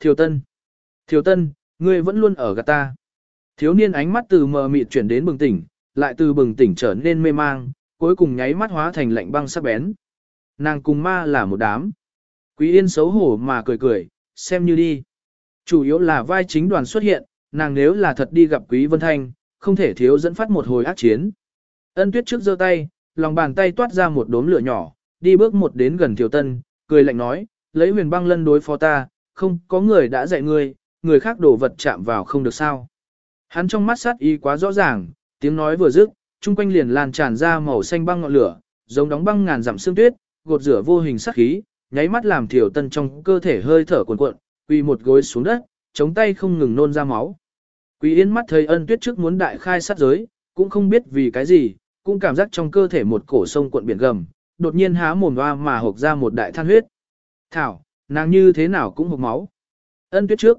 Thiều Tân. Thiều Tân, ngươi vẫn luôn ở gạt ta. Thiếu niên ánh mắt từ mờ mịt chuyển đến bừng tỉnh, lại từ bừng tỉnh trở nên mê mang, cuối cùng nháy mắt hóa thành lạnh băng sắc bén. Nàng cùng ma là một đám. Quý yên xấu hổ mà cười cười, xem như đi. Chủ yếu là vai chính đoàn xuất hiện, nàng nếu là thật đi gặp Quý Vân Thanh, không thể thiếu dẫn phát một hồi ác chiến. Ân tuyết trước giơ tay, lòng bàn tay toát ra một đốm lửa nhỏ, đi bước một đến gần Thiều Tân, cười lạnh nói, lấy huyền băng lân đối phó ta, không có người đã dạy ngươi, người khác đổ vật chạm vào không được sao. Hắn trong mắt sát ý quá rõ ràng, tiếng nói vừa dứt, chung quanh liền lan tràn ra màu xanh băng ngọn lửa, giống đóng băng ngàn dặm sương tuyết, gột rửa vô hình sát khí, nháy mắt làm Thiểu Tân trong cơ thể hơi thở cuồn cuộn, quỳ một gối xuống đất, chống tay không ngừng nôn ra máu. Quý Yên mắt thấy ân tuyết trước muốn đại khai sát giới, cũng không biết vì cái gì, cũng cảm giác trong cơ thể một cổ sông cuộn biển gầm, đột nhiên há mồm hoa mà hộc ra một đại than huyết. Thảo, nàng như thế nào cũng hộc máu. Ân tuyết trước.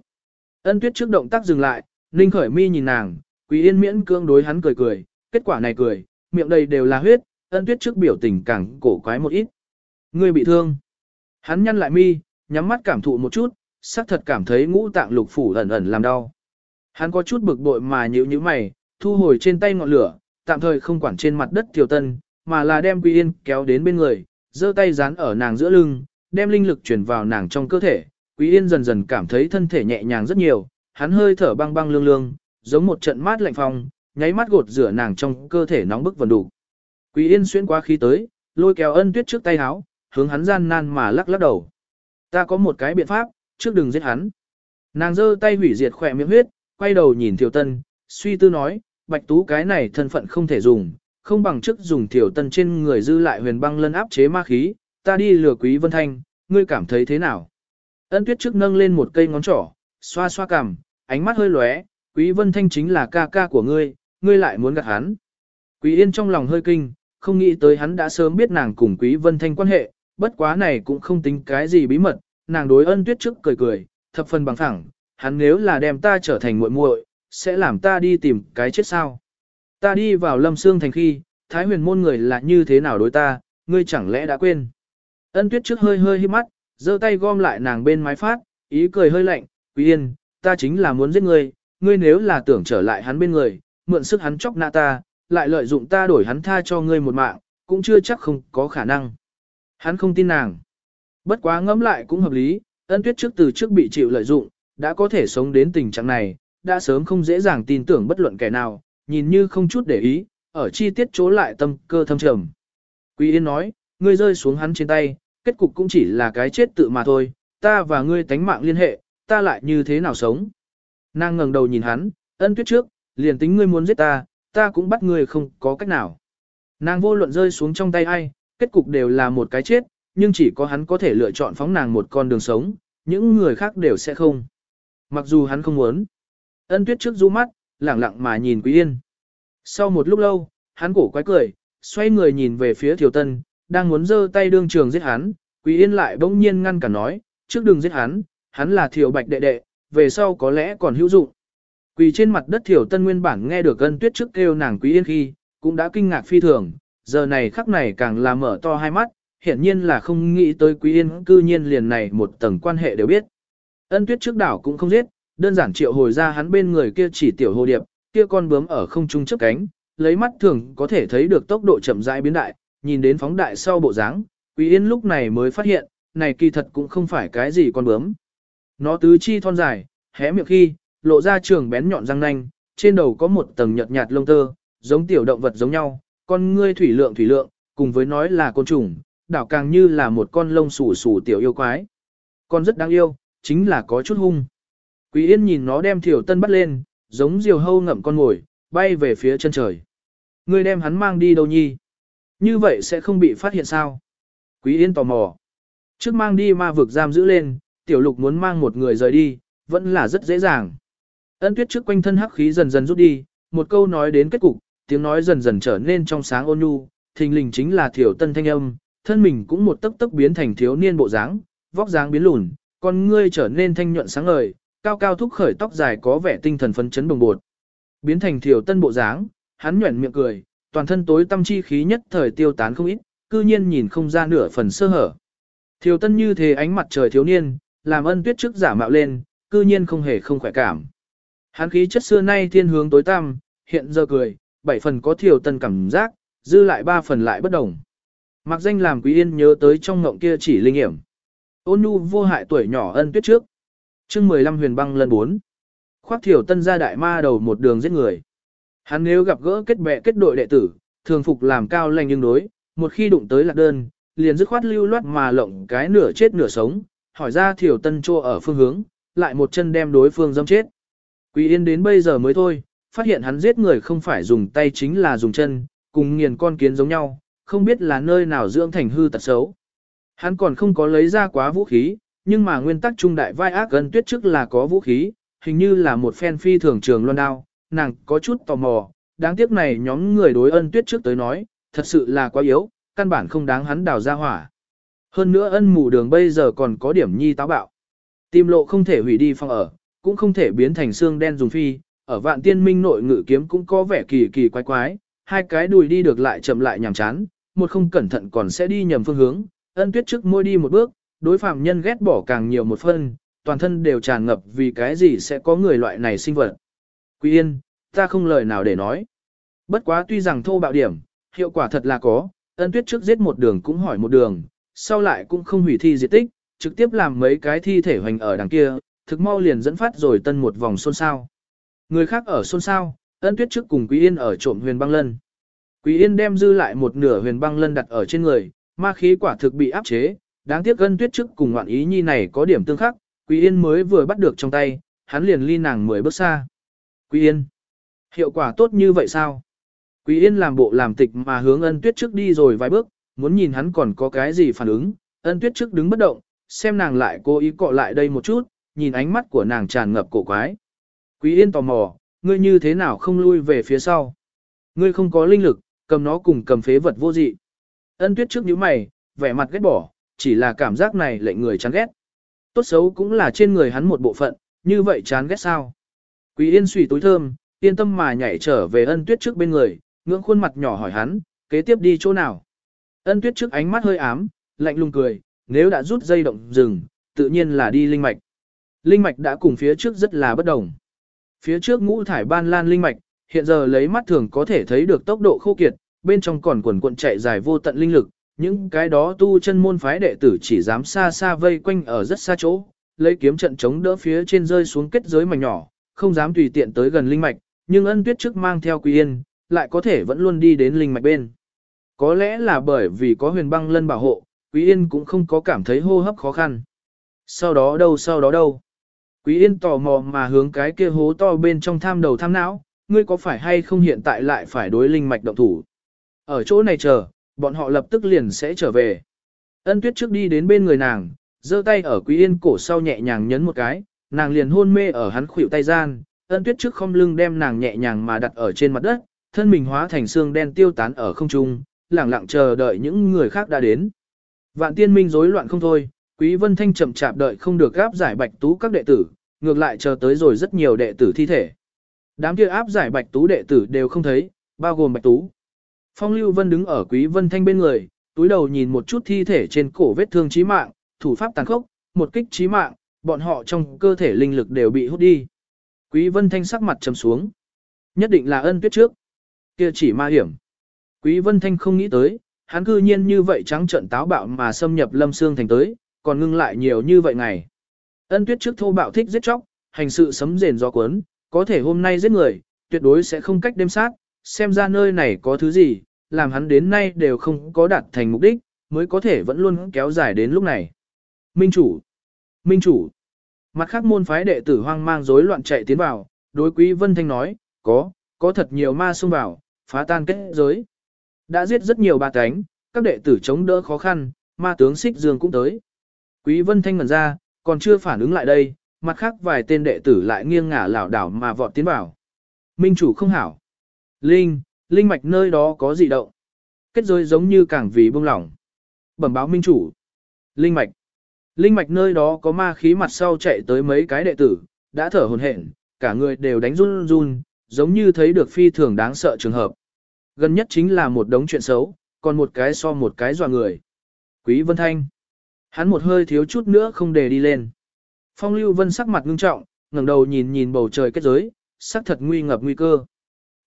Ân tuyết trước động tác dừng lại, Ninh khởi mi nhìn nàng, Quý Yên miễn cương đối hắn cười cười, kết quả này cười, miệng đầy đều là huyết, ân tuyết trước biểu tình càng cổ quái một ít. Ngươi bị thương. Hắn nhăn lại mi, nhắm mắt cảm thụ một chút, xác thật cảm thấy ngũ tạng lục phủ ẩn ẩn làm đau. Hắn có chút bực bội mà nhíu nhíu mày, thu hồi trên tay ngọn lửa, tạm thời không quản trên mặt đất Tiểu Tân, mà là đem Quý Yên kéo đến bên người, giơ tay dán ở nàng giữa lưng, đem linh lực truyền vào nàng trong cơ thể. Quý Yên dần dần cảm thấy thân thể nhẹ nhàng rất nhiều, hắn hơi thở băng băng lương lương, giống một trận mát lạnh phong, nháy mắt gột rửa nàng trong cơ thể nóng bức vần đủ. Quý Yên xuyên qua khí tới, lôi kéo ân tuyết trước tay áo, hướng hắn gian nan mà lắc lắc đầu. Ta có một cái biện pháp, trước đừng giết hắn. Nàng giơ tay hủy diệt khỏe miệng huyết, quay đầu nhìn Thiều Tân, suy tư nói, bạch tú cái này thân phận không thể dùng, không bằng trước dùng Thiều Tân trên người dư lại huyền băng lân áp chế ma khí, ta đi lừa quý vân thanh, ngươi cảm thấy thế nào? Ân tuyết trước nâng lên một cây ngón trỏ, xoa xoa cằm, ánh mắt hơi lóe, quý vân thanh chính là ca ca của ngươi, ngươi lại muốn gạt hắn. Quý yên trong lòng hơi kinh, không nghĩ tới hắn đã sớm biết nàng cùng quý vân thanh quan hệ, bất quá này cũng không tính cái gì bí mật, nàng đối ân tuyết trước cười cười, thập phần bằng thẳng, hắn nếu là đem ta trở thành muội muội, sẽ làm ta đi tìm cái chết sao. Ta đi vào lâm xương thành khi, thái huyền môn người là như thế nào đối ta, ngươi chẳng lẽ đã quên. Ân tuyết trước hơi hơi hít mắt, giơ tay gom lại nàng bên mái phát, ý cười hơi lạnh, quý yên, ta chính là muốn giết ngươi, ngươi nếu là tưởng trở lại hắn bên người, mượn sức hắn chọc nạ ta, lại lợi dụng ta đổi hắn tha cho ngươi một mạng, cũng chưa chắc không có khả năng. Hắn không tin nàng. Bất quá ngẫm lại cũng hợp lý, ân tuyết trước từ trước bị chịu lợi dụng, đã có thể sống đến tình trạng này, đã sớm không dễ dàng tin tưởng bất luận kẻ nào, nhìn như không chút để ý, ở chi tiết chỗ lại tâm cơ thâm trầm. Quý Yên nói, ngươi rơi xuống hắn trên tay, kết cục cũng chỉ là cái chết tự mà thôi, ta và ngươi tánh mạng liên hệ, ta lại như thế nào sống. Nàng ngẩng đầu nhìn hắn, ân tuyết trước, liền tính ngươi muốn giết ta, ta cũng bắt ngươi không có cách nào. Nàng vô luận rơi xuống trong tay ai, kết cục đều là một cái chết, nhưng chỉ có hắn có thể lựa chọn phóng nàng một con đường sống, những người khác đều sẽ không. Mặc dù hắn không muốn. Ân tuyết trước rũ mắt, lẳng lặng mà nhìn Quý Yên. Sau một lúc lâu, hắn cổ quái cười, xoay người nhìn về phía Thiều Tân, đang muốn giơ tay đương trường giết hắn, Quý Yên lại bỗng nhiên ngăn cả nói, trước đừng giết hắn, hắn là Thiều Bạch đệ đệ, về sau có lẽ còn hữu dụng. Quỳ trên mặt đất Thiều Tân nguyên bản nghe được ân tuyết trước kêu nàng Quý Yên khi, cũng đã kinh ngạc phi thường, giờ này khắc này càng là mở to hai mắt, hiển nhiên là không nghĩ tới Quý Yên cư nhiên liền này một tầng quan hệ đều biết. Ân tuyết trước đảo cũng không giết, đơn giản triệu hồi ra hắn bên người kia chỉ tiểu hồ điệp, kia con bướm ở không trung chớp cánh, lấy mắt thường có thể thấy được tốc độ chậm rãi biến đại, nhìn đến phóng đại sau bộ dáng, Quý Yên lúc này mới phát hiện, này kỳ thật cũng không phải cái gì con bướm. Nó tứ chi thon dài, hé miệng khi, lộ ra trường bén nhọn răng nanh, trên đầu có một tầng nhợt nhạt lông tơ, giống tiểu động vật giống nhau, con ngươi thủy lượng thủy lượng, cùng với nói là côn trùng, đảo càng như là một con lông xù xù tiểu yêu quái. Con rất đáng yêu, chính là có chút hung. Quý Yên nhìn nó đem Thiểu Tân bắt lên, giống diều hâu ngậm con ngồi, bay về phía chân trời. Ngươi đem hắn mang đi đâu nhi? Như vậy sẽ không bị phát hiện sao? Quý Yên tò mò. Trước mang đi ma vực giam giữ lên, tiểu lục muốn mang một người rời đi, vẫn là rất dễ dàng. Ân tuyết trước quanh thân hắc khí dần dần rút đi, một câu nói đến kết cục, tiếng nói dần dần trở nên trong sáng ôn nhu, thình lình chính là thiểu tân thanh âm, thân mình cũng một tấc tấc biến thành thiếu niên bộ dáng, vóc dáng biến lùn, con ngươi trở nên thanh nhuận sáng ngời, cao cao thúc khởi tóc dài có vẻ tinh thần phấn chấn bồng bột. Biến thành thiểu tân bộ dáng, hắn nhuẩn miệng cười, toàn thân tối tâm chi khí nhất thời tiêu tán không ít, cư nhiên nhìn không ra nửa phần sơ hở. Thiều tân như thế ánh mặt trời thiếu niên, làm ân tuyết trước giả mạo lên, cư nhiên không hề không khỏe cảm. Hán khí chất xưa nay thiên hướng tối tăm, hiện giờ cười, bảy phần có Thiều tân cảm giác, dư lại ba phần lại bất đồng. Mặc danh làm Quý Yên nhớ tới trong ngộng kia chỉ linh hiểm. Ôn nhu vô hại tuổi nhỏ ân tuyết trước. chương 15 huyền băng lần 4. Khoác thiểu tân ra đại ma đầu một đường giết người. Hắn nếu gặp gỡ kết bè kết đội đệ tử, thường phục làm cao lành nhưng đối, một khi đụng tới lạc đơn, liền dứt khoát lưu loát mà lộng cái nửa chết nửa sống, hỏi ra thiểu tân trô ở phương hướng, lại một chân đem đối phương dâm chết. Quý Yên đến bây giờ mới thôi, phát hiện hắn giết người không phải dùng tay chính là dùng chân, cùng nghiền con kiến giống nhau, không biết là nơi nào dưỡng thành hư tật xấu. Hắn còn không có lấy ra quá vũ khí, nhưng mà nguyên tắc trung đại vai ác gần tuyết trước là có vũ khí, hình như là một phen phi thường trường loan đao, nàng có chút tò mò, đáng tiếc này nhóm người đối ân tuyết trước tới nói, thật sự là quá yếu, căn bản không đáng hắn đào ra hỏa. Hơn nữa ân mù đường bây giờ còn có điểm nhi táo bạo. Tìm lộ không thể hủy đi phòng ở, cũng không thể biến thành xương đen dùng phi, ở vạn tiên minh nội ngự kiếm cũng có vẻ kỳ kỳ quái quái, hai cái đùi đi được lại chậm lại nhàm chán, một không cẩn thận còn sẽ đi nhầm phương hướng, ân tuyết trước môi đi một bước, đối phạm nhân ghét bỏ càng nhiều một phân, toàn thân đều tràn ngập vì cái gì sẽ có người loại này sinh vật. Quý yên, ta không lời nào để nói. Bất quá tuy rằng thô bạo điểm, hiệu quả thật là có, ân tuyết trước giết một đường cũng hỏi một đường, sau lại cũng không hủy thi diệt tích, trực tiếp làm mấy cái thi thể hoành ở đằng kia, thực mau liền dẫn phát rồi tân một vòng xôn xao. Người khác ở xôn xao, ân tuyết trước cùng Quý Yên ở trộm huyền băng lân. Quý Yên đem dư lại một nửa huyền băng lân đặt ở trên người, ma khí quả thực bị áp chế, đáng tiếc ân tuyết trước cùng ngoạn ý nhi này có điểm tương khắc, Quý Yên mới vừa bắt được trong tay, hắn liền ly nàng mười bước xa. Quý Yên, hiệu quả tốt như vậy sao? Quý Yên làm bộ làm tịch mà hướng ân tuyết trước đi rồi vài bước, muốn nhìn hắn còn có cái gì phản ứng, ân tuyết trước đứng bất động, xem nàng lại cố ý cọ lại đây một chút, nhìn ánh mắt của nàng tràn ngập cổ quái. Quý Yên tò mò, ngươi như thế nào không lui về phía sau? Ngươi không có linh lực, cầm nó cùng cầm phế vật vô dị. Ân tuyết trước nhíu mày, vẻ mặt ghét bỏ, chỉ là cảm giác này lệnh người chán ghét. Tốt xấu cũng là trên người hắn một bộ phận, như vậy chán ghét sao? Quý Yên suy túi thơm, yên tâm mà nhảy trở về ân tuyết trước bên người, ngưỡng khuôn mặt nhỏ hỏi hắn, kế tiếp đi chỗ nào? Ân tuyết trước ánh mắt hơi ám, lạnh lùng cười, nếu đã rút dây động rừng, tự nhiên là đi linh mạch. Linh mạch đã cùng phía trước rất là bất đồng. Phía trước ngũ thải ban lan linh mạch, hiện giờ lấy mắt thường có thể thấy được tốc độ khô kiệt, bên trong còn quần cuộn chạy dài vô tận linh lực, những cái đó tu chân môn phái đệ tử chỉ dám xa xa vây quanh ở rất xa chỗ, lấy kiếm trận chống đỡ phía trên rơi xuống kết giới mảnh nhỏ, không dám tùy tiện tới gần linh mạch, nhưng ân tuyết trước mang theo quý yên, lại có thể vẫn luôn đi đến linh mạch bên. Có lẽ là bởi vì có huyền băng lân bảo hộ, quý yên cũng không có cảm thấy hô hấp khó khăn. Sau đó đâu sau đó đâu. Quý yên tò mò mà hướng cái kia hố to bên trong tham đầu tham não, ngươi có phải hay không hiện tại lại phải đối linh mạch động thủ. Ở chỗ này chờ, bọn họ lập tức liền sẽ trở về. Ân tuyết trước đi đến bên người nàng, giơ tay ở quý yên cổ sau nhẹ nhàng nhấn một cái, nàng liền hôn mê ở hắn khuỷu tay gian, ân tuyết trước không lưng đem nàng nhẹ nhàng mà đặt ở trên mặt đất, thân mình hóa thành xương đen tiêu tán ở không trung, lẳng lặng chờ đợi những người khác đã đến. Vạn tiên minh rối loạn không thôi, quý vân thanh chậm chạp đợi không được gáp giải bạch tú các đệ tử, ngược lại chờ tới rồi rất nhiều đệ tử thi thể. Đám kia áp giải bạch tú đệ tử đều không thấy, bao gồm bạch tú. Phong Lưu Vân đứng ở Quý Vân Thanh bên người, túi đầu nhìn một chút thi thể trên cổ vết thương chí mạng, thủ pháp tàn khốc, một kích chí mạng, bọn họ trong cơ thể linh lực đều bị hút đi. Quý Vân Thanh sắc mặt trầm xuống. Nhất định là ân tuyết trước. Kia chỉ ma hiểm. Quý Vân Thanh không nghĩ tới, hắn cư nhiên như vậy trắng trợn táo bạo mà xâm nhập Lâm Xương thành tới, còn ngưng lại nhiều như vậy ngày. Ân tuyết trước thô bạo thích giết chóc, hành sự sấm rền gió cuốn, có thể hôm nay giết người, tuyệt đối sẽ không cách đêm sát, xem ra nơi này có thứ gì, làm hắn đến nay đều không có đạt thành mục đích, mới có thể vẫn luôn kéo dài đến lúc này. Minh chủ! Minh chủ! Mặt khác môn phái đệ tử hoang mang rối loạn chạy tiến vào, đối quý Vân Thanh nói, có, có thật nhiều ma xông vào, phá tan kết giới. Đã giết rất nhiều ba cánh, các đệ tử chống đỡ khó khăn, ma tướng xích dương cũng tới. Quý Vân Thanh ngẩn ra, còn chưa phản ứng lại đây, mặt khác vài tên đệ tử lại nghiêng ngả lảo đảo mà vọt tiến vào. Minh chủ không hảo. Linh, linh mạch nơi đó có gì động. Kết giới giống như càng vì buông lỏng. Bẩm báo minh chủ. Linh mạch. Linh mạch nơi đó có ma khí mặt sau chạy tới mấy cái đệ tử, đã thở hồn hển, cả người đều đánh run run, giống như thấy được phi thường đáng sợ trường hợp. Gần nhất chính là một đống chuyện xấu, còn một cái so một cái dọa người. Quý Vân Thanh. Hắn một hơi thiếu chút nữa không để đi lên. Phong Lưu Vân sắc mặt ngưng trọng, ngẩng đầu nhìn nhìn bầu trời kết giới, sắc thật nguy ngập nguy cơ.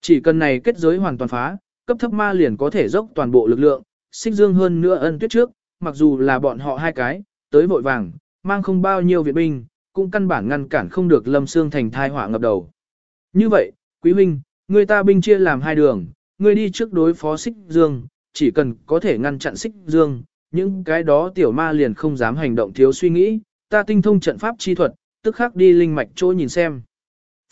Chỉ cần này kết giới hoàn toàn phá, cấp thấp ma liền có thể dốc toàn bộ lực lượng, xích dương hơn nữa ân tuyết trước, mặc dù là bọn họ hai cái, tới vội vàng, mang không bao nhiêu viện binh, cũng căn bản ngăn cản không được lâm xương thành thai họa ngập đầu. Như vậy, quý huynh, người ta binh chia làm hai đường, người đi trước đối phó xích dương, chỉ cần có thể ngăn chặn xích dương, những cái đó tiểu ma liền không dám hành động thiếu suy nghĩ, ta tinh thông trận pháp chi thuật, tức khắc đi linh mạch chỗ nhìn xem.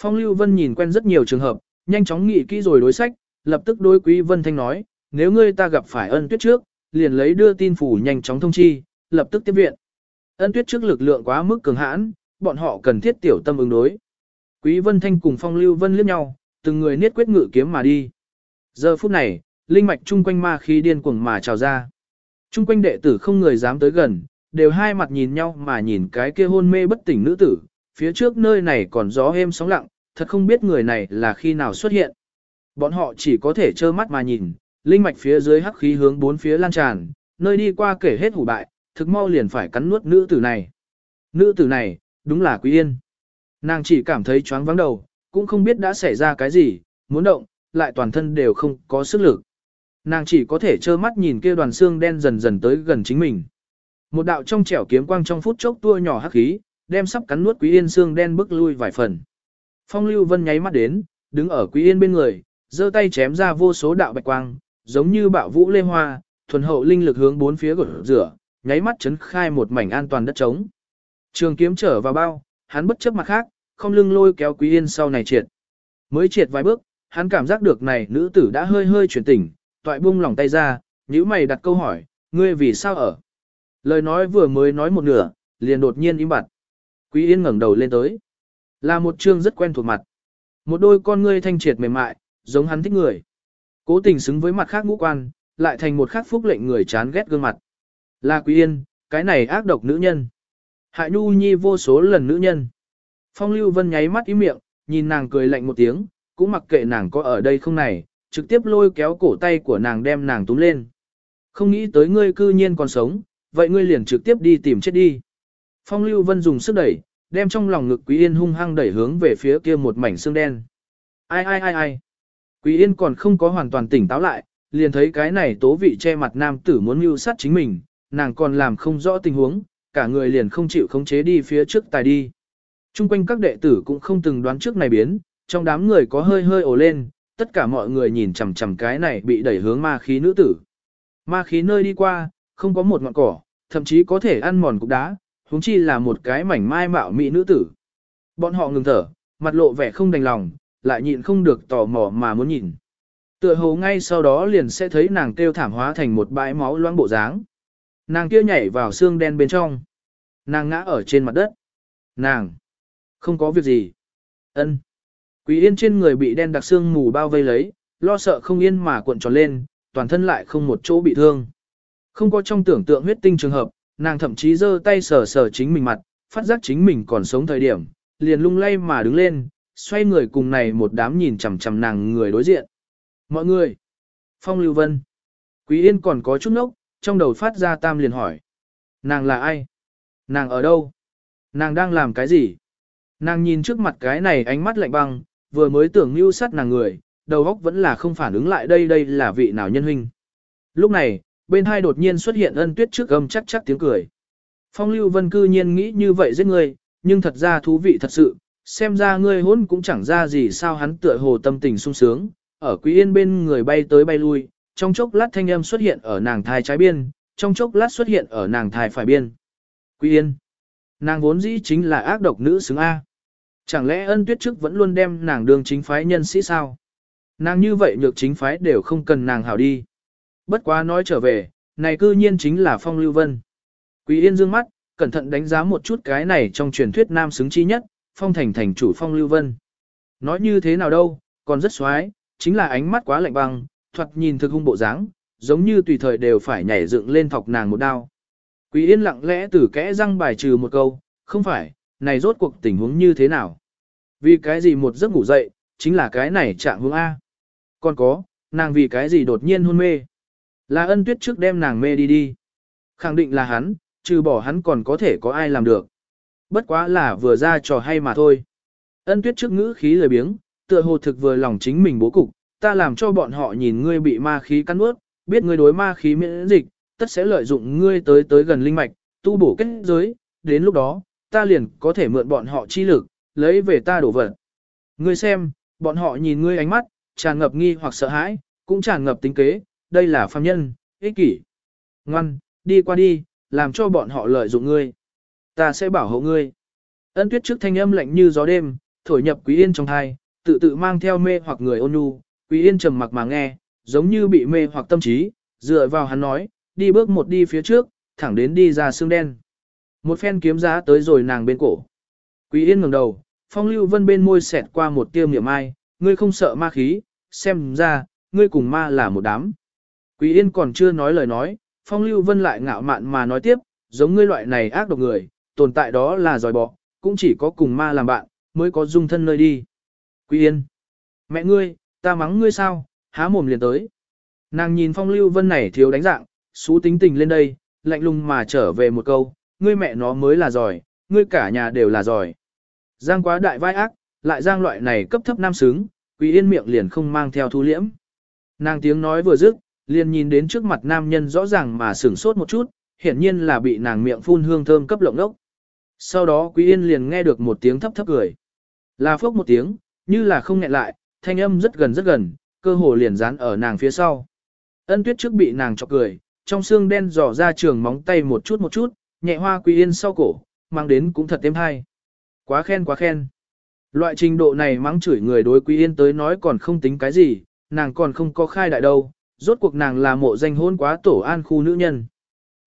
Phong Lưu Vân nhìn quen rất nhiều trường hợp, nhanh chóng nghĩ kỹ rồi đối sách, lập tức đối Quý Vân Thanh nói, nếu ngươi ta gặp phải ân tuyết trước, liền lấy đưa tin phủ nhanh chóng thông chi, lập tức tiếp viện. Ân tuyết trước lực lượng quá mức cường hãn, bọn họ cần thiết tiểu tâm ứng đối. Quý Vân Thanh cùng Phong Lưu Vân liếc nhau, từng người niết quyết ngự kiếm mà đi. Giờ phút này, linh mạch chung quanh ma khí điên cuồng mà trào ra. Chung quanh đệ tử không người dám tới gần, đều hai mặt nhìn nhau mà nhìn cái kia hôn mê bất tỉnh nữ tử, phía trước nơi này còn gió êm sóng lặng, thật không biết người này là khi nào xuất hiện. Bọn họ chỉ có thể trơ mắt mà nhìn, linh mạch phía dưới hắc khí hướng bốn phía lan tràn, nơi đi qua kể hết hủ bại, thực mau liền phải cắn nuốt nữ tử này. Nữ tử này, đúng là Quý Yên. Nàng chỉ cảm thấy choáng vắng đầu, cũng không biết đã xảy ra cái gì, muốn động, lại toàn thân đều không có sức lực. Nàng chỉ có thể trơ mắt nhìn kia đoàn xương đen dần dần tới gần chính mình. Một đạo trong trẻo kiếm quang trong phút chốc tua nhỏ hắc khí, đem sắp cắn nuốt Quý Yên xương đen bước lui vài phần. Phong Lưu Vân nháy mắt đến, đứng ở Quý Yên bên người, giơ tay chém ra vô số đạo bạch quang, giống như bạo vũ lê hoa, thuần hậu linh lực hướng bốn phía gột rửa, nháy mắt chấn khai một mảnh an toàn đất trống. Trường kiếm trở vào bao, hắn bất chấp mặt khác, không lưng lôi kéo Quý Yên sau này triệt. Mới triệt vài bước, hắn cảm giác được này nữ tử đã hơi hơi chuyển tỉnh, toại buông lòng tay ra, nhíu mày đặt câu hỏi, ngươi vì sao ở? Lời nói vừa mới nói một nửa, liền đột nhiên im bặt. Quý Yên ngẩng đầu lên tới. Là một trương rất quen thuộc mặt. Một đôi con ngươi thanh triệt mềm mại, giống hắn thích người. Cố tình xứng với mặt khác ngũ quan, lại thành một khắc phúc lệnh người chán ghét gương mặt. Là Quý Yên, cái này ác độc nữ nhân. Hại Nhu Nhi vô số lần nữ nhân. Phong Lưu Vân nháy mắt ý miệng, nhìn nàng cười lạnh một tiếng, cũng mặc kệ nàng có ở đây không này, trực tiếp lôi kéo cổ tay của nàng đem nàng túm lên. Không nghĩ tới ngươi cư nhiên còn sống, vậy ngươi liền trực tiếp đi tìm chết đi. Phong Lưu Vân dùng sức đẩy, đem trong lòng ngực Quý Yên hung hăng đẩy hướng về phía kia một mảnh xương đen. Ai ai ai ai. Quý Yên còn không có hoàn toàn tỉnh táo lại, liền thấy cái này tố vị che mặt nam tử muốn mưu sát chính mình, nàng còn làm không rõ tình huống, cả người liền không chịu khống chế đi phía trước tài đi. Trung quanh các đệ tử cũng không từng đoán trước này biến, trong đám người có hơi hơi ồ lên, tất cả mọi người nhìn chằm chằm cái này bị đẩy hướng ma khí nữ tử. Ma khí nơi đi qua, không có một ngọn cỏ, thậm chí có thể ăn mòn cục đá, huống chi là một cái mảnh mai mạo mỹ nữ tử. Bọn họ ngừng thở, mặt lộ vẻ không đành lòng, lại nhịn không được tò mò mà muốn nhìn. Tựa hồ ngay sau đó liền sẽ thấy nàng kêu thảm hóa thành một bãi máu loãng bộ dáng. Nàng kia nhảy vào xương đen bên trong. Nàng ngã ở trên mặt đất. Nàng! Không có việc gì. ân Quý yên trên người bị đen đặc xương mù bao vây lấy, lo sợ không yên mà cuộn tròn lên, toàn thân lại không một chỗ bị thương. Không có trong tưởng tượng huyết tinh trường hợp, nàng thậm chí giơ tay sờ sờ chính mình mặt, phát giác chính mình còn sống thời điểm, liền lung lay mà đứng lên, xoay người cùng này một đám nhìn chằm chằm nàng người đối diện. Mọi người! Phong Lưu Vân! Quý Yên còn có chút nốc, trong đầu phát ra tam liền hỏi. Nàng là ai? Nàng ở đâu? Nàng đang làm cái gì? Nàng nhìn trước mặt cái này ánh mắt lạnh băng, vừa mới tưởng mưu sát nàng người, đầu óc vẫn là không phản ứng lại đây đây là vị nào nhân huynh. Lúc này, bên hai đột nhiên xuất hiện ân tuyết trước gầm chắc chắc tiếng cười. Phong lưu vân cư nhiên nghĩ như vậy giết người, nhưng thật ra thú vị thật sự, xem ra ngươi hôn cũng chẳng ra gì sao hắn tựa hồ tâm tình sung sướng, ở quý yên bên người bay tới bay lui, trong chốc lát thanh âm xuất hiện ở nàng thai trái biên, trong chốc lát xuất hiện ở nàng thai phải biên. Quý yên, nàng vốn dĩ chính là ác độc nữ xứng A. Chẳng lẽ ân tuyết trước vẫn luôn đem nàng đương chính phái nhân sĩ sao? Nàng như vậy nhược chính phái đều không cần nàng hảo đi. Bất quá nói trở về, này cư nhiên chính là Phong Lưu Vân. Quý Yên dương mắt, cẩn thận đánh giá một chút cái này trong truyền thuyết nam xứng chi nhất, Phong Thành thành chủ Phong Lưu Vân. Nói như thế nào đâu, còn rất xoái, chính là ánh mắt quá lạnh băng, thoạt nhìn thực hung bộ dáng, giống như tùy thời đều phải nhảy dựng lên thọc nàng một đao. Quý Yên lặng lẽ từ kẽ răng bài trừ một câu, không phải, này rốt cuộc tình huống như thế nào? Vì cái gì một giấc ngủ dậy, chính là cái này trạng hướng A. Còn có, nàng vì cái gì đột nhiên hôn mê. Là ân tuyết trước đem nàng mê đi đi. Khẳng định là hắn, trừ bỏ hắn còn có thể có ai làm được. Bất quá là vừa ra trò hay mà thôi. Ân tuyết trước ngữ khí lời biếng, tựa hồ thực vừa lòng chính mình bố cục, ta làm cho bọn họ nhìn ngươi bị ma khí cắn nuốt, biết ngươi đối ma khí miễn dịch, tất sẽ lợi dụng ngươi tới tới gần linh mạch, tu bổ kết giới, đến lúc đó, ta liền có thể mượn bọn họ chi lực, lấy về ta đổ vật. Ngươi xem, bọn họ nhìn ngươi ánh mắt, tràn ngập nghi hoặc sợ hãi, cũng tràn ngập tính kế, đây là phàm nhân, ích kỷ. Ngoan, đi qua đi, làm cho bọn họ lợi dụng ngươi. Ta sẽ bảo hộ ngươi. Ân tuyết trước thanh âm lạnh như gió đêm, thổi nhập quý yên trong thai, tự tự mang theo mê hoặc người ôn nhu, quý yên trầm mặc mà nghe, giống như bị mê hoặc tâm trí, dựa vào hắn nói, đi bước một đi phía trước, thẳng đến đi ra xương đen. Một phen kiếm giá tới rồi nàng bên cổ. Quý yên ngẩng đầu, phong lưu vân bên môi xẹt qua một tiêu niệm ai, ngươi không sợ ma khí, xem ra, ngươi cùng ma là một đám. Quý yên còn chưa nói lời nói, phong lưu vân lại ngạo mạn mà nói tiếp, giống ngươi loại này ác độc người, tồn tại đó là dòi bọ, cũng chỉ có cùng ma làm bạn, mới có dung thân nơi đi. Quý yên, mẹ ngươi, ta mắng ngươi sao, há mồm liền tới. Nàng nhìn phong lưu vân này thiếu đánh dạng, xú tính tình lên đây, lạnh lùng mà trở về một câu, ngươi mẹ nó mới là giỏi, ngươi cả nhà đều là giỏi. Giang quá đại vai ác, lại giang loại này cấp thấp nam xứng, quý yên miệng liền không mang theo thu liễm. Nàng tiếng nói vừa dứt, liền nhìn đến trước mặt nam nhân rõ ràng mà sửng sốt một chút, hiển nhiên là bị nàng miệng phun hương thơm cấp lộng đốc. Sau đó quý yên liền nghe được một tiếng thấp thấp cười. Là phốc một tiếng, như là không nghẹn lại, thanh âm rất gần rất gần, cơ hồ liền dán ở nàng phía sau. Ân tuyết trước bị nàng chọc cười, trong xương đen dò ra trường móng tay một chút một chút, nhẹ hoa quý yên sau cổ, mang đến cũng thật êm hay. Quá khen quá khen. Loại trình độ này mắng chửi người đối quý yên tới nói còn không tính cái gì, nàng còn không có khai đại đâu, rốt cuộc nàng là mộ danh hôn quá tổ an khu nữ nhân.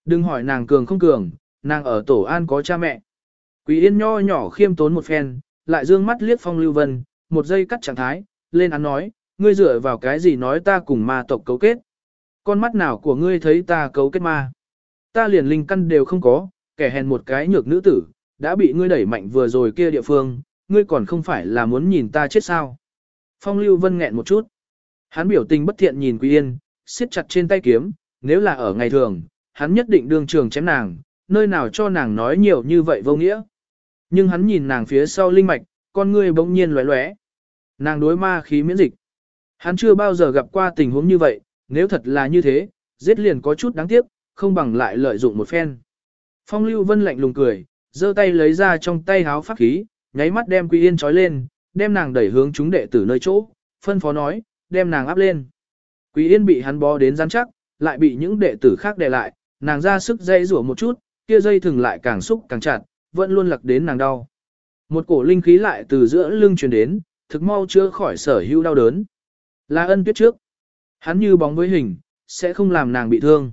Đừng hỏi nàng cường không cường, nàng ở tổ an có cha mẹ. Quý yên nho nhỏ khiêm tốn một phen, lại dương mắt liếc phong lưu vân, một giây cắt trạng thái, lên án nói, ngươi dựa vào cái gì nói ta cùng ma tộc cấu kết. Con mắt nào của ngươi thấy ta cấu kết ma. Ta liền linh căn đều không có, kẻ hèn một cái nhược nữ tử, đã bị ngươi đẩy mạnh vừa rồi kia địa phương, ngươi còn không phải là muốn nhìn ta chết sao. Phong lưu vân nghẹn một chút. Hắn biểu tình bất thiện nhìn Quý Yên, siết chặt trên tay kiếm, nếu là ở ngày thường, hắn nhất định đương trường chém nàng, nơi nào cho nàng nói nhiều như vậy vô nghĩa. Nhưng hắn nhìn nàng phía sau linh mạch, con ngươi bỗng nhiên lóe lóe. Nàng đối ma khí miễn dịch. Hắn chưa bao giờ gặp qua tình huống như vậy, nếu thật là như thế, giết liền có chút đáng tiếc, không bằng lại lợi dụng một phen. Phong Lưu Vân lạnh lùng cười, giơ tay lấy ra trong tay háo pháp khí, nháy mắt đem Quý Yên trói lên, đem nàng đẩy hướng chúng đệ tử nơi chỗ, phân phó nói, đem nàng áp lên. Quý Yên bị hắn bó đến rắn chắc, lại bị những đệ tử khác đè lại, nàng ra sức dây rủa một chút, kia dây thừng lại càng xúc càng chặt, vẫn luôn lặc đến nàng đau. Một cổ linh khí lại từ giữa lưng truyền đến, thực mau chưa khỏi sở hữu đau đớn. Là ân tuyết trước. Hắn như bóng với hình, sẽ không làm nàng bị thương.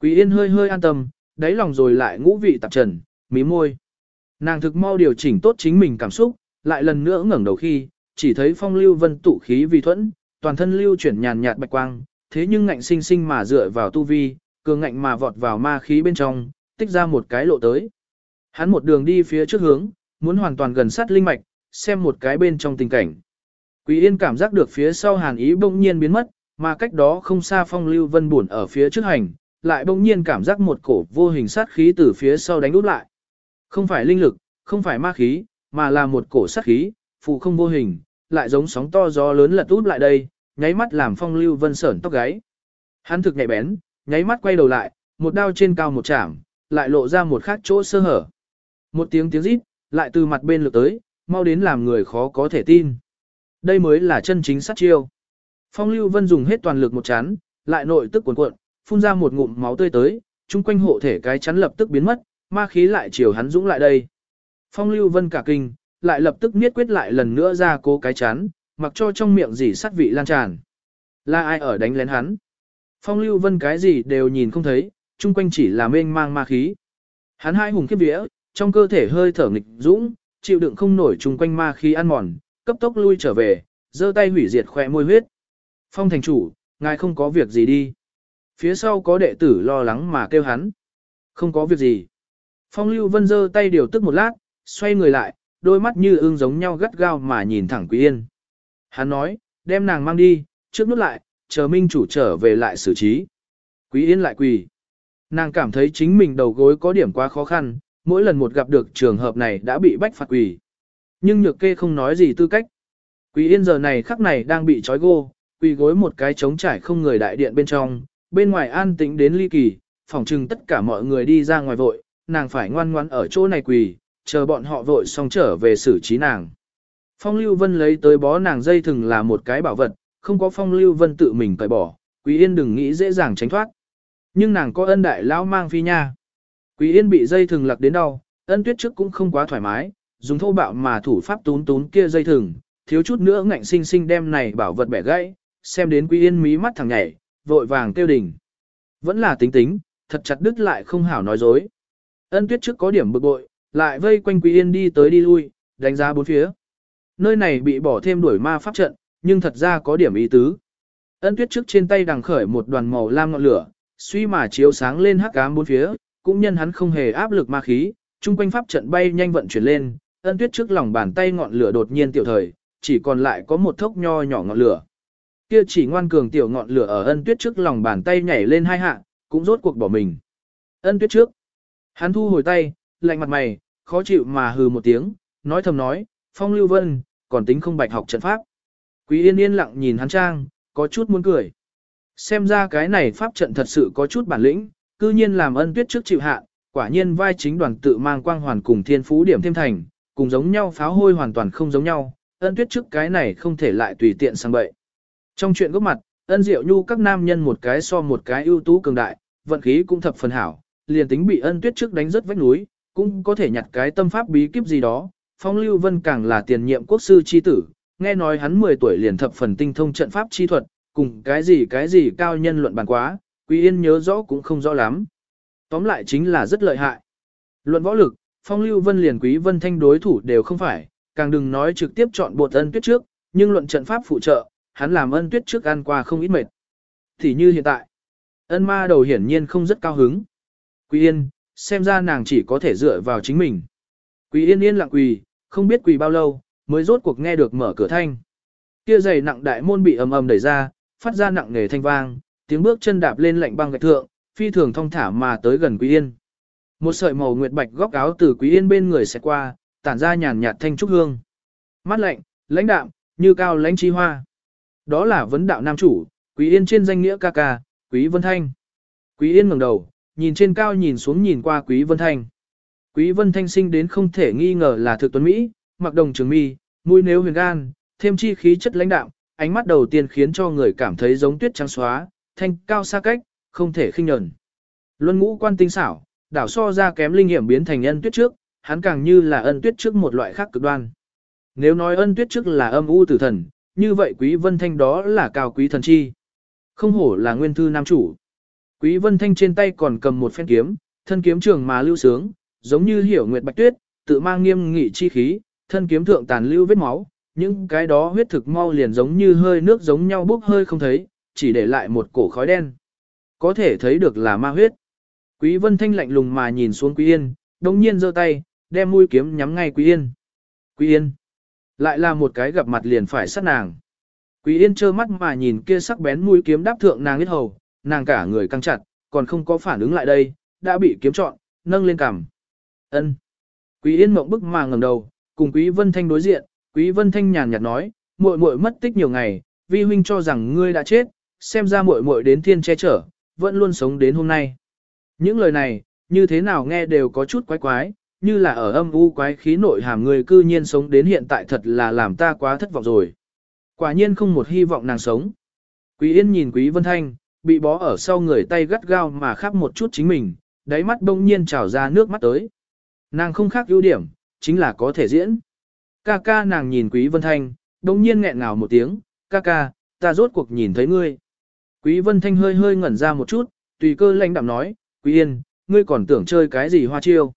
Quý Yên hơi hơi an tâm, đáy lòng rồi lại ngũ vị tạp trần, mí môi. Nàng thực mau điều chỉnh tốt chính mình cảm xúc, lại lần nữa ngẩng đầu khi, chỉ thấy phong lưu vân tụ khí vi thuẫn, toàn thân lưu chuyển nhàn nhạt bạch quang, thế nhưng ngạnh sinh sinh mà dựa vào tu vi, cường ngạnh mà vọt vào ma khí bên trong, tích ra một cái lộ tới. Hắn một đường đi phía trước hướng, muốn hoàn toàn gần sát linh mạch, xem một cái bên trong tình cảnh. Quý Yên cảm giác được phía sau hàn ý bỗng nhiên biến mất, mà cách đó không xa phong lưu vân buồn ở phía trước hành, lại bỗng nhiên cảm giác một cổ vô hình sát khí từ phía sau đánh úp lại. Không phải linh lực, không phải ma khí, mà là một cổ sát khí, phụ không vô hình, lại giống sóng to gió lớn lật út lại đây, nháy mắt làm phong lưu vân sởn tóc gáy. Hắn thực nhạy bén, nháy mắt quay đầu lại, một đao trên cao một chạm, lại lộ ra một khác chỗ sơ hở. Một tiếng tiếng rít, lại từ mặt bên lượt tới, mau đến làm người khó có thể tin. Đây mới là chân chính sát chiêu. Phong lưu vân dùng hết toàn lực một chán, lại nội tức cuồn cuộn, phun ra một ngụm máu tươi tới, chung quanh hộ thể cái chắn lập tức biến mất, ma khí lại chiều hắn dũng lại đây. Phong lưu vân cả kinh, lại lập tức niết quyết lại lần nữa ra cố cái chắn, mặc cho trong miệng dỉ sắt vị lan tràn. Là ai ở đánh lén hắn? Phong lưu vân cái gì đều nhìn không thấy, chung quanh chỉ là mênh mang ma khí. Hắn hai hùng kiếp vía, trong cơ thể hơi thở nghịch dũng, chịu đựng không nổi chung quanh ma khí ăn mòn, cấp tốc lui trở về, giơ tay hủy diệt khỏe môi huyết. Phong thành chủ, ngài không có việc gì đi. Phía sau có đệ tử lo lắng mà kêu hắn. Không có việc gì. Phong lưu vân giơ tay điều tức một lát, xoay người lại, đôi mắt như ương giống nhau gắt gao mà nhìn thẳng Quý Yên. Hắn nói, đem nàng mang đi, trước nút lại, chờ minh chủ trở về lại xử trí. Quý Yên lại quỳ. Nàng cảm thấy chính mình đầu gối có điểm quá khó khăn, mỗi lần một gặp được trường hợp này đã bị bách phạt quỳ. Nhưng nhược kê không nói gì tư cách. Quỳ yên giờ này khắc này đang bị trói gô, quỳ gối một cái trống trải không người đại điện bên trong, bên ngoài an tĩnh đến ly kỳ, phỏng chừng tất cả mọi người đi ra ngoài vội, nàng phải ngoan ngoan ở chỗ này quỳ, chờ bọn họ vội xong trở về xử trí nàng. Phong Lưu Vân lấy tới bó nàng dây thừng là một cái bảo vật, không có Phong Lưu Vân tự mình cởi bỏ, Quý Yên đừng nghĩ dễ dàng tránh thoát. Nhưng nàng có ân đại lão mang phi nha. Quý Yên bị dây thừng lạc đến đau, ân tuyết trước cũng không quá thoải mái, dùng thô bạo mà thủ pháp tún tún kia dây thừng, thiếu chút nữa ngạnh sinh sinh đem này bảo vật bẻ gãy, xem đến Quý Yên mí mắt thẳng nhảy, vội vàng kêu đỉnh. Vẫn là tính tính, thật chặt đứt lại không hảo nói dối. Ân tuyết trước có điểm bực bội, lại vây quanh Quý Yên đi tới đi lui, đánh giá bốn phía. Nơi này bị bỏ thêm đuổi ma pháp trận, nhưng thật ra có điểm ý tứ. Ân tuyết trước trên tay đằng khởi một đoàn màu lam ngọn lửa, suy mà chiếu sáng lên hắc ám bốn phía, cũng nhân hắn không hề áp lực ma khí, chung quanh pháp trận bay nhanh vận chuyển lên, ân tuyết trước lòng bàn tay ngọn lửa đột nhiên tiểu thời, chỉ còn lại có một thốc nho nhỏ ngọn lửa. Kia chỉ ngoan cường tiểu ngọn lửa ở ân tuyết trước lòng bàn tay nhảy lên hai hạ, cũng rốt cuộc bỏ mình. Ân tuyết trước. Hắn thu hồi tay, lạnh mặt mày, khó chịu mà hừ một tiếng, nói thầm nói, phong lưu vân, còn tính không bạch học trận pháp. Quý yên yên lặng nhìn hắn trang, có chút muốn cười. Xem ra cái này pháp trận thật sự có chút bản lĩnh, cư nhiên làm ân tuyết trước chịu hạ, quả nhiên vai chính đoàn tự mang quang hoàn cùng thiên phú điểm thêm thành, cùng giống nhau pháo hôi hoàn toàn không giống nhau, ân tuyết trước cái này không thể lại tùy tiện sang bậy. Trong chuyện gốc mặt, ân diệu nhu các nam nhân một cái so một cái ưu tú cường đại, vận khí cũng thập phần hảo, liền tính bị ân tuyết trước đánh rất vách núi, cũng có thể nhặt cái tâm pháp bí kíp gì đó. Phong Lưu Vân càng là tiền nhiệm quốc sư chi tử, nghe nói hắn 10 tuổi liền thập phần tinh thông trận pháp chi thuật, cùng cái gì cái gì cao nhân luận bàn quá, Quý Yên nhớ rõ cũng không rõ lắm. Tóm lại chính là rất lợi hại. Luận võ lực, Phong Lưu Vân liền Quý Vân Thanh đối thủ đều không phải, càng đừng nói trực tiếp chọn bột ân tuyết trước, nhưng luận trận pháp phụ trợ, hắn làm ân tuyết trước ăn qua không ít mệt. Thì như hiện tại, ân ma đầu hiển nhiên không rất cao hứng. Quý Yên, xem ra nàng chỉ có thể dựa vào chính mình. Quý Yên yên lặng quỳ, không biết quỳ bao lâu, mới rốt cuộc nghe được mở cửa thanh. Kia giày nặng đại môn bị ầm ầm đẩy ra, phát ra nặng nề thanh vang, tiếng bước chân đạp lên lạnh băng gạch thượng, phi thường thong thả mà tới gần Quý Yên. Một sợi màu nguyệt bạch góc áo từ Quý Yên bên người sẽ qua, tản ra nhàn nhạt thanh trúc hương. Mắt lạnh, lãnh đạm, như cao lãnh chi hoa. Đó là vấn đạo nam chủ, Quý Yên trên danh nghĩa ca ca, Quý Vân Thanh. Quý Yên ngẩng đầu, nhìn trên cao nhìn xuống nhìn qua Quý Vân Thanh. Quý Vân Thanh sinh đến không thể nghi ngờ là thực tuấn Mỹ, mặc đồng trường mi, mũi nếu huyền gan, thêm chi khí chất lãnh đạm, ánh mắt đầu tiên khiến cho người cảm thấy giống tuyết trắng xóa, thanh cao xa cách, không thể khinh nhẫn. Luân ngũ quan tinh xảo, đảo so ra kém linh nghiệm biến thành ân tuyết trước, hắn càng như là ân tuyết trước một loại khác cực đoan. Nếu nói ân tuyết trước là âm u tử thần, như vậy quý vân thanh đó là cao quý thần chi. Không hổ là nguyên thư nam chủ. Quý vân thanh trên tay còn cầm một phen kiếm, thân kiếm trường mà lưu sướng, giống như hiểu nguyệt bạch tuyết, tự mang nghiêm nghị chi khí, thân kiếm thượng tàn lưu vết máu, những cái đó huyết thực mau liền giống như hơi nước giống nhau bốc hơi không thấy, chỉ để lại một cổ khói đen. Có thể thấy được là ma huyết. Quý Vân Thanh lạnh lùng mà nhìn xuống Quý Yên, đồng nhiên giơ tay, đem mũi kiếm nhắm ngay Quý Yên. Quý Yên. Lại là một cái gặp mặt liền phải sát nàng. Quý Yên trơ mắt mà nhìn kia sắc bén mũi kiếm đáp thượng nàng huyết hầu, nàng cả người căng chặt, còn không có phản ứng lại đây, đã bị kiếm trọn, nâng lên cằm. Ân. Quý Yên mộng bức mà ngẩng đầu, cùng Quý Vân Thanh đối diện, Quý Vân Thanh nhàn nhạt nói, muội muội mất tích nhiều ngày, vi huynh cho rằng ngươi đã chết, xem ra muội muội đến thiên che chở, vẫn luôn sống đến hôm nay. Những lời này, như thế nào nghe đều có chút quái quái, như là ở âm u quái khí nội hàm người cư nhiên sống đến hiện tại thật là làm ta quá thất vọng rồi. Quả nhiên không một hy vọng nàng sống. Quý Yên nhìn Quý Vân Thanh, bị bó ở sau người tay gắt gao mà khắp một chút chính mình, đáy mắt bỗng nhiên trào ra nước mắt tới. Nàng không khác ưu điểm, chính là có thể diễn. Ca ca nàng nhìn Quý Vân Thanh, bỗng nhiên nghẹn ngào một tiếng, ca ca, ta rốt cuộc nhìn thấy ngươi. Quý Vân Thanh hơi hơi ngẩn ra một chút, tùy cơ lãnh đạm nói, Quý Yên, ngươi còn tưởng chơi cái gì hoa chiêu.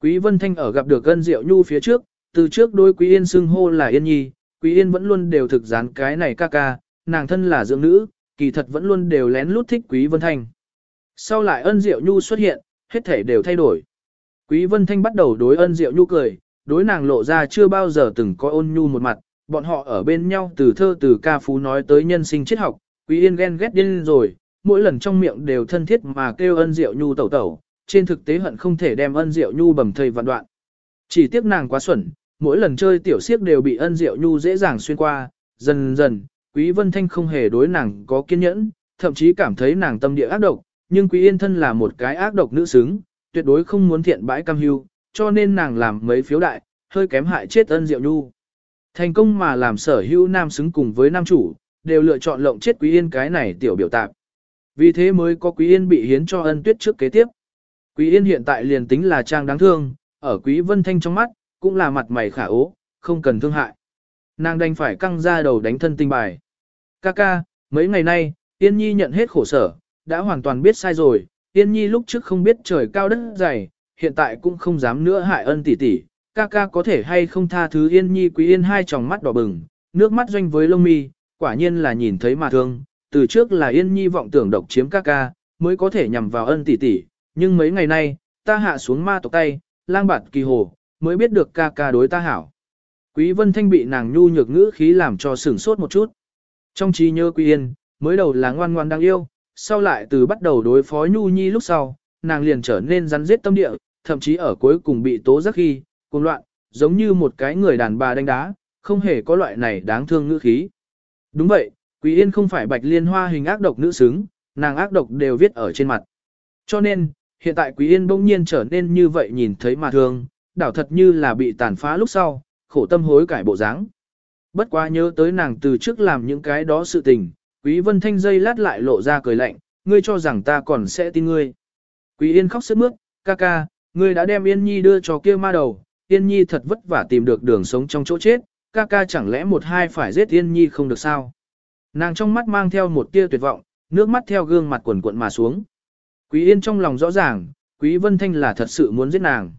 Quý Vân Thanh ở gặp được Ân Diệu Nhu phía trước, từ trước đôi Quý Yên xưng hô là Yên Nhi, Quý Yên vẫn luôn đều thực dán cái này ca ca, nàng thân là dưỡng nữ, kỳ thật vẫn luôn đều lén lút thích Quý Vân Thanh. Sau lại Ân Diệu Nhu xuất hiện, hết thể đều thay đổi. Quý Vân Thanh bắt đầu đối Ân Diệu Nhu cười, đối nàng lộ ra chưa bao giờ từng có ôn nhu một mặt, bọn họ ở bên nhau từ thơ từ ca phú nói tới nhân sinh triết học, Quý Yên ghen ghét điên rồi, mỗi lần trong miệng đều thân thiết mà kêu ân diệu nhu tẩu tẩu, trên thực tế hận không thể đem ân diệu nhu bầm thây vạn đoạn. Chỉ tiếc nàng quá xuẩn, mỗi lần chơi tiểu siếc đều bị ân diệu nhu dễ dàng xuyên qua, dần dần, Quý Vân Thanh không hề đối nàng có kiên nhẫn, thậm chí cảm thấy nàng tâm địa ác độc, nhưng Quý Yên thân là một cái ác độc nữ xứng, tuyệt đối không muốn thiện bãi cam hưu, cho nên nàng làm mấy phiếu đại, hơi kém hại chết ân diệu nhu. Thành công mà làm sở hữu nam xứng cùng với nam chủ, đều lựa chọn lộng chết Quý Yên cái này tiểu biểu tạp. Vì thế mới có Quý Yên bị hiến cho ân tuyết trước kế tiếp. Quý Yên hiện tại liền tính là trang đáng thương, ở Quý Vân Thanh trong mắt, cũng là mặt mày khả ố, không cần thương hại. Nàng đành phải căng ra đầu đánh thân tinh bài. Ca ca, mấy ngày nay, Yên Nhi nhận hết khổ sở, đã hoàn toàn biết sai rồi. Yên Nhi lúc trước không biết trời cao đất dày, hiện tại cũng không dám nữa hại ân tỷ tỷ. Ca ca có thể hay không tha thứ Yên Nhi quý yên hai tròng mắt đỏ bừng, nước mắt doanh với lông mi, quả nhiên là nhìn thấy mà thương. Từ trước là Yên Nhi vọng tưởng độc chiếm ca ca, mới có thể nhằm vào ân tỷ tỷ, nhưng mấy ngày nay, ta hạ xuống ma tộc tay, lang bạt kỳ hồ, mới biết được ca ca đối ta hảo. Quý Vân Thanh bị nàng nhu nhược ngữ khí làm cho sửng sốt một chút. Trong trí nhớ Quý Yên, mới đầu là ngoan ngoan đang yêu, sau lại từ bắt đầu đối phó Nhu Nhi lúc sau, nàng liền trở nên rắn giết tâm địa, thậm chí ở cuối cùng bị tố giác khi, cuồng loạn, giống như một cái người đàn bà đánh đá, không hề có loại này đáng thương ngữ khí. Đúng vậy, Quý Yên không phải bạch liên hoa hình ác độc nữ xứng, nàng ác độc đều viết ở trên mặt. Cho nên, hiện tại Quý Yên bỗng nhiên trở nên như vậy nhìn thấy mà thương, đảo thật như là bị tàn phá lúc sau, khổ tâm hối cải bộ dáng. Bất quá nhớ tới nàng từ trước làm những cái đó sự tình, Quý Vân Thanh dây lát lại lộ ra cười lạnh, ngươi cho rằng ta còn sẽ tin ngươi. Quý Yên khóc sướt mướt, ca ca, ngươi đã đem Yên Nhi đưa cho kia ma đầu, Yên Nhi thật vất vả tìm được đường sống trong chỗ chết, ca ca chẳng lẽ một hai phải giết Yên Nhi không được sao. Nàng trong mắt mang theo một tia tuyệt vọng, nước mắt theo gương mặt quần cuộn mà xuống. Quý Yên trong lòng rõ ràng, Quý Vân Thanh là thật sự muốn giết nàng.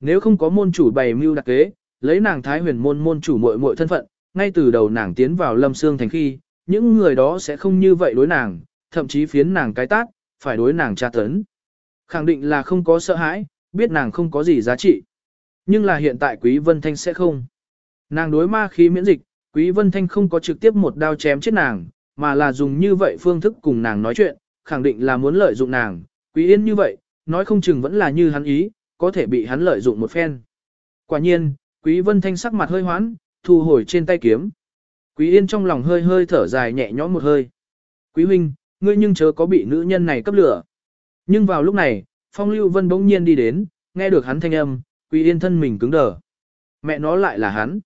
Nếu không có môn chủ bày mưu đặc kế, lấy nàng Thái Huyền môn môn chủ muội muội thân phận, ngay từ đầu nàng tiến vào Lâm Xương thành khi, những người đó sẽ không như vậy đối nàng, thậm chí phiến nàng cái tát, phải đối nàng tra tấn. Khẳng định là không có sợ hãi, biết nàng không có gì giá trị. Nhưng là hiện tại Quý Vân Thanh sẽ không. Nàng đối ma khí miễn dịch, Quý Vân Thanh không có trực tiếp một đao chém chết nàng, mà là dùng như vậy phương thức cùng nàng nói chuyện, khẳng định là muốn lợi dụng nàng. Quý Yên như vậy, nói không chừng vẫn là như hắn ý, có thể bị hắn lợi dụng một phen. Quả nhiên, Quý Vân Thanh sắc mặt hơi hoãn, thu hồi trên tay kiếm. Quý Yên trong lòng hơi hơi thở dài nhẹ nhõm một hơi. Quý huynh, ngươi nhưng chớ có bị nữ nhân này cấp lửa. Nhưng vào lúc này, Phong Lưu Vân bỗng nhiên đi đến, nghe được hắn thanh âm, Quý Yên thân mình cứng đờ. Mẹ nó lại là hắn.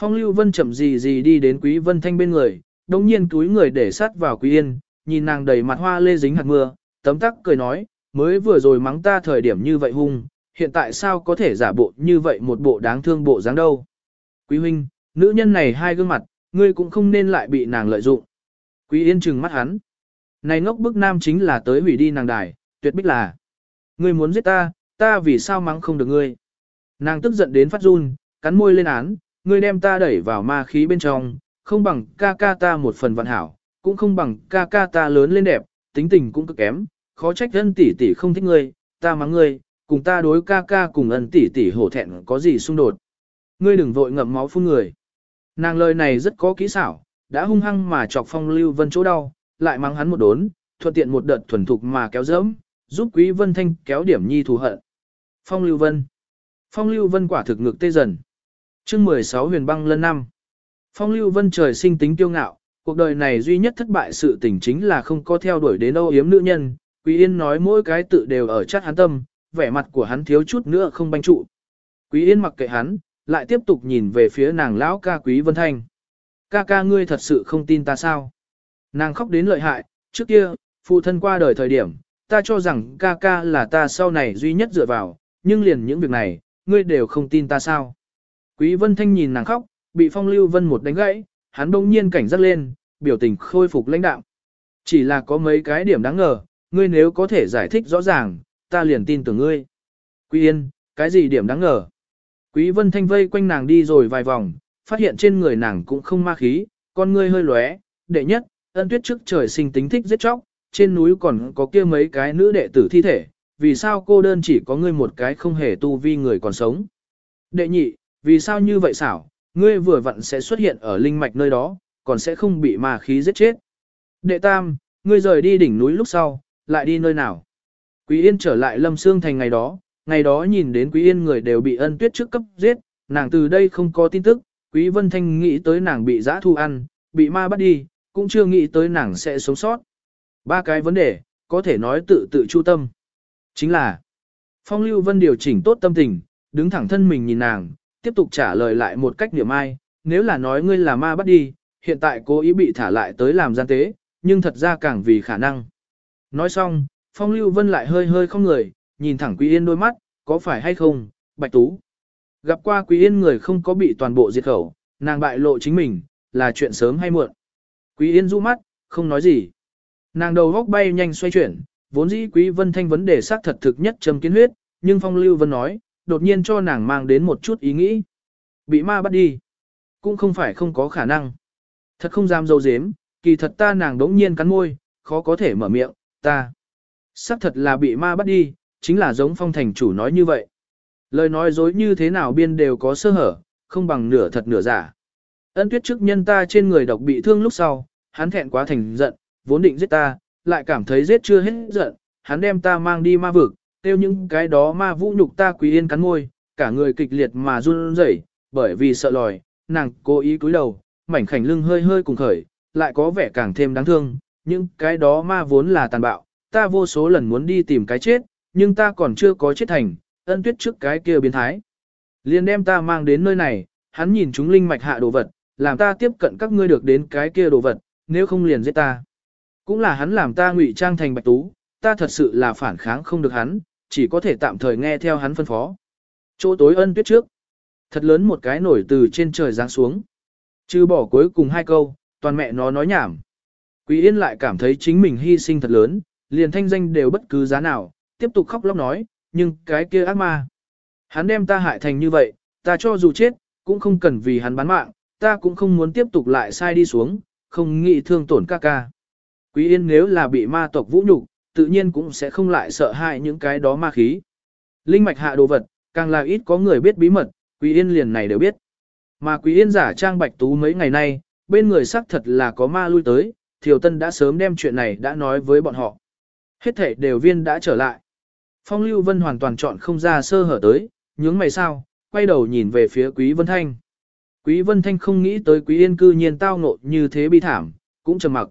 Phong Lưu Vân chậm gì gì đi đến Quý Vân Thanh bên người, đồng nhiên túi người để sát vào Quý Yên, nhìn nàng đầy mặt hoa lê dính hạt mưa, tấm tắc cười nói, mới vừa rồi mắng ta thời điểm như vậy hung, hiện tại sao có thể giả bộ như vậy một bộ đáng thương bộ dáng đâu. Quý huynh, nữ nhân này hai gương mặt, ngươi cũng không nên lại bị nàng lợi dụng. Quý yên trừng mắt hắn. Này ngốc bức nam chính là tới hủy đi nàng đài, tuyệt bích là. Ngươi muốn giết ta, ta vì sao mắng không được ngươi. Nàng tức giận đến phát run, cắn môi lên án, ngươi đem ta đẩy vào ma khí bên trong, không bằng ca ca ta một phần vạn hảo, cũng không bằng ca ca ta lớn lên đẹp, tính tình cũng cực kém, khó trách ân tỷ tỷ không thích ngươi, ta mắng ngươi, cùng ta đối ca ca cùng ân tỷ tỷ hổ thẹn có gì xung đột. Ngươi đừng vội ngậm máu phun người. Nàng lời này rất có kỹ xảo, đã hung hăng mà chọc phong lưu vân chỗ đau, lại mắng hắn một đốn, thuận tiện một đợt thuần thục mà kéo dẫm, giúp quý vân thanh kéo điểm nhi thù hận. Phong lưu vân. Phong lưu vân quả thực ngực tê dần chương 16 huyền băng lân năm. Phong lưu vân trời sinh tính kiêu ngạo, cuộc đời này duy nhất thất bại sự tình chính là không có theo đuổi đến âu yếm nữ nhân. Quý yên nói mỗi cái tự đều ở chắc hắn tâm, vẻ mặt của hắn thiếu chút nữa không banh trụ. Quý yên mặc kệ hắn, lại tiếp tục nhìn về phía nàng lão ca quý vân thanh. Ca ca ngươi thật sự không tin ta sao? Nàng khóc đến lợi hại, trước kia, phụ thân qua đời thời điểm, ta cho rằng ca ca là ta sau này duy nhất dựa vào, nhưng liền những việc này, ngươi đều không tin ta sao? Quý vân thanh nhìn nàng khóc, bị phong lưu vân một đánh gãy, hắn bỗng nhiên cảnh giác lên, biểu tình khôi phục lãnh đạo. Chỉ là có mấy cái điểm đáng ngờ, ngươi nếu có thể giải thích rõ ràng, ta liền tin tưởng ngươi. Quý yên, cái gì điểm đáng ngờ? Quý vân thanh vây quanh nàng đi rồi vài vòng, phát hiện trên người nàng cũng không ma khí, con ngươi hơi lóe. Đệ nhất, ân tuyết trước trời sinh tính thích giết chóc, trên núi còn có kia mấy cái nữ đệ tử thi thể, vì sao cô đơn chỉ có ngươi một cái không hề tu vi người còn sống. Đệ nhị, vì sao như vậy xảo, ngươi vừa vặn sẽ xuất hiện ở linh mạch nơi đó, còn sẽ không bị ma khí giết chết. Đệ tam, ngươi rời đi đỉnh núi lúc sau, lại đi nơi nào? Quý Yên trở lại Lâm Sương Thành ngày đó, ngày đó nhìn đến Quý Yên người đều bị ân tuyết trước cấp giết, nàng từ đây không có tin tức, Quý Vân Thanh nghĩ tới nàng bị giã thu ăn, bị ma bắt đi, cũng chưa nghĩ tới nàng sẽ sống sót. Ba cái vấn đề, có thể nói tự tự chu tâm. Chính là, Phong Lưu Vân điều chỉnh tốt tâm tình, đứng thẳng thân mình nhìn nàng, tiếp tục trả lời lại một cách niệm ai, nếu là nói ngươi là ma bắt đi, hiện tại cố ý bị thả lại tới làm gian tế, nhưng thật ra càng vì khả năng. Nói xong, Phong Lưu Vân lại hơi hơi không người, nhìn thẳng Quý Yên đôi mắt, có phải hay không, Bạch Tú. Gặp qua Quý Yên người không có bị toàn bộ diệt khẩu, nàng bại lộ chính mình, là chuyện sớm hay muộn. Quý Yên rũ mắt, không nói gì. Nàng đầu góc bay nhanh xoay chuyển, vốn dĩ Quý Vân Thanh vấn đề xác thật thực nhất trầm kiến huyết, nhưng Phong Lưu Vân nói, đột nhiên cho nàng mang đến một chút ý nghĩ. Bị ma bắt đi, cũng không phải không có khả năng. Thật không dám dâu dếm, kỳ thật ta nàng đống nhiên cắn môi, khó có thể mở miệng, ta. Sắc thật là bị ma bắt đi, chính là giống phong thành chủ nói như vậy. Lời nói dối như thế nào biên đều có sơ hở, không bằng nửa thật nửa giả. Ân tuyết trước nhân ta trên người độc bị thương lúc sau, hắn thẹn quá thành giận, vốn định giết ta, lại cảm thấy giết chưa hết giận, hắn đem ta mang đi ma vực, tiêu những cái đó ma vũ nhục ta quý yên cắn môi, cả người kịch liệt mà run rẩy, bởi vì sợ lòi, nàng cố ý cúi đầu, mảnh khảnh lưng hơi hơi cùng khởi, lại có vẻ càng thêm đáng thương, những cái đó ma vốn là tàn bạo, ta vô số lần muốn đi tìm cái chết, nhưng ta còn chưa có chết thành, ân tuyết trước cái kia biến thái. Liền đem ta mang đến nơi này, hắn nhìn chúng linh mạch hạ đồ vật, làm ta tiếp cận các ngươi được đến cái kia đồ vật, nếu không liền giết ta. Cũng là hắn làm ta ngụy trang thành bạch tú, ta thật sự là phản kháng không được hắn, chỉ có thể tạm thời nghe theo hắn phân phó. Chỗ tối ân tuyết trước. Thật lớn một cái nổi từ trên trời giáng xuống. Chứ bỏ cuối cùng hai câu, toàn mẹ nó nói nhảm. Quý Yên lại cảm thấy chính mình hy sinh thật lớn, liền thanh danh đều bất cứ giá nào, tiếp tục khóc lóc nói, nhưng cái kia ác ma. Hắn đem ta hại thành như vậy, ta cho dù chết, cũng không cần vì hắn bán mạng, ta cũng không muốn tiếp tục lại sai đi xuống, không nghĩ thương tổn ca ca. Quý Yên nếu là bị ma tộc vũ nhục, tự nhiên cũng sẽ không lại sợ hãi những cái đó ma khí. Linh mạch hạ đồ vật, càng là ít có người biết bí mật, Quý Yên liền này đều biết. Mà Quý Yên giả trang bạch tú mấy ngày nay, bên người xác thật là có ma lui tới, Thiều Tân đã sớm đem chuyện này đã nói với bọn họ. Hết thể đều viên đã trở lại. Phong Lưu Vân hoàn toàn chọn không ra sơ hở tới, nhướng mày sao, quay đầu nhìn về phía Quý Vân Thanh. Quý Vân Thanh không nghĩ tới Quý Yên cư nhiên tao ngộ như thế bi thảm, cũng trầm mặc.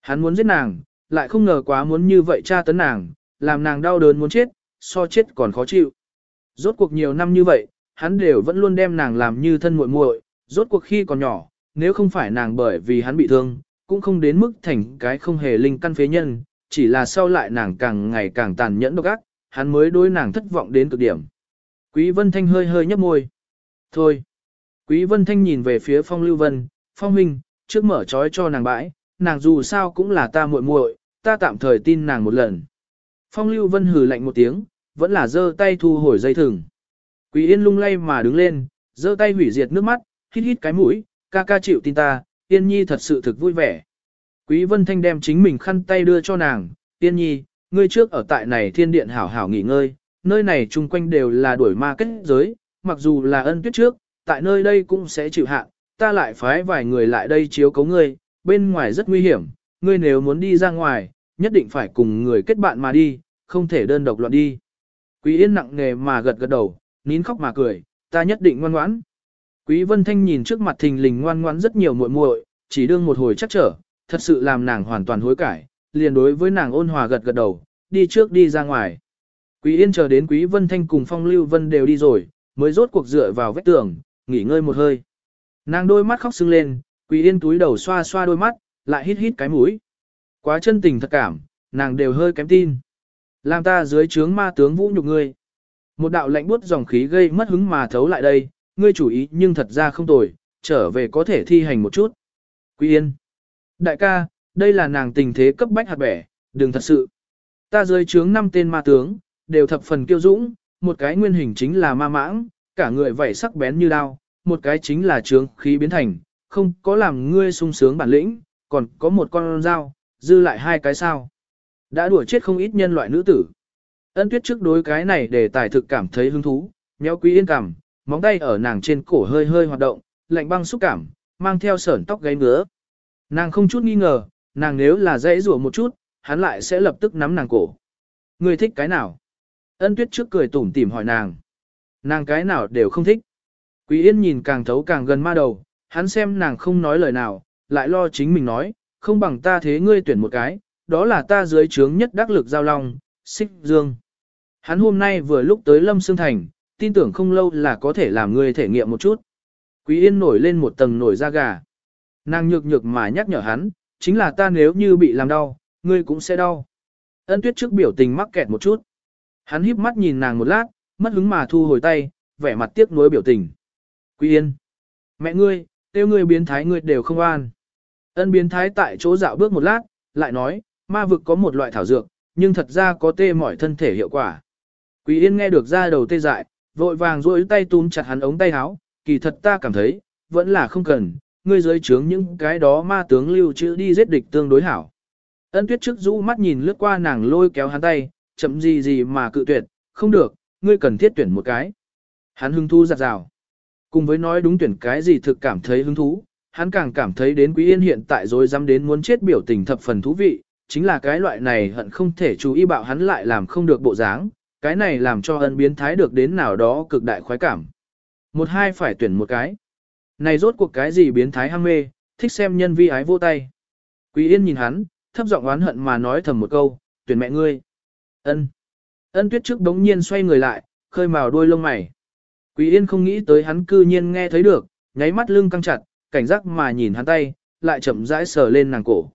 Hắn muốn giết nàng, lại không ngờ quá muốn như vậy tra tấn nàng, làm nàng đau đớn muốn chết, so chết còn khó chịu. Rốt cuộc nhiều năm như vậy, hắn đều vẫn luôn đem nàng làm như thân muội muội, rốt cuộc khi còn nhỏ, nếu không phải nàng bởi vì hắn bị thương, cũng không đến mức thành cái không hề linh căn phế nhân, chỉ là sau lại nàng càng ngày càng tàn nhẫn độc ác, hắn mới đối nàng thất vọng đến cực điểm. Quý Vân Thanh hơi hơi nhấp môi. Thôi. Quý Vân Thanh nhìn về phía Phong Lưu Vân, Phong Huynh, trước mở trói cho nàng bãi, nàng dù sao cũng là ta muội muội, ta tạm thời tin nàng một lần. Phong Lưu Vân hừ lạnh một tiếng, vẫn là giơ tay thu hồi dây thừng. Quý Yên lung lay mà đứng lên, giơ tay hủy diệt nước mắt, hít hít cái mũi, ca ca chịu tin ta, Yên Nhi thật sự thực vui vẻ. Quý Vân Thanh đem chính mình khăn tay đưa cho nàng, Yên Nhi, ngươi trước ở tại này thiên điện hảo hảo nghỉ ngơi, nơi này chung quanh đều là đuổi ma kết giới, mặc dù là ân tuyết trước, tại nơi đây cũng sẽ chịu hạn, ta lại phái vài người lại đây chiếu cấu ngươi, bên ngoài rất nguy hiểm, ngươi nếu muốn đi ra ngoài, nhất định phải cùng người kết bạn mà đi, không thể đơn độc loạn đi. Quý Yên nặng nề mà gật gật đầu, nín khóc mà cười, ta nhất định ngoan ngoãn. Quý Vân Thanh nhìn trước mặt thình lình ngoan ngoãn rất nhiều muội muội, chỉ đương một hồi chắc trở, thật sự làm nàng hoàn toàn hối cải, liền đối với nàng ôn hòa gật gật đầu, đi trước đi ra ngoài. Quý Yên chờ đến Quý Vân Thanh cùng Phong Lưu Vân đều đi rồi, mới rốt cuộc dựa vào vách tường, nghỉ ngơi một hơi. Nàng đôi mắt khóc sưng lên, Quỳ Yên túi đầu xoa xoa đôi mắt, lại hít hít cái mũi. Quá chân tình thật cảm, nàng đều hơi kém tin. Làm ta dưới trướng ma tướng vũ nhục ngươi. Một đạo lạnh buốt dòng khí gây mất hứng mà thấu lại đây, ngươi chủ ý nhưng thật ra không tồi, trở về có thể thi hành một chút. Quý Yên. Đại ca, đây là nàng tình thế cấp bách hạt bẻ, đừng thật sự. Ta dưới trướng năm tên ma tướng, đều thập phần kiêu dũng, một cái nguyên hình chính là ma mãng, cả người vảy sắc bén như đao, một cái chính là trướng khí biến thành, không có làm ngươi sung sướng bản lĩnh, còn có một con dao, dư lại hai cái sao. Đã đuổi chết không ít nhân loại nữ tử. Ân tuyết trước đối cái này để tài thực cảm thấy hứng thú, nhéo quý yên cảm, móng tay ở nàng trên cổ hơi hơi hoạt động, lạnh băng xúc cảm, mang theo sởn tóc gáy ngứa. Nàng không chút nghi ngờ, nàng nếu là dễ rủa một chút, hắn lại sẽ lập tức nắm nàng cổ. Ngươi thích cái nào? Ân tuyết trước cười tủm tỉm hỏi nàng. Nàng cái nào đều không thích. Quý yên nhìn càng thấu càng gần ma đầu, hắn xem nàng không nói lời nào, lại lo chính mình nói, không bằng ta thế ngươi tuyển một cái, đó là ta dưới trướng nhất đắc lực giao long, xích dương. Hắn hôm nay vừa lúc tới Lâm Sương Thành, tin tưởng không lâu là có thể làm ngươi thể nghiệm một chút. Quý Yên nổi lên một tầng nổi da gà. Nàng nhược nhược mà nhắc nhở hắn, chính là ta nếu như bị làm đau, ngươi cũng sẽ đau. Ân tuyết trước biểu tình mắc kẹt một chút. Hắn híp mắt nhìn nàng một lát, mất hứng mà thu hồi tay, vẻ mặt tiếc nuối biểu tình. Quý Yên, mẹ ngươi, tiêu ngươi biến thái ngươi đều không an. Ân biến thái tại chỗ dạo bước một lát, lại nói, ma vực có một loại thảo dược, nhưng thật ra có tê mỏi thân thể hiệu quả. Quý Yên nghe được ra đầu tê dại, vội vàng duỗi tay túm chặt hắn ống tay áo, kỳ thật ta cảm thấy, vẫn là không cần, ngươi dưới trướng những cái đó ma tướng lưu trữ đi giết địch tương đối hảo. Ân tuyết trước rũ mắt nhìn lướt qua nàng lôi kéo hắn tay, chậm gì gì mà cự tuyệt, không được, ngươi cần thiết tuyển một cái. Hắn hưng thu giặt rào. Cùng với nói đúng tuyển cái gì thực cảm thấy hứng thú, hắn càng cảm thấy đến Quý Yên hiện tại rồi dám đến muốn chết biểu tình thập phần thú vị, chính là cái loại này hận không thể chú ý bạo hắn lại làm không được bộ dáng, cái này làm cho ân biến thái được đến nào đó cực đại khoái cảm. Một hai phải tuyển một cái. Này rốt cuộc cái gì biến thái ham mê, thích xem nhân vi ái vô tay. Quý Yên nhìn hắn, thấp giọng oán hận mà nói thầm một câu, tuyển mẹ ngươi. Ân. Ân tuyết trước đống nhiên xoay người lại, khơi màu đuôi lông mày. Quý Yên không nghĩ tới hắn cư nhiên nghe thấy được, nháy mắt lưng căng chặt, cảnh giác mà nhìn hắn tay, lại chậm rãi sờ lên nàng cổ.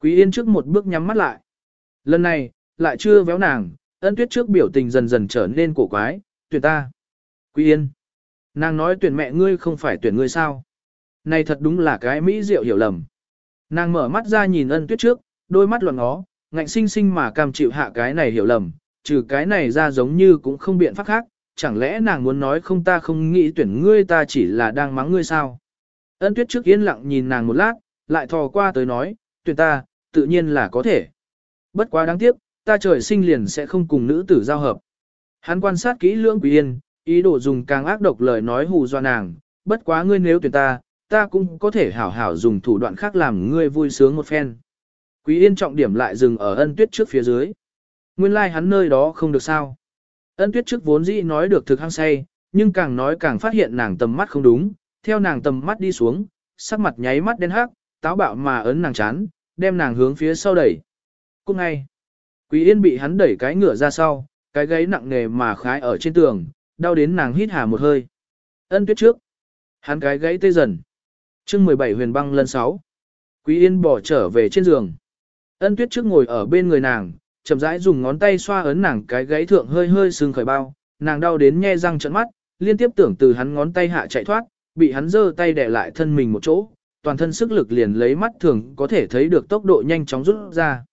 Quý Yên trước một bước nhắm mắt lại. Lần này, lại chưa véo nàng, ân tuyết trước biểu tình dần dần trở nên cổ quái, tuyển ta. Quý Yên. Nàng nói tuyển mẹ ngươi không phải tuyển ngươi sao. Này thật đúng là cái mỹ diệu hiểu lầm. Nàng mở mắt ra nhìn ân tuyết trước, đôi mắt loạn ngó, ngạnh sinh sinh mà cam chịu hạ cái này hiểu lầm, trừ cái này ra giống như cũng không biện pháp khác, chẳng lẽ nàng muốn nói không ta không nghĩ tuyển ngươi ta chỉ là đang mắng ngươi sao. Ân tuyết trước yên lặng nhìn nàng một lát, lại thò qua tới nói, tuyển ta, tự nhiên là có thể. Bất quá đáng tiếc, ta trời sinh liền sẽ không cùng nữ tử giao hợp. Hắn quan sát kỹ lưỡng Quý Yên, ý đồ dùng càng ác độc lời nói hù dọa nàng, bất quá ngươi nếu tuyển ta, ta cũng có thể hảo hảo dùng thủ đoạn khác làm ngươi vui sướng một phen. Quý Yên trọng điểm lại dừng ở ân tuyết trước phía dưới. Nguyên lai like hắn nơi đó không được sao. Ân tuyết trước vốn dĩ nói được thực hăng say, nhưng càng nói càng phát hiện nàng tầm mắt không đúng, theo nàng tầm mắt đi xuống, sắc mặt nháy mắt đen hắc, táo bạo mà ấn nàng chán, đem nàng hướng phía sau đẩy. Cũng ngay, Quý Yên bị hắn đẩy cái ngựa ra sau, cái gáy nặng nề mà khái ở trên tường, đau đến nàng hít hà một hơi. Ân tuyết trước. Hắn cái gáy tê dần. chương 17 huyền băng lần 6. Quý Yên bỏ trở về trên giường. Ân tuyết trước ngồi ở bên người nàng, chậm rãi dùng ngón tay xoa ấn nàng cái gáy thượng hơi hơi sưng khởi bao. Nàng đau đến nhe răng trợn mắt, liên tiếp tưởng từ hắn ngón tay hạ chạy thoát, bị hắn giơ tay đè lại thân mình một chỗ, toàn thân sức lực liền lấy mắt thường có thể thấy được tốc độ nhanh chóng rút ra.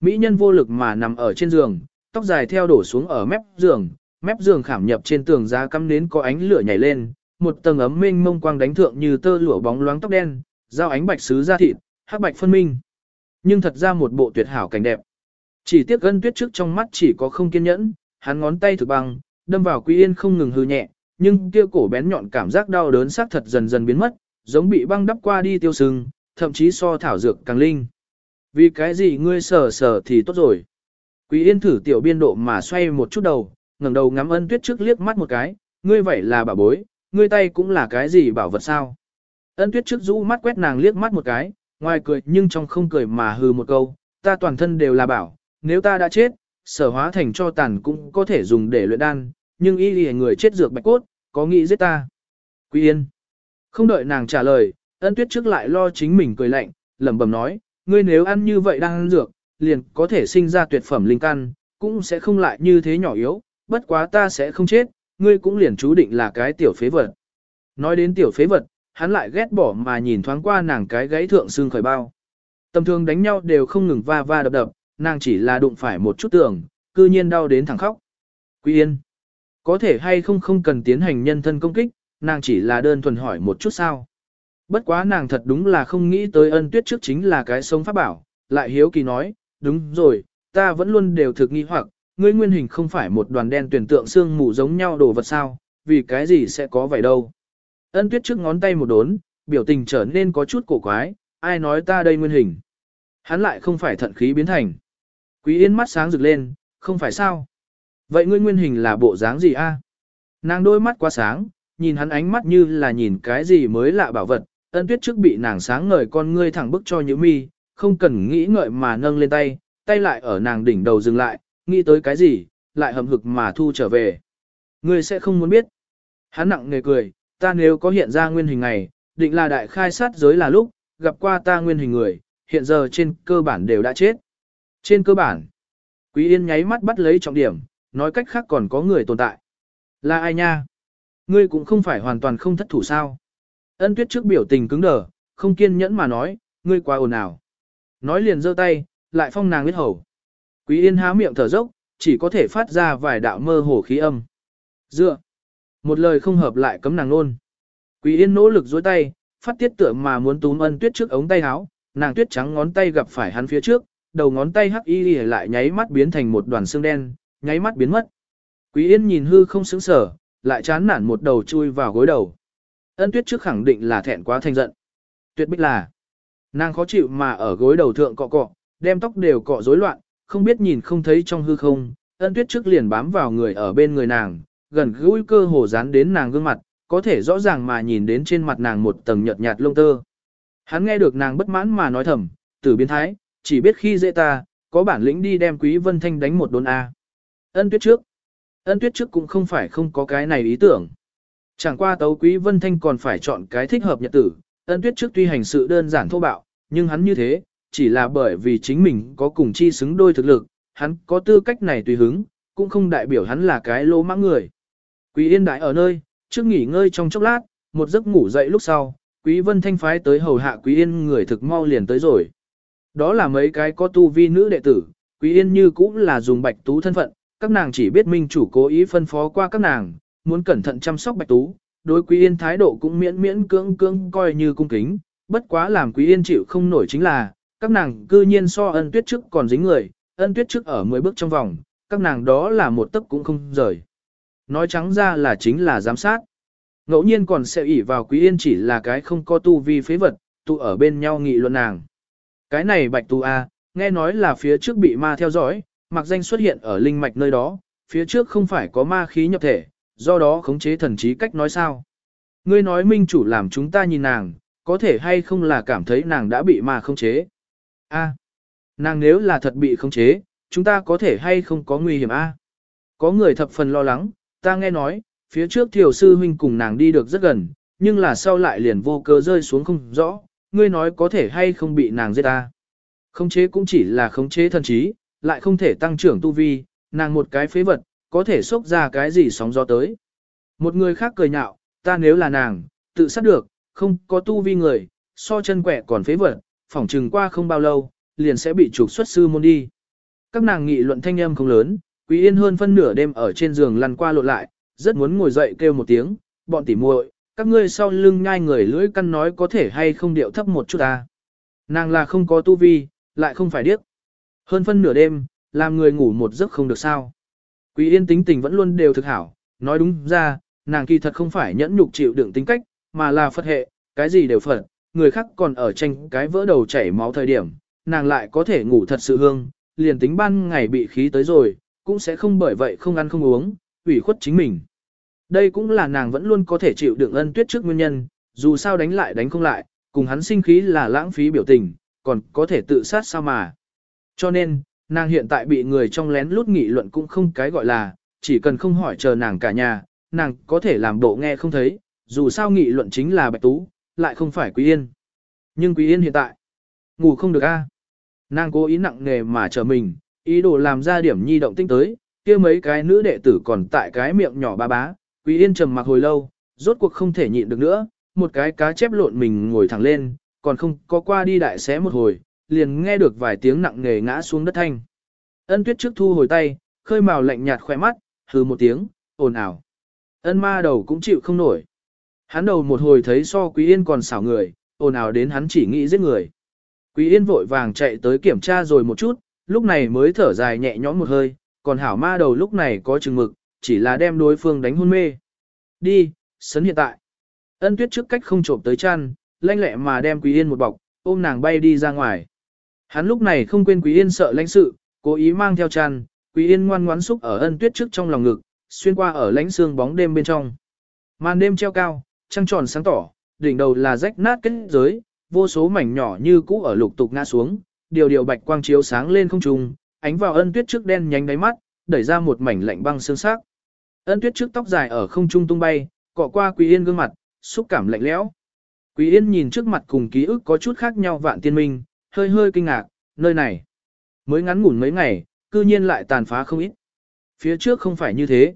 Mỹ nhân vô lực mà nằm ở trên giường, tóc dài theo đổ xuống ở mép giường, mép giường khảm nhập trên tường giá cắm nến có ánh lửa nhảy lên, một tầng ấm mênh mông quang đánh thượng như tơ lụa bóng loáng tóc đen, giao ánh bạch sứ da thịt, hắc bạch phân minh. Nhưng thật ra một bộ tuyệt hảo cảnh đẹp. Chỉ tiếc gân tuyết trước trong mắt chỉ có không kiên nhẫn, hắn ngón tay thực băng, đâm vào Quý Yên không ngừng hư nhẹ, nhưng kia cổ bén nhọn cảm giác đau đớn sắc thật dần dần biến mất, giống bị băng đắp qua đi tiêu sưng, thậm chí so thảo dược càng linh. Vì cái gì ngươi sờ sờ thì tốt rồi. Quý Yên thử tiểu biên độ mà xoay một chút đầu, ngẩng đầu ngắm ân tuyết trước liếc mắt một cái, ngươi vậy là bảo bối, ngươi tay cũng là cái gì bảo vật sao. Ân tuyết trước rũ mắt quét nàng liếc mắt một cái, ngoài cười nhưng trong không cười mà hừ một câu, ta toàn thân đều là bảo, nếu ta đã chết, sở hóa thành cho tàn cũng có thể dùng để luyện đan, nhưng y lìa người chết dược bạch cốt, có nghĩ giết ta. Quý Yên. Không đợi nàng trả lời, ân tuyết trước lại lo chính mình cười lạnh, lẩm bẩm nói, ngươi nếu ăn như vậy đang ăn dược, liền có thể sinh ra tuyệt phẩm linh căn, cũng sẽ không lại như thế nhỏ yếu, bất quá ta sẽ không chết, ngươi cũng liền chú định là cái tiểu phế vật. Nói đến tiểu phế vật, hắn lại ghét bỏ mà nhìn thoáng qua nàng cái gáy thượng xương khởi bao. Tầm thường đánh nhau đều không ngừng va va đập đập, nàng chỉ là đụng phải một chút tường, cư nhiên đau đến thẳng khóc. Quý yên, có thể hay không không cần tiến hành nhân thân công kích, nàng chỉ là đơn thuần hỏi một chút sao. Bất quá nàng thật đúng là không nghĩ tới ân tuyết trước chính là cái sống pháp bảo, lại hiếu kỳ nói, đúng rồi, ta vẫn luôn đều thực nghi hoặc, ngươi nguyên hình không phải một đoàn đen tuyển tượng xương mù giống nhau đồ vật sao, vì cái gì sẽ có vậy đâu. Ân tuyết trước ngón tay một đốn, biểu tình trở nên có chút cổ quái, ai nói ta đây nguyên hình. Hắn lại không phải thận khí biến thành. Quý yên mắt sáng rực lên, Không phải sao? Vậy ngươi nguyên hình là bộ dáng gì a? Nàng đôi mắt quá sáng, nhìn hắn ánh mắt như là nhìn cái gì mới lạ bảo vật, ân tuyết trước bị nàng sáng ngời con ngươi thẳng bức cho nhữ mi, không cần nghĩ ngợi mà nâng lên tay, tay lại ở nàng đỉnh đầu dừng lại, nghĩ tới cái gì, lại hầm hực mà thu trở về. Ngươi sẽ không muốn biết. Hắn nặng nề cười, ta nếu có hiện ra nguyên hình này, định là đại khai sát giới là lúc, gặp qua ta nguyên hình người, hiện giờ trên cơ bản đều đã chết. Trên cơ bản, Quý Yên nháy mắt bắt lấy trọng điểm, nói cách khác còn có người tồn tại. Là ai nha? Ngươi cũng không phải hoàn toàn không thất thủ sao. Ân tuyết trước biểu tình cứng đờ, không kiên nhẫn mà nói, ngươi quá ồn ào. Nói liền giơ tay, lại phong nàng huyết hầu. Quý Yên há miệng thở dốc, chỉ có thể phát ra vài đạo mơ hồ khí âm. Dựa. Một lời không hợp lại cấm nàng luôn. Quý Yên nỗ lực duỗi tay, phát tiết tựa mà muốn túm ân tuyết trước ống tay áo, nàng tuyết trắng ngón tay gặp phải hắn phía trước, đầu ngón tay hắc y lại nháy mắt biến thành một đoàn xương đen, nháy mắt biến mất. Quý Yên nhìn hư không sững sờ, lại chán nản một đầu chui vào gối đầu. Ân tuyết trước khẳng định là thẹn quá thành giận. Tuyệt bích là, nàng khó chịu mà ở gối đầu thượng cọ cọ, đem tóc đều cọ rối loạn, không biết nhìn không thấy trong hư không, ân tuyết trước liền bám vào người ở bên người nàng, gần gũi cơ hồ dán đến nàng gương mặt, có thể rõ ràng mà nhìn đến trên mặt nàng một tầng nhợt nhạt lông tơ. Hắn nghe được nàng bất mãn mà nói thầm, tử biến thái, chỉ biết khi dễ ta, có bản lĩnh đi đem Quý Vân Thanh đánh một đốn A. Ân tuyết trước. Ân tuyết trước cũng không phải không có cái này ý tưởng. Chẳng qua tấu Quý Vân Thanh còn phải chọn cái thích hợp nhật tử. Ân tuyết trước tuy hành sự đơn giản thô bạo, nhưng hắn như thế, chỉ là bởi vì chính mình có cùng chi xứng đôi thực lực, hắn có tư cách này tùy hứng, cũng không đại biểu hắn là cái lỗ mãng người. Quý Yên đại ở nơi, trước nghỉ ngơi trong chốc lát, một giấc ngủ dậy lúc sau, Quý Vân Thanh phái tới hầu hạ Quý Yên người thực mau liền tới rồi. Đó là mấy cái có tu vi nữ đệ tử, Quý Yên như cũng là dùng bạch tú thân phận, các nàng chỉ biết minh chủ cố ý phân phó qua các nàng, muốn cẩn thận chăm sóc bạch tú, đối Quý Yên thái độ cũng miễn miễn cưỡng cưỡng coi như cung kính, bất quá làm Quý Yên chịu không nổi chính là, các nàng cư nhiên so ân tuyết trước còn dính người, ân tuyết trước ở 10 bước trong vòng, các nàng đó là một tấc cũng không rời. Nói trắng ra là chính là giám sát. Ngẫu nhiên còn sẽ ỷ vào Quý Yên chỉ là cái không có tu vi phế vật, tụ ở bên nhau nghị luận nàng. Cái này bạch tu A, nghe nói là phía trước bị ma theo dõi, mặc danh xuất hiện ở linh mạch nơi đó, phía trước không phải có ma khí nhập thể, do đó khống chế thần trí cách nói sao. Ngươi nói minh chủ làm chúng ta nhìn nàng, có thể hay không là cảm thấy nàng đã bị ma khống chế. A, nàng nếu là thật bị khống chế, chúng ta có thể hay không có nguy hiểm A. Có người thập phần lo lắng, ta nghe nói, phía trước thiểu sư huynh cùng nàng đi được rất gần, nhưng là sau lại liền vô cơ rơi xuống không rõ, ngươi nói có thể hay không bị nàng giết ta. Khống chế cũng chỉ là khống chế thần trí, lại không thể tăng trưởng tu vi, nàng một cái phế vật, có thể xúc ra cái gì sóng gió tới. Một người khác cười nhạo, ta nếu là nàng, tự sát được, không có tu vi người, so chân quẻ còn phế vật, phỏng trừng qua không bao lâu, liền sẽ bị trục xuất sư môn đi. Các nàng nghị luận thanh âm không lớn, Quý Yên hơn phân nửa đêm ở trên giường lăn qua lộn lại, rất muốn ngồi dậy kêu một tiếng, bọn tỉ muội, các ngươi sau lưng nhai người lưỡi căn nói có thể hay không điệu thấp một chút ta. Nàng là không có tu vi, lại không phải điếc. Hơn phân nửa đêm, làm người ngủ một giấc không được sao. Quý yên tính tình vẫn luôn đều thực hảo, nói đúng ra, nàng kỳ thật không phải nhẫn nhục chịu đựng tính cách, mà là phật hệ, cái gì đều phật, người khác còn ở tranh cái vỡ đầu chảy máu thời điểm, nàng lại có thể ngủ thật sự hương, liền tính ban ngày bị khí tới rồi, cũng sẽ không bởi vậy không ăn không uống, ủy khuất chính mình. Đây cũng là nàng vẫn luôn có thể chịu đựng ân tuyết trước nguyên nhân, dù sao đánh lại đánh không lại, cùng hắn sinh khí là lãng phí biểu tình, còn có thể tự sát sao mà. Cho nên, nàng hiện tại bị người trong lén lút nghị luận cũng không cái gọi là, chỉ cần không hỏi chờ nàng cả nhà, nàng có thể làm bộ nghe không thấy, dù sao nghị luận chính là Bạch Tú, lại không phải Quý Yên. Nhưng Quý Yên hiện tại, ngủ không được a. Nàng cố ý nặng nề mà chờ mình, ý đồ làm ra điểm nhi động tinh tới, kia mấy cái nữ đệ tử còn tại cái miệng nhỏ ba bá, Quý Yên trầm mặc hồi lâu, rốt cuộc không thể nhịn được nữa, một cái cá chép lộn mình ngồi thẳng lên, còn không có qua đi đại xé một hồi, liền nghe được vài tiếng nặng nề ngã xuống đất thanh. Ân tuyết trước thu hồi tay, khơi màu lạnh nhạt khỏe mắt, hừ một tiếng, ồn ào. Ân ma đầu cũng chịu không nổi. Hắn đầu một hồi thấy so Quý Yên còn xảo người, ồn ào đến hắn chỉ nghĩ giết người. Quý Yên vội vàng chạy tới kiểm tra rồi một chút, lúc này mới thở dài nhẹ nhõm một hơi, còn hảo ma đầu lúc này có chừng mực, chỉ là đem đối phương đánh hôn mê. Đi, sấn hiện tại. Ân tuyết trước cách không trộm tới chăn, lanh lẹ mà đem Quý Yên một bọc, ôm nàng bay đi ra ngoài. Hắn lúc này không quên Quý Yên sợ lãnh sự, cố ý mang theo chăn, Quý Yên ngoan ngoãn xúc ở ân tuyết trước trong lòng ngực, xuyên qua ở lãnh xương bóng đêm bên trong. Màn đêm treo cao, trăng tròn sáng tỏ, đỉnh đầu là rách nát kết giới, vô số mảnh nhỏ như cũ ở lục tục ngã xuống, điều điều bạch quang chiếu sáng lên không trung, ánh vào ân tuyết trước đen nhánh đáy mắt, đẩy ra một mảnh lạnh băng xương sắc. Ân tuyết trước tóc dài ở không trung tung bay, cọ qua Quý Yên gương mặt, xúc cảm lạnh lẽo. Quý Yên nhìn trước mặt cùng ký ức có chút khác nhau vạn tiên minh, hơi hơi kinh ngạc, nơi này. Mới ngắn ngủn mấy ngày, cư nhiên lại tàn phá không ít. Phía trước không phải như thế.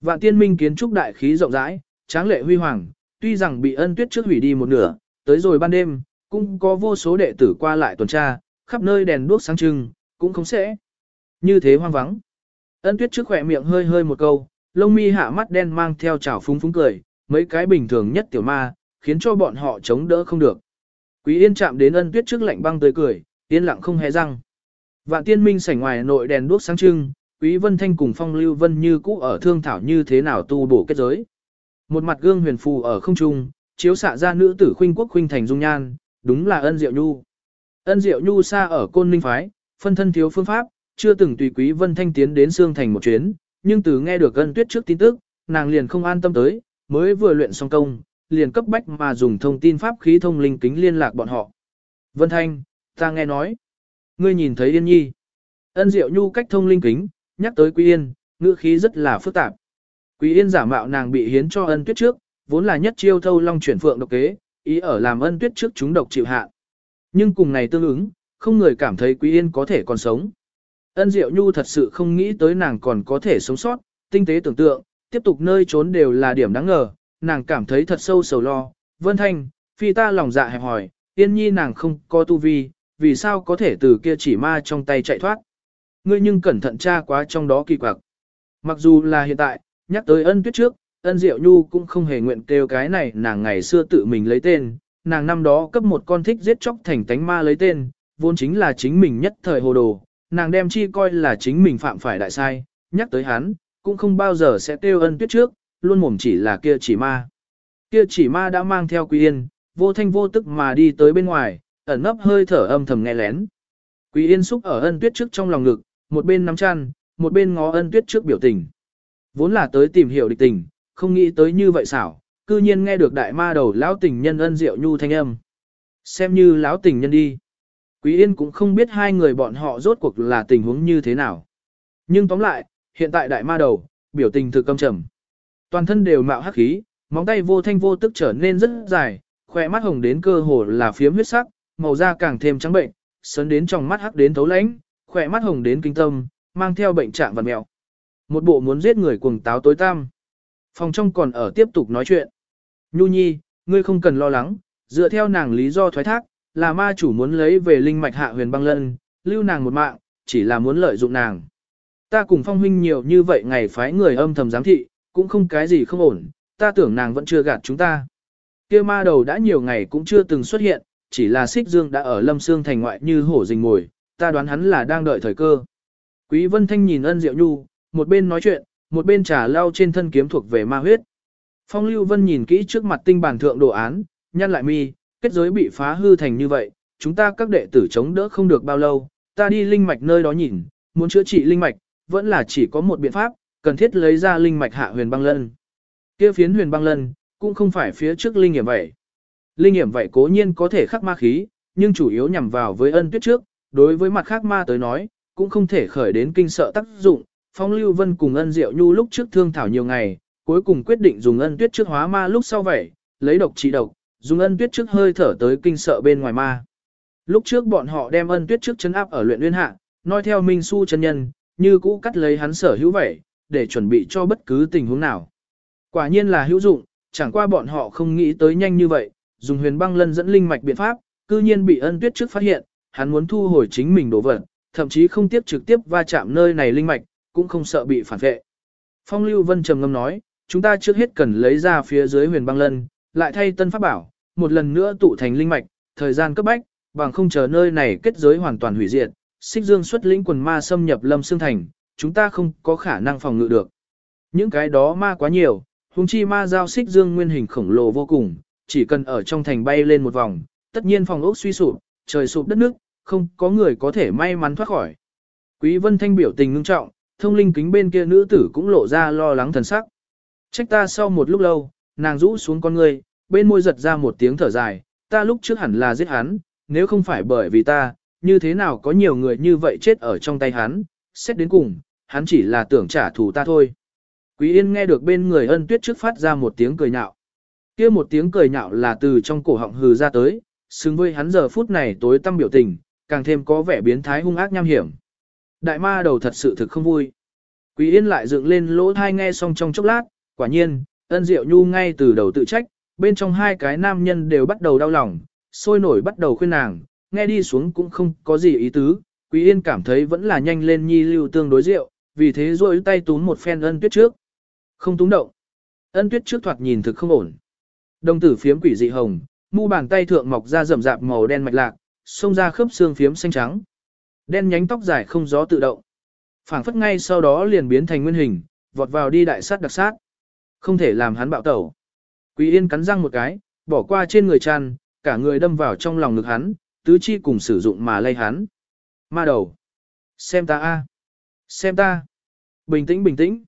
Vạn tiên minh kiến trúc đại khí rộng rãi, tráng lệ huy hoàng, tuy rằng bị ân tuyết trước hủy đi một nửa, tới rồi ban đêm, cũng có vô số đệ tử qua lại tuần tra, khắp nơi đèn đuốc sáng trưng, cũng không sẽ. Như thế hoang vắng. Ân tuyết trước khỏe miệng hơi hơi một câu, lông mi hạ mắt đen mang theo trào phúng phúng cười, mấy cái bình thường nhất tiểu ma, khiến cho bọn họ chống đỡ không được. Quý yên chạm đến ân tuyết trước lạnh băng tươi cười, yên lặng không hề răng. Vạn tiên minh sảnh ngoài nội đèn đuốc sáng trưng, Quý Vân Thanh cùng Phong Lưu Vân như cũ ở thương thảo như thế nào tu bổ kết giới. Một mặt gương huyền phù ở không trung, chiếu xạ ra nữ tử khuynh quốc khuynh thành dung nhan, đúng là ân diệu nhu. Ân diệu nhu xa ở côn ninh phái, phân thân thiếu phương pháp, chưa từng tùy Quý Vân Thanh tiến đến xương thành một chuyến, nhưng từ nghe được ân tuyết trước tin tức, nàng liền không an tâm tới, mới vừa luyện xong công, liền cấp bách mà dùng thông tin pháp khí thông linh kính liên lạc bọn họ. Vân Thanh, ta nghe nói, ngươi nhìn thấy Yên Nhi. Ân Diệu Nhu cách thông linh kính, nhắc tới Quý Yên, ngữ khí rất là phức tạp. Quý Yên giả mạo nàng bị hiến cho ân tuyết trước, vốn là nhất chiêu thâu long chuyển phượng độc kế, ý ở làm ân tuyết trước chúng độc chịu hạ. Nhưng cùng này tương ứng, không người cảm thấy Quý Yên có thể còn sống. Ân Diệu Nhu thật sự không nghĩ tới nàng còn có thể sống sót, tinh tế tưởng tượng, tiếp tục nơi trốn đều là điểm đáng ngờ, nàng cảm thấy thật sâu sầu lo. Vân Thanh, phi ta lòng dạ hẹp hỏi, Yên Nhi nàng không có tu vi, vì sao có thể từ kia chỉ ma trong tay chạy thoát. Ngươi nhưng cẩn thận tra quá trong đó kỳ quặc. Mặc dù là hiện tại, nhắc tới ân tuyết trước, ân diệu nhu cũng không hề nguyện kêu cái này nàng ngày xưa tự mình lấy tên, nàng năm đó cấp một con thích giết chóc thành tánh ma lấy tên, vốn chính là chính mình nhất thời hồ đồ, nàng đem chi coi là chính mình phạm phải đại sai, nhắc tới hắn, cũng không bao giờ sẽ tiêu ân tuyết trước, luôn mồm chỉ là kia chỉ ma. Kia chỉ ma đã mang theo quý yên, vô thanh vô tức mà đi tới bên ngoài, ẩn nấp hơi thở âm thầm nghe lén. Quý yên xúc ở ân tuyết trước trong lòng ngực, một bên nắm chăn, một bên ngó ân tuyết trước biểu tình. Vốn là tới tìm hiểu địch tình, không nghĩ tới như vậy xảo, cư nhiên nghe được đại ma đầu lão tình nhân ân diệu nhu thanh âm. Xem như lão tình nhân đi. Quý Yên cũng không biết hai người bọn họ rốt cuộc là tình huống như thế nào. Nhưng tóm lại, hiện tại đại ma đầu, biểu tình thực căm trầm. Toàn thân đều mạo hắc khí, móng tay vô thanh vô tức trở nên rất dài, khỏe mắt hồng đến cơ hồ là phiếm huyết sắc, màu da càng thêm trắng bệnh, sấn đến trong mắt hắc đến thấu lãnh, khỏe mắt hồng đến kinh tâm, mang theo bệnh trạng vật mèo. Một bộ muốn giết người cuồng táo tối tăm. Phòng trong còn ở tiếp tục nói chuyện. Nhu nhi, ngươi không cần lo lắng, dựa theo nàng lý do thoái thác, là ma chủ muốn lấy về linh mạch hạ huyền băng lân, lưu nàng một mạng, chỉ là muốn lợi dụng nàng. Ta cùng phong huynh nhiều như vậy ngày phái người âm thầm giám thị, cũng không cái gì không ổn, ta tưởng nàng vẫn chưa gạt chúng ta. kia ma đầu đã nhiều ngày cũng chưa từng xuất hiện, chỉ là xích dương đã ở lâm xương thành ngoại như hổ rình ngồi, ta đoán hắn là đang đợi thời cơ. Quý Vân Thanh nhìn ân diệu nhu, một bên nói chuyện, một bên trà lau trên thân kiếm thuộc về ma huyết. Phong Lưu Vân nhìn kỹ trước mặt tinh bản thượng đồ án, nhăn lại mi, kết giới bị phá hư thành như vậy, chúng ta các đệ tử chống đỡ không được bao lâu, ta đi linh mạch nơi đó nhìn, muốn chữa trị linh mạch, vẫn là chỉ có một biện pháp, cần thiết lấy ra linh mạch hạ huyền băng lân. Kia phiến huyền băng lân, cũng không phải phía trước linh hiểm vậy. Linh hiểm vậy cố nhiên có thể khắc ma khí, nhưng chủ yếu nhằm vào với ân tuyết trước, đối với mặt khác ma tới nói, cũng không thể khởi đến kinh sợ tác dụng. Phong Lưu Vân cùng ân Diệu Nhu lúc trước thương thảo nhiều ngày, cuối cùng quyết định dùng ân tuyết trước hóa ma lúc sau vậy, lấy độc trị độc, dùng ân tuyết trước hơi thở tới kinh sợ bên ngoài ma. Lúc trước bọn họ đem ân tuyết trước chấn áp ở luyện nguyên hạ, nói theo Minh Su chân nhân, như cũ cắt lấy hắn sở hữu vậy, để chuẩn bị cho bất cứ tình huống nào. Quả nhiên là hữu dụng, chẳng qua bọn họ không nghĩ tới nhanh như vậy, dùng huyền băng lân dẫn linh mạch biện pháp, cư nhiên bị ân tuyết trước phát hiện, hắn muốn thu hồi chính mình đồ vật, thậm chí không tiếp trực tiếp va chạm nơi này linh mạch, cũng không sợ bị phản vệ. Phong Lưu Vân trầm ngâm nói, chúng ta trước hết cần lấy ra phía dưới huyền băng lân, lại thay tân pháp bảo, một lần nữa tụ thành linh mạch, thời gian cấp bách, bằng không chờ nơi này kết giới hoàn toàn hủy diệt, xích dương xuất lĩnh quần ma xâm nhập lâm xương thành, chúng ta không có khả năng phòng ngự được. Những cái đó ma quá nhiều, hùng chi ma giao xích dương nguyên hình khổng lồ vô cùng, chỉ cần ở trong thành bay lên một vòng, tất nhiên phòng ốc suy sụp, trời sụp đất nước, không có người có thể may mắn thoát khỏi. Quý Vân Thanh biểu tình ngưng trọng, thông linh kính bên kia nữ tử cũng lộ ra lo lắng thần sắc. Trách ta sau một lúc lâu, nàng rũ xuống con người, bên môi giật ra một tiếng thở dài, ta lúc trước hẳn là giết hắn, nếu không phải bởi vì ta, như thế nào có nhiều người như vậy chết ở trong tay hắn, xét đến cùng, hắn chỉ là tưởng trả thù ta thôi. Quý Yên nghe được bên người ân tuyết trước phát ra một tiếng cười nhạo. kia một tiếng cười nhạo là từ trong cổ họng hừ ra tới, xứng với hắn giờ phút này tối tâm biểu tình, càng thêm có vẻ biến thái hung ác nham hiểm. Đại ma đầu thật sự thực không vui. Quý Yên lại dựng lên lỗ tai nghe xong trong chốc lát, quả nhiên, ân diệu nhu ngay từ đầu tự trách, bên trong hai cái nam nhân đều bắt đầu đau lòng, sôi nổi bắt đầu khuyên nàng, nghe đi xuống cũng không có gì ý tứ, Quý Yên cảm thấy vẫn là nhanh lên nhi lưu tương đối rượu, vì thế rôi tay túm một phen ân tuyết trước. Không túng động. Ân tuyết trước thoạt nhìn thực không ổn. Đồng tử phiếm quỷ dị hồng, mu bàn tay thượng mọc ra rậm rạp màu đen mạch lạc, xông ra khớp xương phiếm xanh trắng. Đen nhánh tóc dài không gió tự động. phảng phất ngay sau đó liền biến thành nguyên hình, vọt vào đi đại sát đặc sát. Không thể làm hắn bạo tẩu. Quý Yên cắn răng một cái, bỏ qua trên người chăn, cả người đâm vào trong lòng ngực hắn, tứ chi cùng sử dụng mà lay hắn. Ma đầu. Xem ta a, Xem ta. Bình tĩnh bình tĩnh.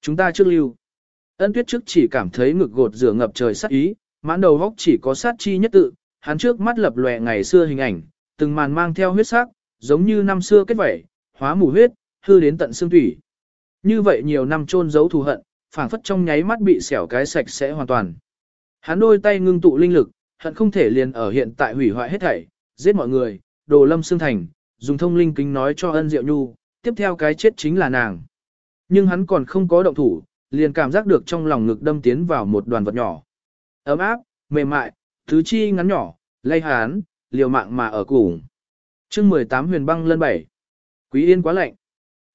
Chúng ta trước lưu. Ân tuyết trước chỉ cảm thấy ngực gột rửa ngập trời sát ý, mãn đầu góc chỉ có sát chi nhất tự, hắn trước mắt lập lòe ngày xưa hình ảnh, từng màn mang theo huyết sắc, giống như năm xưa kết vẩy, hóa mù huyết, hư đến tận xương thủy. Như vậy nhiều năm chôn giấu thù hận, phảng phất trong nháy mắt bị xẻo cái sạch sẽ hoàn toàn. Hắn đôi tay ngưng tụ linh lực, hận không thể liền ở hiện tại hủy hoại hết thảy, giết mọi người, đồ lâm xương thành, dùng thông linh kính nói cho ân diệu nhu, tiếp theo cái chết chính là nàng. Nhưng hắn còn không có động thủ, liền cảm giác được trong lòng ngực đâm tiến vào một đoàn vật nhỏ. Ấm áp, mềm mại, thứ chi ngắn nhỏ, lây hán, liều mạng mà ở cùng. chương 18 huyền băng lân bảy. Quý yên quá lạnh.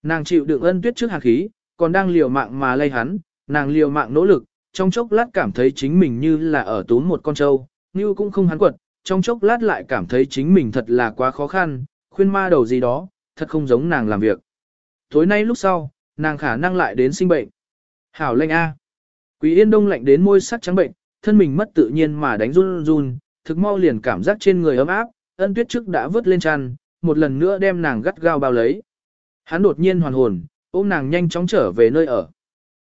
Nàng chịu đựng ân tuyết trước hạt khí, còn đang liều mạng mà lay hắn, nàng liều mạng nỗ lực, trong chốc lát cảm thấy chính mình như là ở túm một con trâu, như cũng không hắn quật, trong chốc lát lại cảm thấy chính mình thật là quá khó khăn, khuyên ma đầu gì đó, thật không giống nàng làm việc. Tối nay lúc sau, nàng khả năng lại đến sinh bệnh. Hảo lệnh A. Quý yên đông lạnh đến môi sắc trắng bệnh, thân mình mất tự nhiên mà đánh run run, thực mau liền cảm giác trên người ấm áp, ân tuyết trước đã vớt lên chăn, một lần nữa đem nàng gắt gao bao lấy. Hắn đột nhiên hoàn hồn, ôm nàng nhanh chóng trở về nơi ở.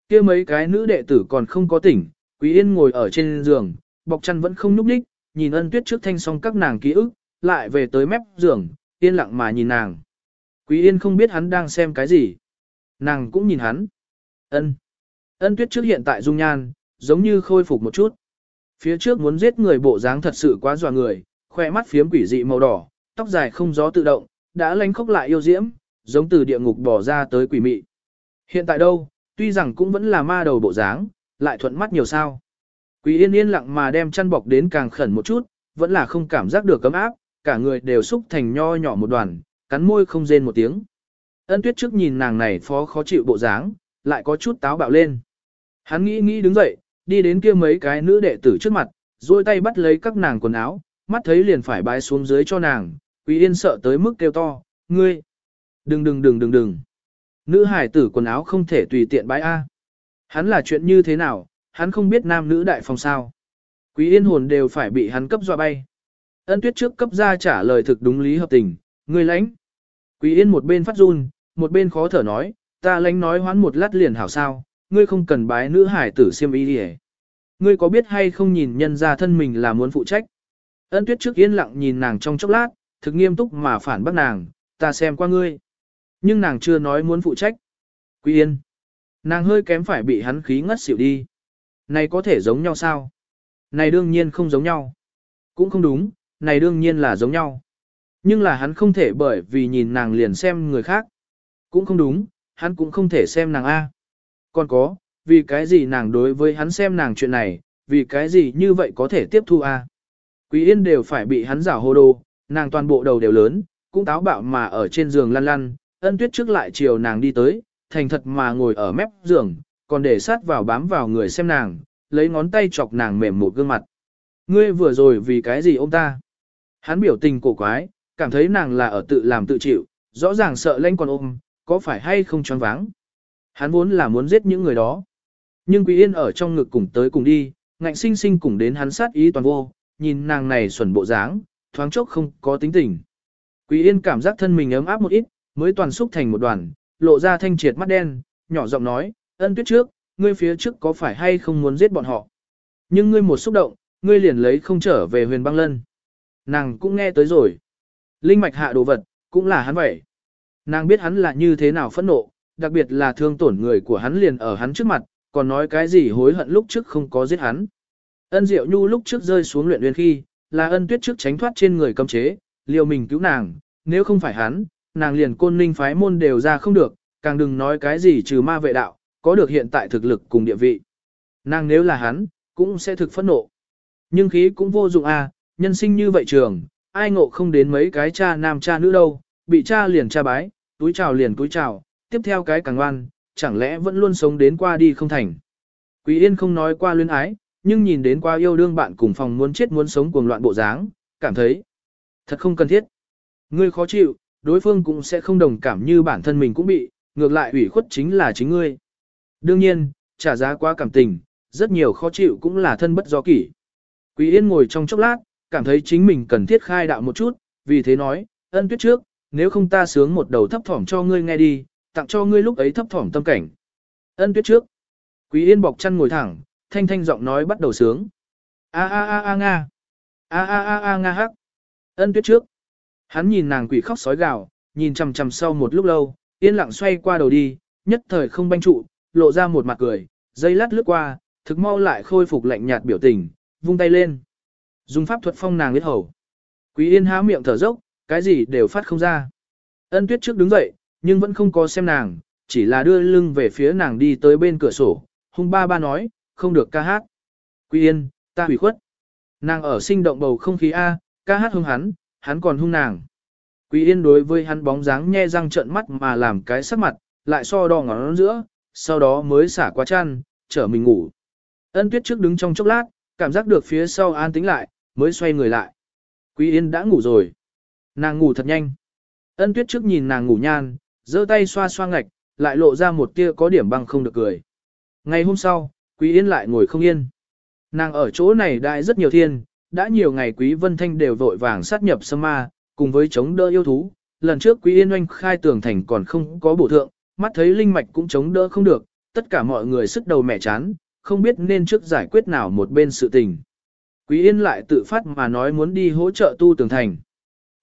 kia mấy cái nữ đệ tử còn không có tỉnh, Quý Yên ngồi ở trên giường, bọc chăn vẫn không nhúc nhích, nhìn ân tuyết trước thanh xong các nàng ký ức, lại về tới mép giường, yên lặng mà nhìn nàng. Quý Yên không biết hắn đang xem cái gì. Nàng cũng nhìn hắn. Ân. Ân tuyết trước hiện tại dung nhan, giống như khôi phục một chút. Phía trước muốn giết người bộ dáng thật sự quá dọa người, khoe mắt phiếm quỷ dị màu đỏ, tóc dài không gió tự động, đã lánh khóc lại yêu diễm, giống từ địa ngục bỏ ra tới quỷ mị. Hiện tại đâu, tuy rằng cũng vẫn là ma đầu bộ dáng, lại thuận mắt nhiều sao. Quý yên yên lặng mà đem chăn bọc đến càng khẩn một chút, vẫn là không cảm giác được cấm áp, cả người đều xúc thành nho nhỏ một đoàn, cắn môi không rên một tiếng. Ân tuyết trước nhìn nàng này phó khó chịu bộ dáng, lại có chút táo bạo lên. Hắn nghĩ nghĩ đứng dậy, đi đến kia mấy cái nữ đệ tử trước mặt, duỗi tay bắt lấy các nàng quần áo, mắt thấy liền phải bái xuống dưới cho nàng, Quý Yên sợ tới mức kêu to, ngươi, đừng đừng đừng đừng đừng. Nữ hải tử quần áo không thể tùy tiện bái A. Hắn là chuyện như thế nào, hắn không biết nam nữ đại phòng sao. Quý Yên hồn đều phải bị hắn cấp dọa bay. Ân tuyết trước cấp ra trả lời thực đúng lý hợp tình, người lãnh. Quý Yên một bên phát run, một bên khó thở nói, ta lãnh nói hoán một lát liền hảo sao, ngươi không cần bái nữ hải tử siêm y đi Ngươi có biết hay không nhìn nhân ra thân mình là muốn phụ trách. Ân tuyết trước yên lặng nhìn nàng trong chốc lát, thực nghiêm túc mà phản bác nàng, ta xem qua ngươi. Nhưng nàng chưa nói muốn phụ trách. Quý yên. Nàng hơi kém phải bị hắn khí ngất xỉu đi. Này có thể giống nhau sao? Này đương nhiên không giống nhau. Cũng không đúng, này đương nhiên là giống nhau. Nhưng là hắn không thể bởi vì nhìn nàng liền xem người khác. Cũng không đúng, hắn cũng không thể xem nàng A. Còn có, vì cái gì nàng đối với hắn xem nàng chuyện này, vì cái gì như vậy có thể tiếp thu A. Quý yên đều phải bị hắn giả hô đồ, nàng toàn bộ đầu đều lớn, cũng táo bạo mà ở trên giường lăn lăn, ân tuyết trước lại chiều nàng đi tới, thành thật mà ngồi ở mép giường, còn để sát vào bám vào người xem nàng, lấy ngón tay chọc nàng mềm một gương mặt. Ngươi vừa rồi vì cái gì ông ta? Hắn biểu tình cổ quái, cảm thấy nàng là ở tự làm tự chịu, rõ ràng sợ lanh còn ôm, có phải hay không choáng váng. Hắn vốn là muốn giết những người đó. Nhưng Quý Yên ở trong ngực cùng tới cùng đi, ngạnh sinh sinh cùng đến hắn sát ý toàn vô, nhìn nàng này xuẩn bộ dáng, thoáng chốc không có tính tình. Quý Yên cảm giác thân mình ấm áp một ít, mới toàn xúc thành một đoàn, lộ ra thanh triệt mắt đen, nhỏ giọng nói, ân tuyết trước, ngươi phía trước có phải hay không muốn giết bọn họ. Nhưng ngươi một xúc động, ngươi liền lấy không trở về huyền băng lân. Nàng cũng nghe tới rồi. Linh mạch hạ đồ vật, cũng là hắn vậy. Nàng biết hắn là như thế nào phẫn nộ, đặc biệt là thương tổn người của hắn liền ở hắn trước mặt, còn nói cái gì hối hận lúc trước không có giết hắn. Ân Diệu Nhu lúc trước rơi xuống luyện uyên khi, là ân tuyết trước tránh thoát trên người cấm chế, liều mình cứu nàng, nếu không phải hắn, nàng liền côn ninh phái môn đều ra không được, càng đừng nói cái gì trừ ma vệ đạo, có được hiện tại thực lực cùng địa vị. Nàng nếu là hắn, cũng sẽ thực phẫn nộ. Nhưng khí cũng vô dụng à, nhân sinh như vậy trường, ai ngộ không đến mấy cái cha nam cha nữ đâu, bị cha liền cha bái, túi chào liền túi chào, tiếp theo cái càng ngoan, chẳng lẽ vẫn luôn sống đến qua đi không thành. Quý Yên không nói qua luyến ái, nhưng nhìn đến qua yêu đương bạn cùng phòng muốn chết muốn sống cuồng loạn bộ dáng, cảm thấy thật không cần thiết. Ngươi khó chịu, đối phương cũng sẽ không đồng cảm như bản thân mình cũng bị, ngược lại ủy khuất chính là chính ngươi. Đương nhiên, trả giá quá cảm tình, rất nhiều khó chịu cũng là thân bất do kỷ. Quý Yên ngồi trong chốc lát, cảm thấy chính mình cần thiết khai đạo một chút, vì thế nói, ân tuyết trước, nếu không ta sướng một đầu thấp thỏm cho ngươi nghe đi, tặng cho ngươi lúc ấy thấp thỏm tâm cảnh. Ân tuyết trước. Quý Yên bọc chân ngồi thẳng, thanh thanh giọng nói bắt đầu sướng. A a a a nga. A a a a nga hắc. Ân tuyết trước. Hắn nhìn nàng quỷ khóc sói gào, nhìn chằm chằm sau một lúc lâu, yên lặng xoay qua đầu đi, nhất thời không banh trụ, lộ ra một mặt cười, dây lát lướt qua, thực mau lại khôi phục lạnh nhạt biểu tình, vung tay lên. Dùng pháp thuật phong nàng huyết hầu. Quý yên há miệng thở dốc, cái gì đều phát không ra. Ân tuyết trước đứng dậy, nhưng vẫn không có xem nàng, chỉ là đưa lưng về phía nàng đi tới bên cửa sổ, hung ba ba nói, không được ca hát. Quý yên, ta hủy khuất. Nàng ở sinh động bầu không khí A, ca hát hung hắn, hắn còn hung nàng. Quý yên đối với hắn bóng dáng nhe răng trợn mắt mà làm cái sắc mặt, lại so đo ngón giữa, sau đó mới xả qua chăn, chở mình ngủ. Ân tuyết trước đứng trong chốc lát, cảm giác được phía sau an tĩnh lại, mới xoay người lại. Quý yên đã ngủ rồi. Nàng ngủ thật nhanh. Ân tuyết trước nhìn nàng ngủ nhan, giơ tay xoa xoa ngạch, lại lộ ra một tia có điểm băng không được cười. Ngày hôm sau, Quý Yên lại ngồi không yên. Nàng ở chỗ này đại rất nhiều thiên, đã nhiều ngày Quý Vân Thanh đều vội vàng sát nhập sâm ma, cùng với chống đỡ yêu thú. Lần trước Quý Yên oanh khai tường thành còn không có bổ thượng, mắt thấy linh mạch cũng chống đỡ không được, tất cả mọi người sức đầu mẻ chán, không biết nên trước giải quyết nào một bên sự tình. Quý Yên lại tự phát mà nói muốn đi hỗ trợ tu tường thành.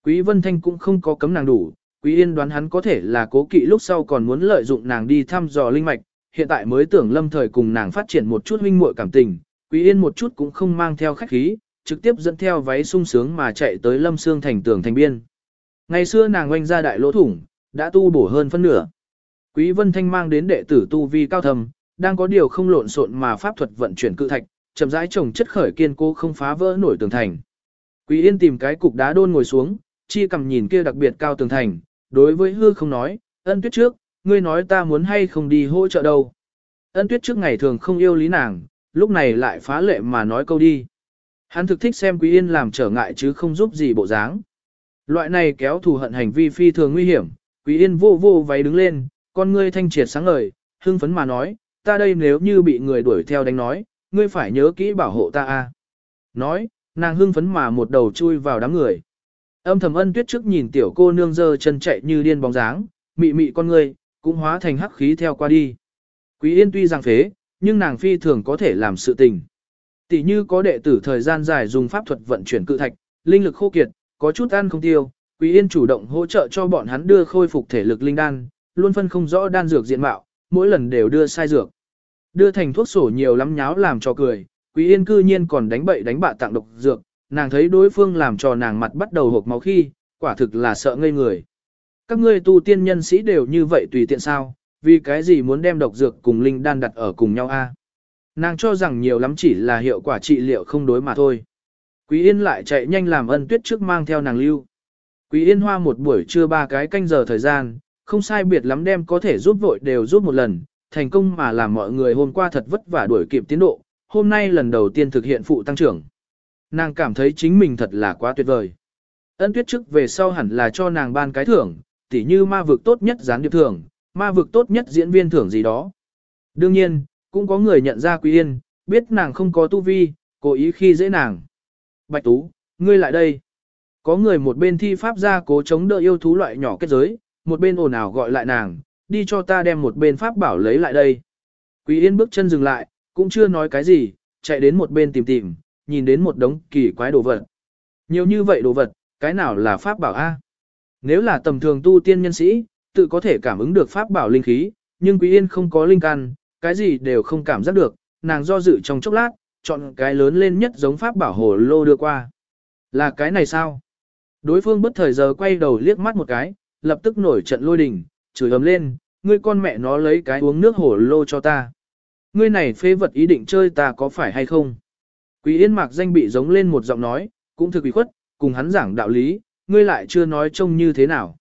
Quý Vân Thanh cũng không có cấm nàng đủ, Quý Yên đoán hắn có thể là cố kỵ lúc sau còn muốn lợi dụng nàng đi thăm dò linh mạch, hiện tại mới tưởng lâm thời cùng nàng phát triển một chút huynh muội cảm tình, Quý Yên một chút cũng không mang theo khách khí, trực tiếp dẫn theo váy sung sướng mà chạy tới Lâm xương thành tường thành biên. Ngày xưa nàng oanh ra đại lỗ thủng, đã tu bổ hơn phân nửa. Quý Vân Thanh mang đến đệ tử tu vi cao thầm, đang có điều không lộn xộn mà pháp thuật vận chuyển cự thạch, chậm rãi trồng chất khởi kiên cố không phá vỡ nổi tường thành. Quý Yên tìm cái cục đá đôn ngồi xuống, chi cầm nhìn kia đặc biệt cao tường thành, đối với hư không nói, ân tuyết trước, ngươi nói ta muốn hay không đi hỗ trợ đâu. Ân tuyết trước ngày thường không yêu lý nàng, lúc này lại phá lệ mà nói câu đi. Hắn thực thích xem Quý Yên làm trở ngại chứ không giúp gì bộ dáng. Loại này kéo thù hận hành vi phi thường nguy hiểm, Quý Yên vô vô váy đứng lên, con ngươi thanh triệt sáng ngời, hưng phấn mà nói, ta đây nếu như bị người đuổi theo đánh nói, ngươi phải nhớ kỹ bảo hộ ta a. Nói, nàng hưng phấn mà một đầu chui vào đám người. Âm thầm ân tuyết trước nhìn tiểu cô nương dơ chân chạy như điên bóng dáng, mị mị con ngươi, cũng hóa thành hắc khí theo qua đi. Quý Yên tuy rằng phế, nhưng nàng phi thường có thể làm sự tình. Tỷ như có đệ tử thời gian dài dùng pháp thuật vận chuyển cự thạch, linh lực khô kiệt, có chút ăn không tiêu, Quý Yên chủ động hỗ trợ cho bọn hắn đưa khôi phục thể lực linh đan, luôn phân không rõ đan dược diện mạo, mỗi lần đều đưa sai dược. Đưa thành thuốc sổ nhiều lắm nháo làm cho cười, Quý Yên cư nhiên còn đánh bậy đánh bạ tặng độc dược, nàng thấy đối phương làm cho nàng mặt bắt đầu hộc máu khi, quả thực là sợ ngây người. Các ngươi tu tiên nhân sĩ đều như vậy tùy tiện sao, vì cái gì muốn đem độc dược cùng linh đan đặt ở cùng nhau a? Nàng cho rằng nhiều lắm chỉ là hiệu quả trị liệu không đối mà thôi. Quý Yên lại chạy nhanh làm ân tuyết trước mang theo nàng lưu. Quý Yên hoa một buổi trưa ba cái canh giờ thời gian, không sai biệt lắm đem có thể giúp vội đều giúp một lần, thành công mà làm mọi người hôm qua thật vất vả đuổi kịp tiến độ, hôm nay lần đầu tiên thực hiện phụ tăng trưởng. Nàng cảm thấy chính mình thật là quá tuyệt vời. Ân tuyết trước về sau hẳn là cho nàng ban cái thưởng, tỉ như ma vực tốt nhất gián điệp thưởng, ma vực tốt nhất diễn viên thưởng gì đó. Đương nhiên, cũng có người nhận ra Quý Yên, biết nàng không có tu vi, cố ý khi dễ nàng. Bạch Tú, ngươi lại đây. Có người một bên thi pháp ra cố chống đỡ yêu thú loại nhỏ kết giới, một bên ồn ào gọi lại nàng, đi cho ta đem một bên pháp bảo lấy lại đây. Quý Yên bước chân dừng lại, cũng chưa nói cái gì, chạy đến một bên tìm tìm, nhìn đến một đống kỳ quái đồ vật. Nhiều như vậy đồ vật, cái nào là pháp bảo A? Nếu là tầm thường tu tiên nhân sĩ, tự có thể cảm ứng được pháp bảo linh khí, nhưng Quý Yên không có linh căn, cái gì đều không cảm giác được, nàng do dự trong chốc lát, chọn cái lớn lên nhất giống pháp bảo hồ lô đưa qua. Là cái này sao? Đối phương bất thời giờ quay đầu liếc mắt một cái, lập tức nổi trận lôi đình, chửi ấm lên, ngươi con mẹ nó lấy cái uống nước hồ lô cho ta. Ngươi này phê vật ý định chơi ta có phải hay không? Quý Yên Mạc danh bị giống lên một giọng nói, cũng thực ủy khuất, cùng hắn giảng đạo lý, ngươi lại chưa nói trông như thế nào.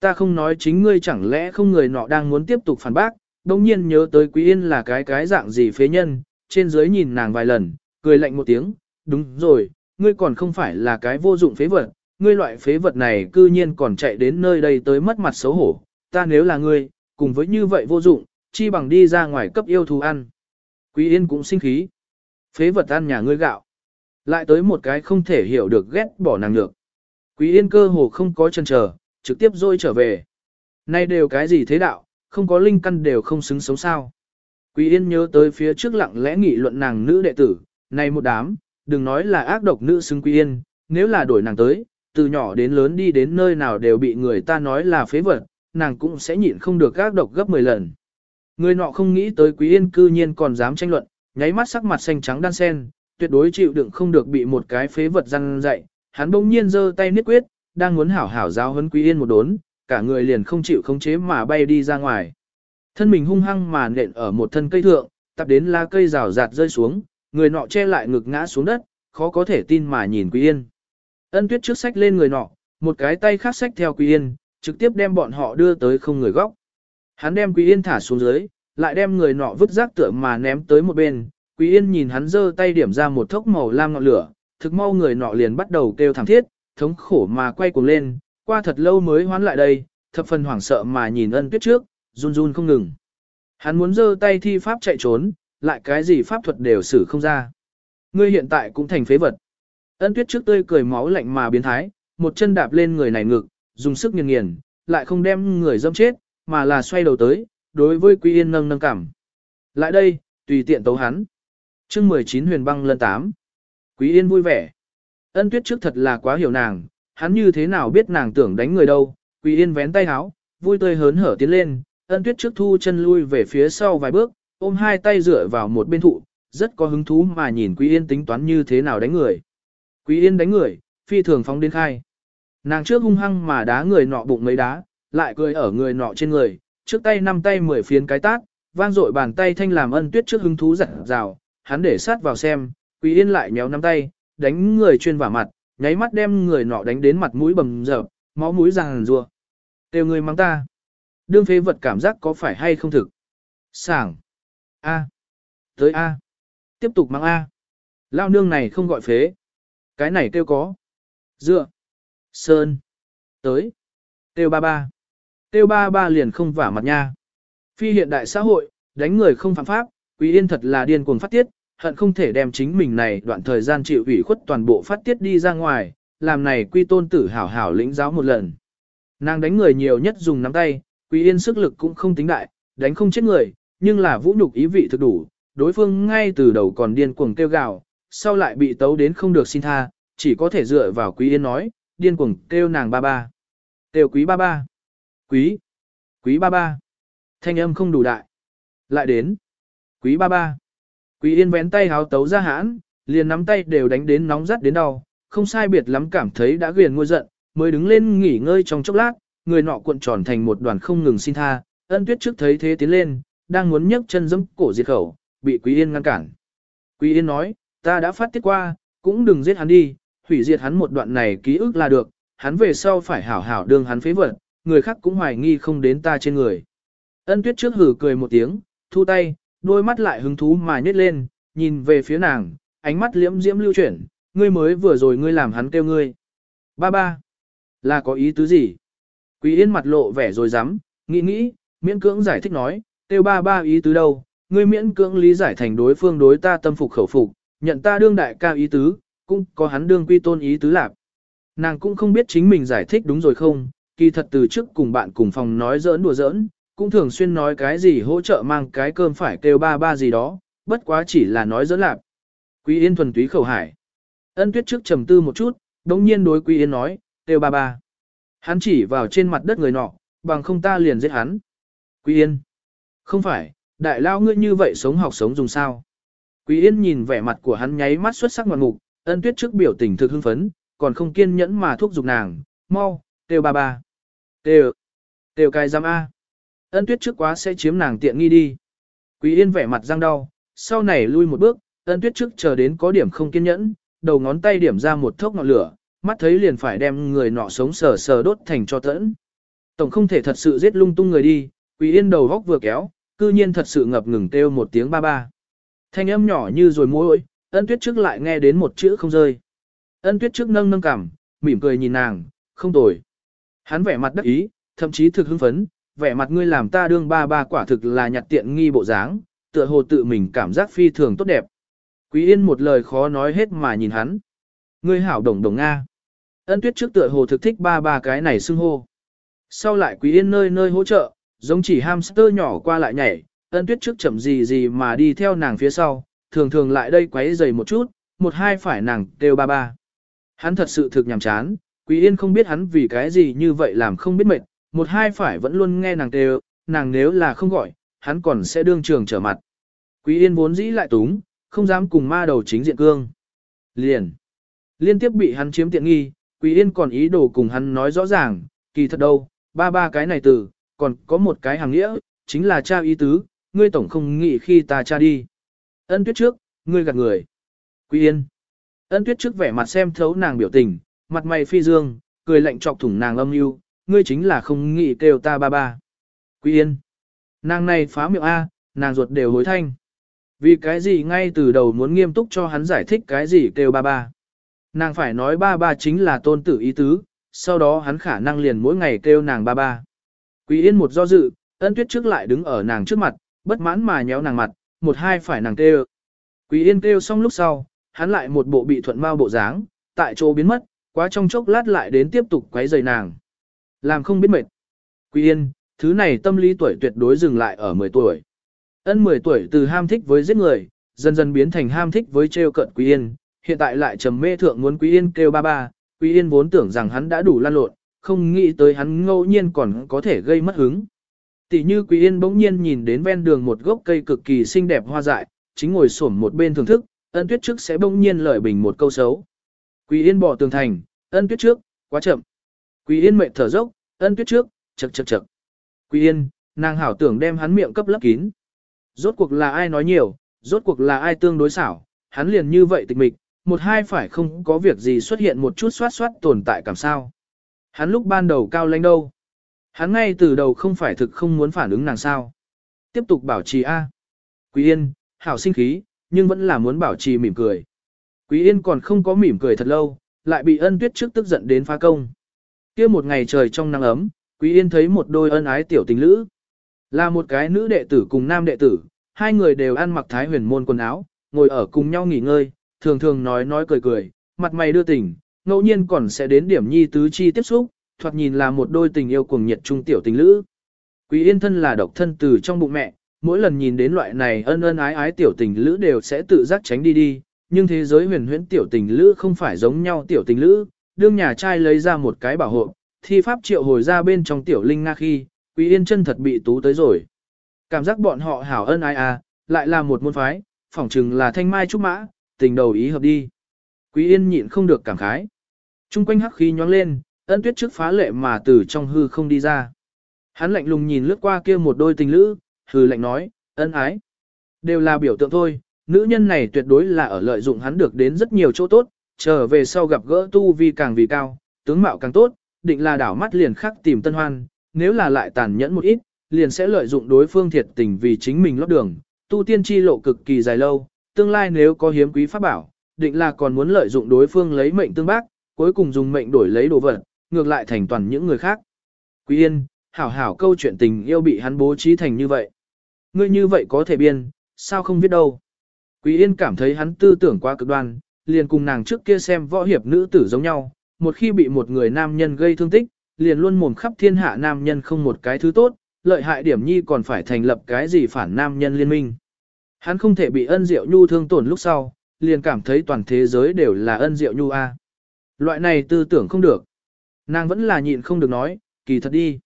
Ta không nói chính ngươi chẳng lẽ không người nọ đang muốn tiếp tục phản bác, đông nhiên nhớ tới Quý Yên là cái cái dạng gì phế nhân, trên dưới nhìn nàng vài lần, cười lạnh một tiếng, đúng rồi, ngươi còn không phải là cái vô dụng phế vật, ngươi loại phế vật này cư nhiên còn chạy đến nơi đây tới mất mặt xấu hổ, ta nếu là ngươi, cùng với như vậy vô dụng, chi bằng đi ra ngoài cấp yêu thú ăn. Quý Yên cũng sinh khí. Phế vật ăn nhà ngươi gạo. Lại tới một cái không thể hiểu được ghét bỏ nàng được. Quý Yên cơ hồ không có chân chờ, trực tiếp rôi trở về. Nay đều cái gì thế đạo, không có linh căn đều không xứng sống sao. Quý Yên nhớ tới phía trước lặng lẽ nghị luận nàng nữ đệ tử, này một đám, đừng nói là ác độc nữ xứng Quý Yên, nếu là đổi nàng tới, từ nhỏ đến lớn đi đến nơi nào đều bị người ta nói là phế vật, nàng cũng sẽ nhịn không được ác độc gấp 10 lần. Người nọ không nghĩ tới Quý Yên cư nhiên còn dám tranh luận, nháy mắt sắc mặt xanh trắng đan sen, tuyệt đối chịu đựng không được bị một cái phế vật răng dạy, hắn bỗng nhiên giơ tay niết quyết, đang muốn hảo hảo giáo huấn Quý Yên một đốn, cả người liền không chịu khống chế mà bay đi ra ngoài. Thân mình hung hăng mà nện ở một thân cây thượng, tập đến lá cây rào rạt rơi xuống, người nọ che lại ngực ngã xuống đất, khó có thể tin mà nhìn Quý Yên. Ân Tuyết trước sách lên người nọ, một cái tay khác sách theo Quý Yên, trực tiếp đem bọn họ đưa tới không người góc. Hắn đem Quý Yên thả xuống dưới, lại đem người nọ vứt rác tựa mà ném tới một bên. Quý Yên nhìn hắn giơ tay điểm ra một thốc màu lam ngọn lửa, thực mau người nọ liền bắt đầu kêu thảm thiết, thống khổ mà quay cuồng lên, qua thật lâu mới hoán lại đây, thập phần hoảng sợ mà nhìn ân tuyết trước, run run không ngừng. Hắn muốn giơ tay thi pháp chạy trốn, lại cái gì pháp thuật đều xử không ra. Ngươi hiện tại cũng thành phế vật. Ân tuyết trước tươi cười máu lạnh mà biến thái, một chân đạp lên người này ngực, dùng sức nghiền nghiền, lại không đem người dâm chết, mà là xoay đầu tới, đối với Quý Yên nâng nâng cảm. Lại đây, tùy tiện tấu hắn. chương 19 huyền băng lần 8. Quý Yên vui vẻ. Ân tuyết trước thật là quá hiểu nàng, hắn như thế nào biết nàng tưởng đánh người đâu. Quý Yên vén tay áo, vui tươi hớn hở tiến lên, ân tuyết trước thu chân lui về phía sau vài bước, ôm hai tay dựa vào một bên thụ, rất có hứng thú mà nhìn Quý Yên tính toán như thế nào đánh người. Quý Yên đánh người, phi thường phóng đến khai. Nàng trước hung hăng mà đá người nọ bụng mấy đá, lại cười ở người nọ trên người, trước tay năm tay mười phiến cái tát, vang dội bàn tay thanh làm ân tuyết trước hứng thú giật rào, hắn để sát vào xem, Quý Yên lại nhéo năm tay, đánh người chuyên vào mặt, nháy mắt đem người nọ đánh đến mặt mũi bầm dập, máu mũi ràng rùa. Tiêu người mang ta. Đương phế vật cảm giác có phải hay không thực? Sảng. A. Tới A. Tiếp tục mang A. Lao nương này không gọi phế. Cái này kêu có. Dựa. Sơn. Tới. Tiêu ba ba. Tiêu ba ba liền không vả mặt nha. Phi hiện đại xã hội, đánh người không phạm pháp, Quý Yên thật là điên cuồng phát tiết, hận không thể đem chính mình này đoạn thời gian chịu ủy khuất toàn bộ phát tiết đi ra ngoài, làm này quy tôn tử hảo hảo lĩnh giáo một lần. Nàng đánh người nhiều nhất dùng nắm tay, Quý Yên sức lực cũng không tính đại, đánh không chết người, nhưng là vũ nhục ý vị thực đủ, đối phương ngay từ đầu còn điên cuồng kêu gào, sau lại bị tấu đến không được xin tha, chỉ có thể dựa vào Quý Yên nói, điên cuồng kêu nàng ba ba. Kêu quý ba ba. Quý. Quý ba ba. Thanh âm không đủ đại. Lại đến. Quý ba ba. Quý yên vén tay háo tấu ra hãn, liền nắm tay đều đánh đến nóng rát đến đau, không sai biệt lắm cảm thấy đã ghiền ngôi giận, mới đứng lên nghỉ ngơi trong chốc lát, người nọ cuộn tròn thành một đoàn không ngừng xin tha, ân tuyết trước thấy thế tiến lên, đang muốn nhấc chân dẫm cổ diệt khẩu, bị Quý Yên ngăn cản. Quý Yên nói, ta đã phát tiết qua, cũng đừng giết hắn đi, hủy diệt hắn một đoạn này ký ức là được, hắn về sau phải hảo hảo đương hắn phế vật, người khác cũng hoài nghi không đến ta trên người. Ân tuyết trước hử cười một tiếng, thu tay, đôi mắt lại hứng thú mà nhét lên, nhìn về phía nàng, ánh mắt liễm diễm lưu chuyển, ngươi mới vừa rồi ngươi làm hắn kêu ngươi. Ba ba, là có ý tứ gì? Quý yên mặt lộ vẻ rồi dám, nghĩ nghĩ, miễn cưỡng giải thích nói, kêu ba ba ý tứ đâu, ngươi miễn cưỡng lý giải thành đối phương đối ta tâm phục khẩu phục, nhận ta đương đại ca ý tứ, cũng có hắn đương quy tôn ý tứ lạc. Nàng cũng không biết chính mình giải thích đúng rồi không, kỳ thật từ trước cùng bạn cùng phòng nói giỡn đùa giỡn, cũng thường xuyên nói cái gì hỗ trợ mang cái cơm phải kêu ba ba gì đó, bất quá chỉ là nói dẫn lạc. Quý Yên thuần túy khẩu hải. Ân tuyết trước trầm tư một chút, đống nhiên đối Quý Yên nói, kêu ba ba. Hắn chỉ vào trên mặt đất người nọ, bằng không ta liền giết hắn. Quý Yên. Không phải, đại lao ngươi như vậy sống học sống dùng sao. Quý Yên nhìn vẻ mặt của hắn nháy mắt xuất sắc ngoạn mục, ân tuyết trước biểu tình thực hưng phấn, còn không kiên nhẫn mà thúc giục nàng, mau, kêu ba ba. Kêu, kêu cái giam A. Ân tuyết trước quá sẽ chiếm nàng tiện nghi đi. Quý Yên vẻ mặt răng đau, sau này lui một bước, ân tuyết trước chờ đến có điểm không kiên nhẫn, đầu ngón tay điểm ra một thốc ngọn lửa, mắt thấy liền phải đem người nọ sống sờ sờ đốt thành cho tẫn. Tổng không thể thật sự giết lung tung người đi, Quý Yên đầu góc vừa kéo, cư nhiên thật sự ngập ngừng kêu một tiếng ba ba. Thanh âm nhỏ như rồi mối ân tuyết trước lại nghe đến một chữ không rơi. Ân tuyết trước nâng nâng cằm, mỉm cười nhìn nàng, không tồi. Hắn vẻ mặt đắc ý, thậm chí thực hưng phấn, vẻ mặt ngươi làm ta đương ba ba quả thực là nhặt tiện nghi bộ dáng, tựa hồ tự mình cảm giác phi thường tốt đẹp. Quý Yên một lời khó nói hết mà nhìn hắn. Ngươi hảo đồng đồng Nga. Ân tuyết trước tựa hồ thực thích ba ba cái này xưng hô. Sau lại Quý Yên nơi nơi hỗ trợ, giống chỉ hamster nhỏ qua lại nhảy, ân tuyết trước chậm gì gì mà đi theo nàng phía sau, thường thường lại đây quấy giày một chút, một hai phải nàng đều ba ba. Hắn thật sự thực nhàm chán, Quý Yên không biết hắn vì cái gì như vậy làm không biết mệt, một hai phải vẫn luôn nghe nàng kêu, nàng nếu là không gọi, hắn còn sẽ đương trường trở mặt. Quý Yên vốn dĩ lại túng, không dám cùng ma đầu chính diện cương. Liền. Liên tiếp bị hắn chiếm tiện nghi, Quý Yên còn ý đồ cùng hắn nói rõ ràng, kỳ thật đâu, ba ba cái này từ, còn có một cái hàng nghĩa, chính là cha ý tứ, ngươi tổng không nghĩ khi ta cha đi. Ân tuyết trước, ngươi gạt người. Quý Yên. Ân tuyết trước vẻ mặt xem thấu nàng biểu tình, mặt mày phi dương, cười lạnh chọc thủng nàng âm mưu, ngươi chính là không nghĩ kêu ta ba ba. Quý Yên. Nàng này phá miệng A, nàng ruột đều hối thanh. Vì cái gì ngay từ đầu muốn nghiêm túc cho hắn giải thích cái gì kêu ba ba. Nàng phải nói ba ba chính là tôn tử ý tứ, sau đó hắn khả năng liền mỗi ngày kêu nàng ba ba. Quý Yên một do dự, ân tuyết trước lại đứng ở nàng trước mặt, bất mãn mà nhéo nàng mặt, một hai phải nàng kêu. Quý Yên kêu xong lúc sau, hắn lại một bộ bị thuận mau bộ dáng, tại chỗ biến mất, quá trong chốc lát lại đến tiếp tục quấy rầy nàng. Làm không biết mệt. Quý Yên, thứ này tâm lý tuổi tuyệt đối dừng lại ở 10 tuổi. Ân 10 tuổi từ ham thích với giết người, dần dần biến thành ham thích với trêu cận Quý Yên, hiện tại lại trầm mê thượng muốn Quý Yên kêu ba ba, Quý Yên vốn tưởng rằng hắn đã đủ lan lộn, không nghĩ tới hắn ngẫu nhiên còn có thể gây mất hứng. Tỷ như Quý Yên bỗng nhiên nhìn đến ven đường một gốc cây cực kỳ xinh đẹp hoa dại, chính ngồi xổm một bên thưởng thức, ân tuyết trước sẽ bỗng nhiên lợi bình một câu xấu. Quý Yên bỏ tường thành, ân tuyết trước, quá chậm. Quý Yên mệt thở dốc, ân tuyết trước, chậc chậc chậc. Quý Yên, nàng hảo tưởng đem hắn miệng cấp lấp kín. Rốt cuộc là ai nói nhiều, rốt cuộc là ai tương đối xảo, hắn liền như vậy tịch mịch, một hai phải không có việc gì xuất hiện một chút xoát xoát tồn tại cảm sao. Hắn lúc ban đầu cao lãnh đâu. Hắn ngay từ đầu không phải thực không muốn phản ứng nàng sao. Tiếp tục bảo trì A. Quý Yên, hảo sinh khí, nhưng vẫn là muốn bảo trì mỉm cười. Quý Yên còn không có mỉm cười thật lâu, lại bị ân tuyết trước tức giận đến phá công kia một ngày trời trong nắng ấm, Quý Yên thấy một đôi ân ái tiểu tình lữ. Là một cái nữ đệ tử cùng nam đệ tử, hai người đều ăn mặc thái huyền môn quần áo, ngồi ở cùng nhau nghỉ ngơi, thường thường nói nói cười cười, mặt mày đưa tình, ngẫu nhiên còn sẽ đến điểm nhi tứ chi tiếp xúc, thoạt nhìn là một đôi tình yêu cuồng nhiệt trung tiểu tình lữ. Quý Yên thân là độc thân từ trong bụng mẹ, mỗi lần nhìn đến loại này ân ân ái ái tiểu tình lữ đều sẽ tự giác tránh đi đi, nhưng thế giới huyền huyễn tiểu tình lữ không phải giống nhau tiểu tình lữ, đương nhà trai lấy ra một cái bảo hộ, thi pháp triệu hồi ra bên trong tiểu linh nga khi, Quý Yên chân thật bị tú tới rồi. Cảm giác bọn họ hảo ân ai à, lại là một môn phái, phỏng chừng là thanh mai trúc mã, tình đầu ý hợp đi. Quý Yên nhịn không được cảm khái. Trung quanh hắc khí nhoáng lên, ân tuyết trước phá lệ mà từ trong hư không đi ra. Hắn lạnh lùng nhìn lướt qua kia một đôi tình lữ, hừ lạnh nói, ân ái. Đều là biểu tượng thôi, nữ nhân này tuyệt đối là ở lợi dụng hắn được đến rất nhiều chỗ tốt, trở về sau gặp gỡ tu vi càng vì cao, tướng mạo càng tốt, định là đảo mắt liền khắc tìm tân hoan, nếu là lại tàn nhẫn một ít, liền sẽ lợi dụng đối phương thiệt tình vì chính mình lót đường, tu tiên chi lộ cực kỳ dài lâu, tương lai nếu có hiếm quý pháp bảo, định là còn muốn lợi dụng đối phương lấy mệnh tương bác, cuối cùng dùng mệnh đổi lấy đồ vật, ngược lại thành toàn những người khác. Quý Yên, hảo hảo câu chuyện tình yêu bị hắn bố trí thành như vậy. Ngươi như vậy có thể biên, sao không viết đâu. Quý Yên cảm thấy hắn tư tưởng quá cực đoan, liền cùng nàng trước kia xem võ hiệp nữ tử giống nhau, một khi bị một người nam nhân gây thương tích, liền luôn mồm khắp thiên hạ nam nhân không một cái thứ tốt, lợi hại điểm nhi còn phải thành lập cái gì phản nam nhân liên minh. Hắn không thể bị ân diệu nhu thương tổn lúc sau, liền cảm thấy toàn thế giới đều là ân diệu nhu a. Loại này tư tưởng không được. Nàng vẫn là nhịn không được nói, kỳ thật đi.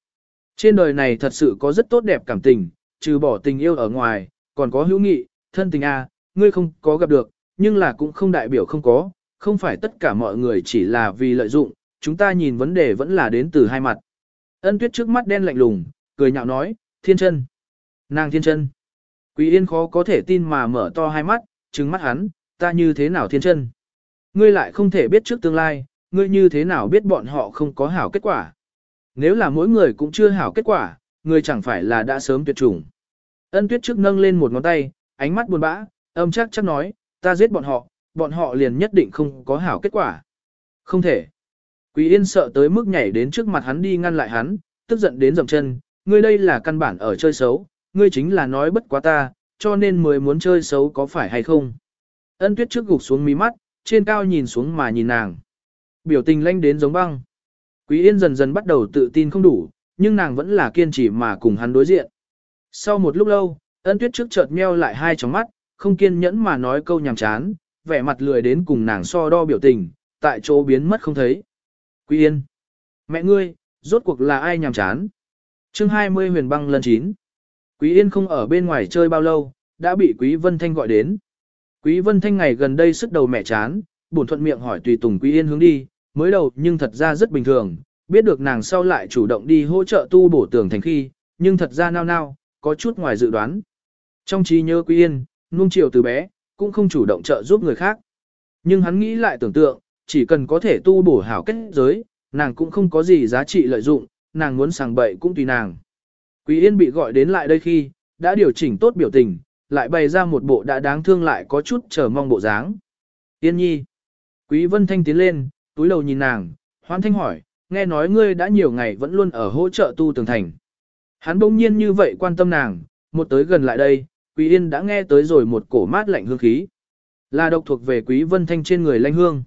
Trên đời này thật sự có rất tốt đẹp cảm tình, trừ bỏ tình yêu ở ngoài, còn có hữu nghị, thân tình a, ngươi không có gặp được, nhưng là cũng không đại biểu không có, không phải tất cả mọi người chỉ là vì lợi dụng, chúng ta nhìn vấn đề vẫn là đến từ hai mặt. Ân tuyết trước mắt đen lạnh lùng, cười nhạo nói, thiên chân. Nàng thiên chân. Quý yên khó có thể tin mà mở to hai mắt, trừng mắt hắn, ta như thế nào thiên chân. Ngươi lại không thể biết trước tương lai, ngươi như thế nào biết bọn họ không có hảo kết quả. Nếu là mỗi người cũng chưa hảo kết quả, ngươi chẳng phải là đã sớm tuyệt chủng. Ân tuyết trước nâng lên một ngón tay, ánh mắt buồn bã, âm chắc chắc nói, ta giết bọn họ, bọn họ liền nhất định không có hảo kết quả. Không thể. Quý Yên sợ tới mức nhảy đến trước mặt hắn đi ngăn lại hắn, tức giận đến dầm chân, ngươi đây là căn bản ở chơi xấu, ngươi chính là nói bất quá ta, cho nên mới muốn chơi xấu có phải hay không. Ân tuyết trước gục xuống mí mắt, trên cao nhìn xuống mà nhìn nàng. Biểu tình lanh đến giống băng. Quý Yên dần dần bắt đầu tự tin không đủ, nhưng nàng vẫn là kiên trì mà cùng hắn đối diện. Sau một lúc lâu, ân tuyết trước chợt meo lại hai tròng mắt, không kiên nhẫn mà nói câu nhàm chán, vẻ mặt lười đến cùng nàng so đo biểu tình, tại chỗ biến mất không thấy. Quý Yên. Mẹ ngươi, rốt cuộc là ai nhàm chán? chương 20 huyền băng lần 9. Quý Yên không ở bên ngoài chơi bao lâu, đã bị Quý Vân Thanh gọi đến. Quý Vân Thanh ngày gần đây sức đầu mẹ chán, buồn thuận miệng hỏi tùy tùng Quý Yên hướng đi, mới đầu nhưng thật ra rất bình thường, biết được nàng sau lại chủ động đi hỗ trợ tu bổ tường thành khi, nhưng thật ra nao nao, có chút ngoài dự đoán. Trong trí nhớ Quý Yên, nuông chiều từ bé, cũng không chủ động trợ giúp người khác. Nhưng hắn nghĩ lại tưởng tượng, chỉ cần có thể tu bổ hảo kết giới, nàng cũng không có gì giá trị lợi dụng, nàng muốn sàng bậy cũng tùy nàng. Quý Yên bị gọi đến lại đây khi, đã điều chỉnh tốt biểu tình, lại bày ra một bộ đã đáng thương lại có chút chờ mong bộ dáng. Yên nhi. Quý Vân Thanh tiến lên, túi đầu nhìn nàng, hoan thanh hỏi, nghe nói ngươi đã nhiều ngày vẫn luôn ở hỗ trợ tu tường thành. Hắn bỗng nhiên như vậy quan tâm nàng, một tới gần lại đây, Quý Yên đã nghe tới rồi một cổ mát lạnh hương khí. Là độc thuộc về Quý Vân Thanh trên người lanh hương.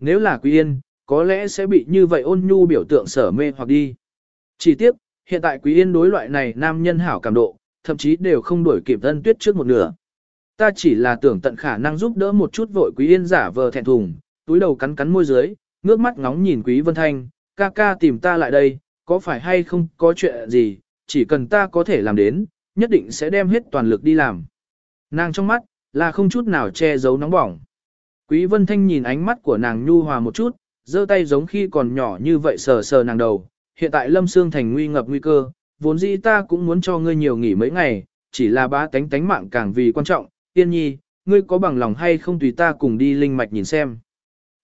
Nếu là Quý Yên, có lẽ sẽ bị như vậy ôn nhu biểu tượng sở mê hoặc đi. Chỉ tiếp, hiện tại Quý Yên đối loại này nam nhân hảo cảm độ, thậm chí đều không đuổi kịp ân tuyết trước một nửa. Ta chỉ là tưởng tận khả năng giúp đỡ một chút vội Quý Yên giả vờ thẹn thùng, túi đầu cắn cắn môi dưới, ngước mắt ngóng nhìn Quý Vân Thanh, ca ca tìm ta lại đây, có phải hay không có chuyện gì, chỉ cần ta có thể làm đến, nhất định sẽ đem hết toàn lực đi làm. Nàng trong mắt, là không chút nào che giấu nóng bỏng. Quý Vân Thanh nhìn ánh mắt của nàng nhu hòa một chút, giơ tay giống khi còn nhỏ như vậy sờ sờ nàng đầu. Hiện tại Lâm Sương Thành nguy ngập nguy cơ, vốn dĩ ta cũng muốn cho ngươi nhiều nghỉ mấy ngày, chỉ là ba tánh tánh mạng càng vì quan trọng. Tiên nhi, ngươi có bằng lòng hay không tùy ta cùng đi linh mạch nhìn xem.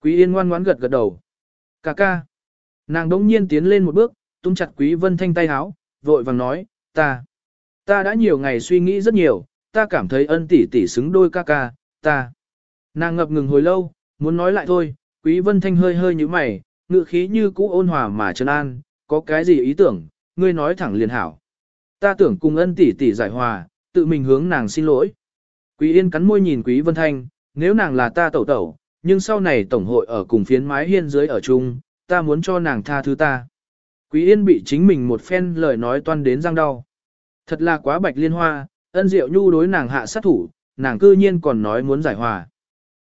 Quý Yên ngoan ngoãn gật gật đầu. Cà ca. Nàng đống nhiên tiến lên một bước, tung chặt Quý Vân Thanh tay háo, vội vàng nói, ta. Ta đã nhiều ngày suy nghĩ rất nhiều, ta cảm thấy ân tỷ tỷ xứng đôi ca ca, ta. Nàng ngập ngừng hồi lâu, muốn nói lại thôi, Quý Vân Thanh hơi hơi như mày, ngựa khí như cũ ôn hòa mà trấn an, có cái gì ý tưởng, ngươi nói thẳng liền hảo. Ta tưởng cùng ân tỷ tỷ giải hòa, tự mình hướng nàng xin lỗi. Quý Yên cắn môi nhìn Quý Vân Thanh, nếu nàng là ta tẩu tẩu, nhưng sau này tổng hội ở cùng phiến mái hiên dưới ở chung, ta muốn cho nàng tha thứ ta. Quý Yên bị chính mình một phen lời nói toan đến răng đau. Thật là quá bạch liên hoa, ân diệu nhu đối nàng hạ sát thủ, nàng cư nhiên còn nói muốn giải hòa.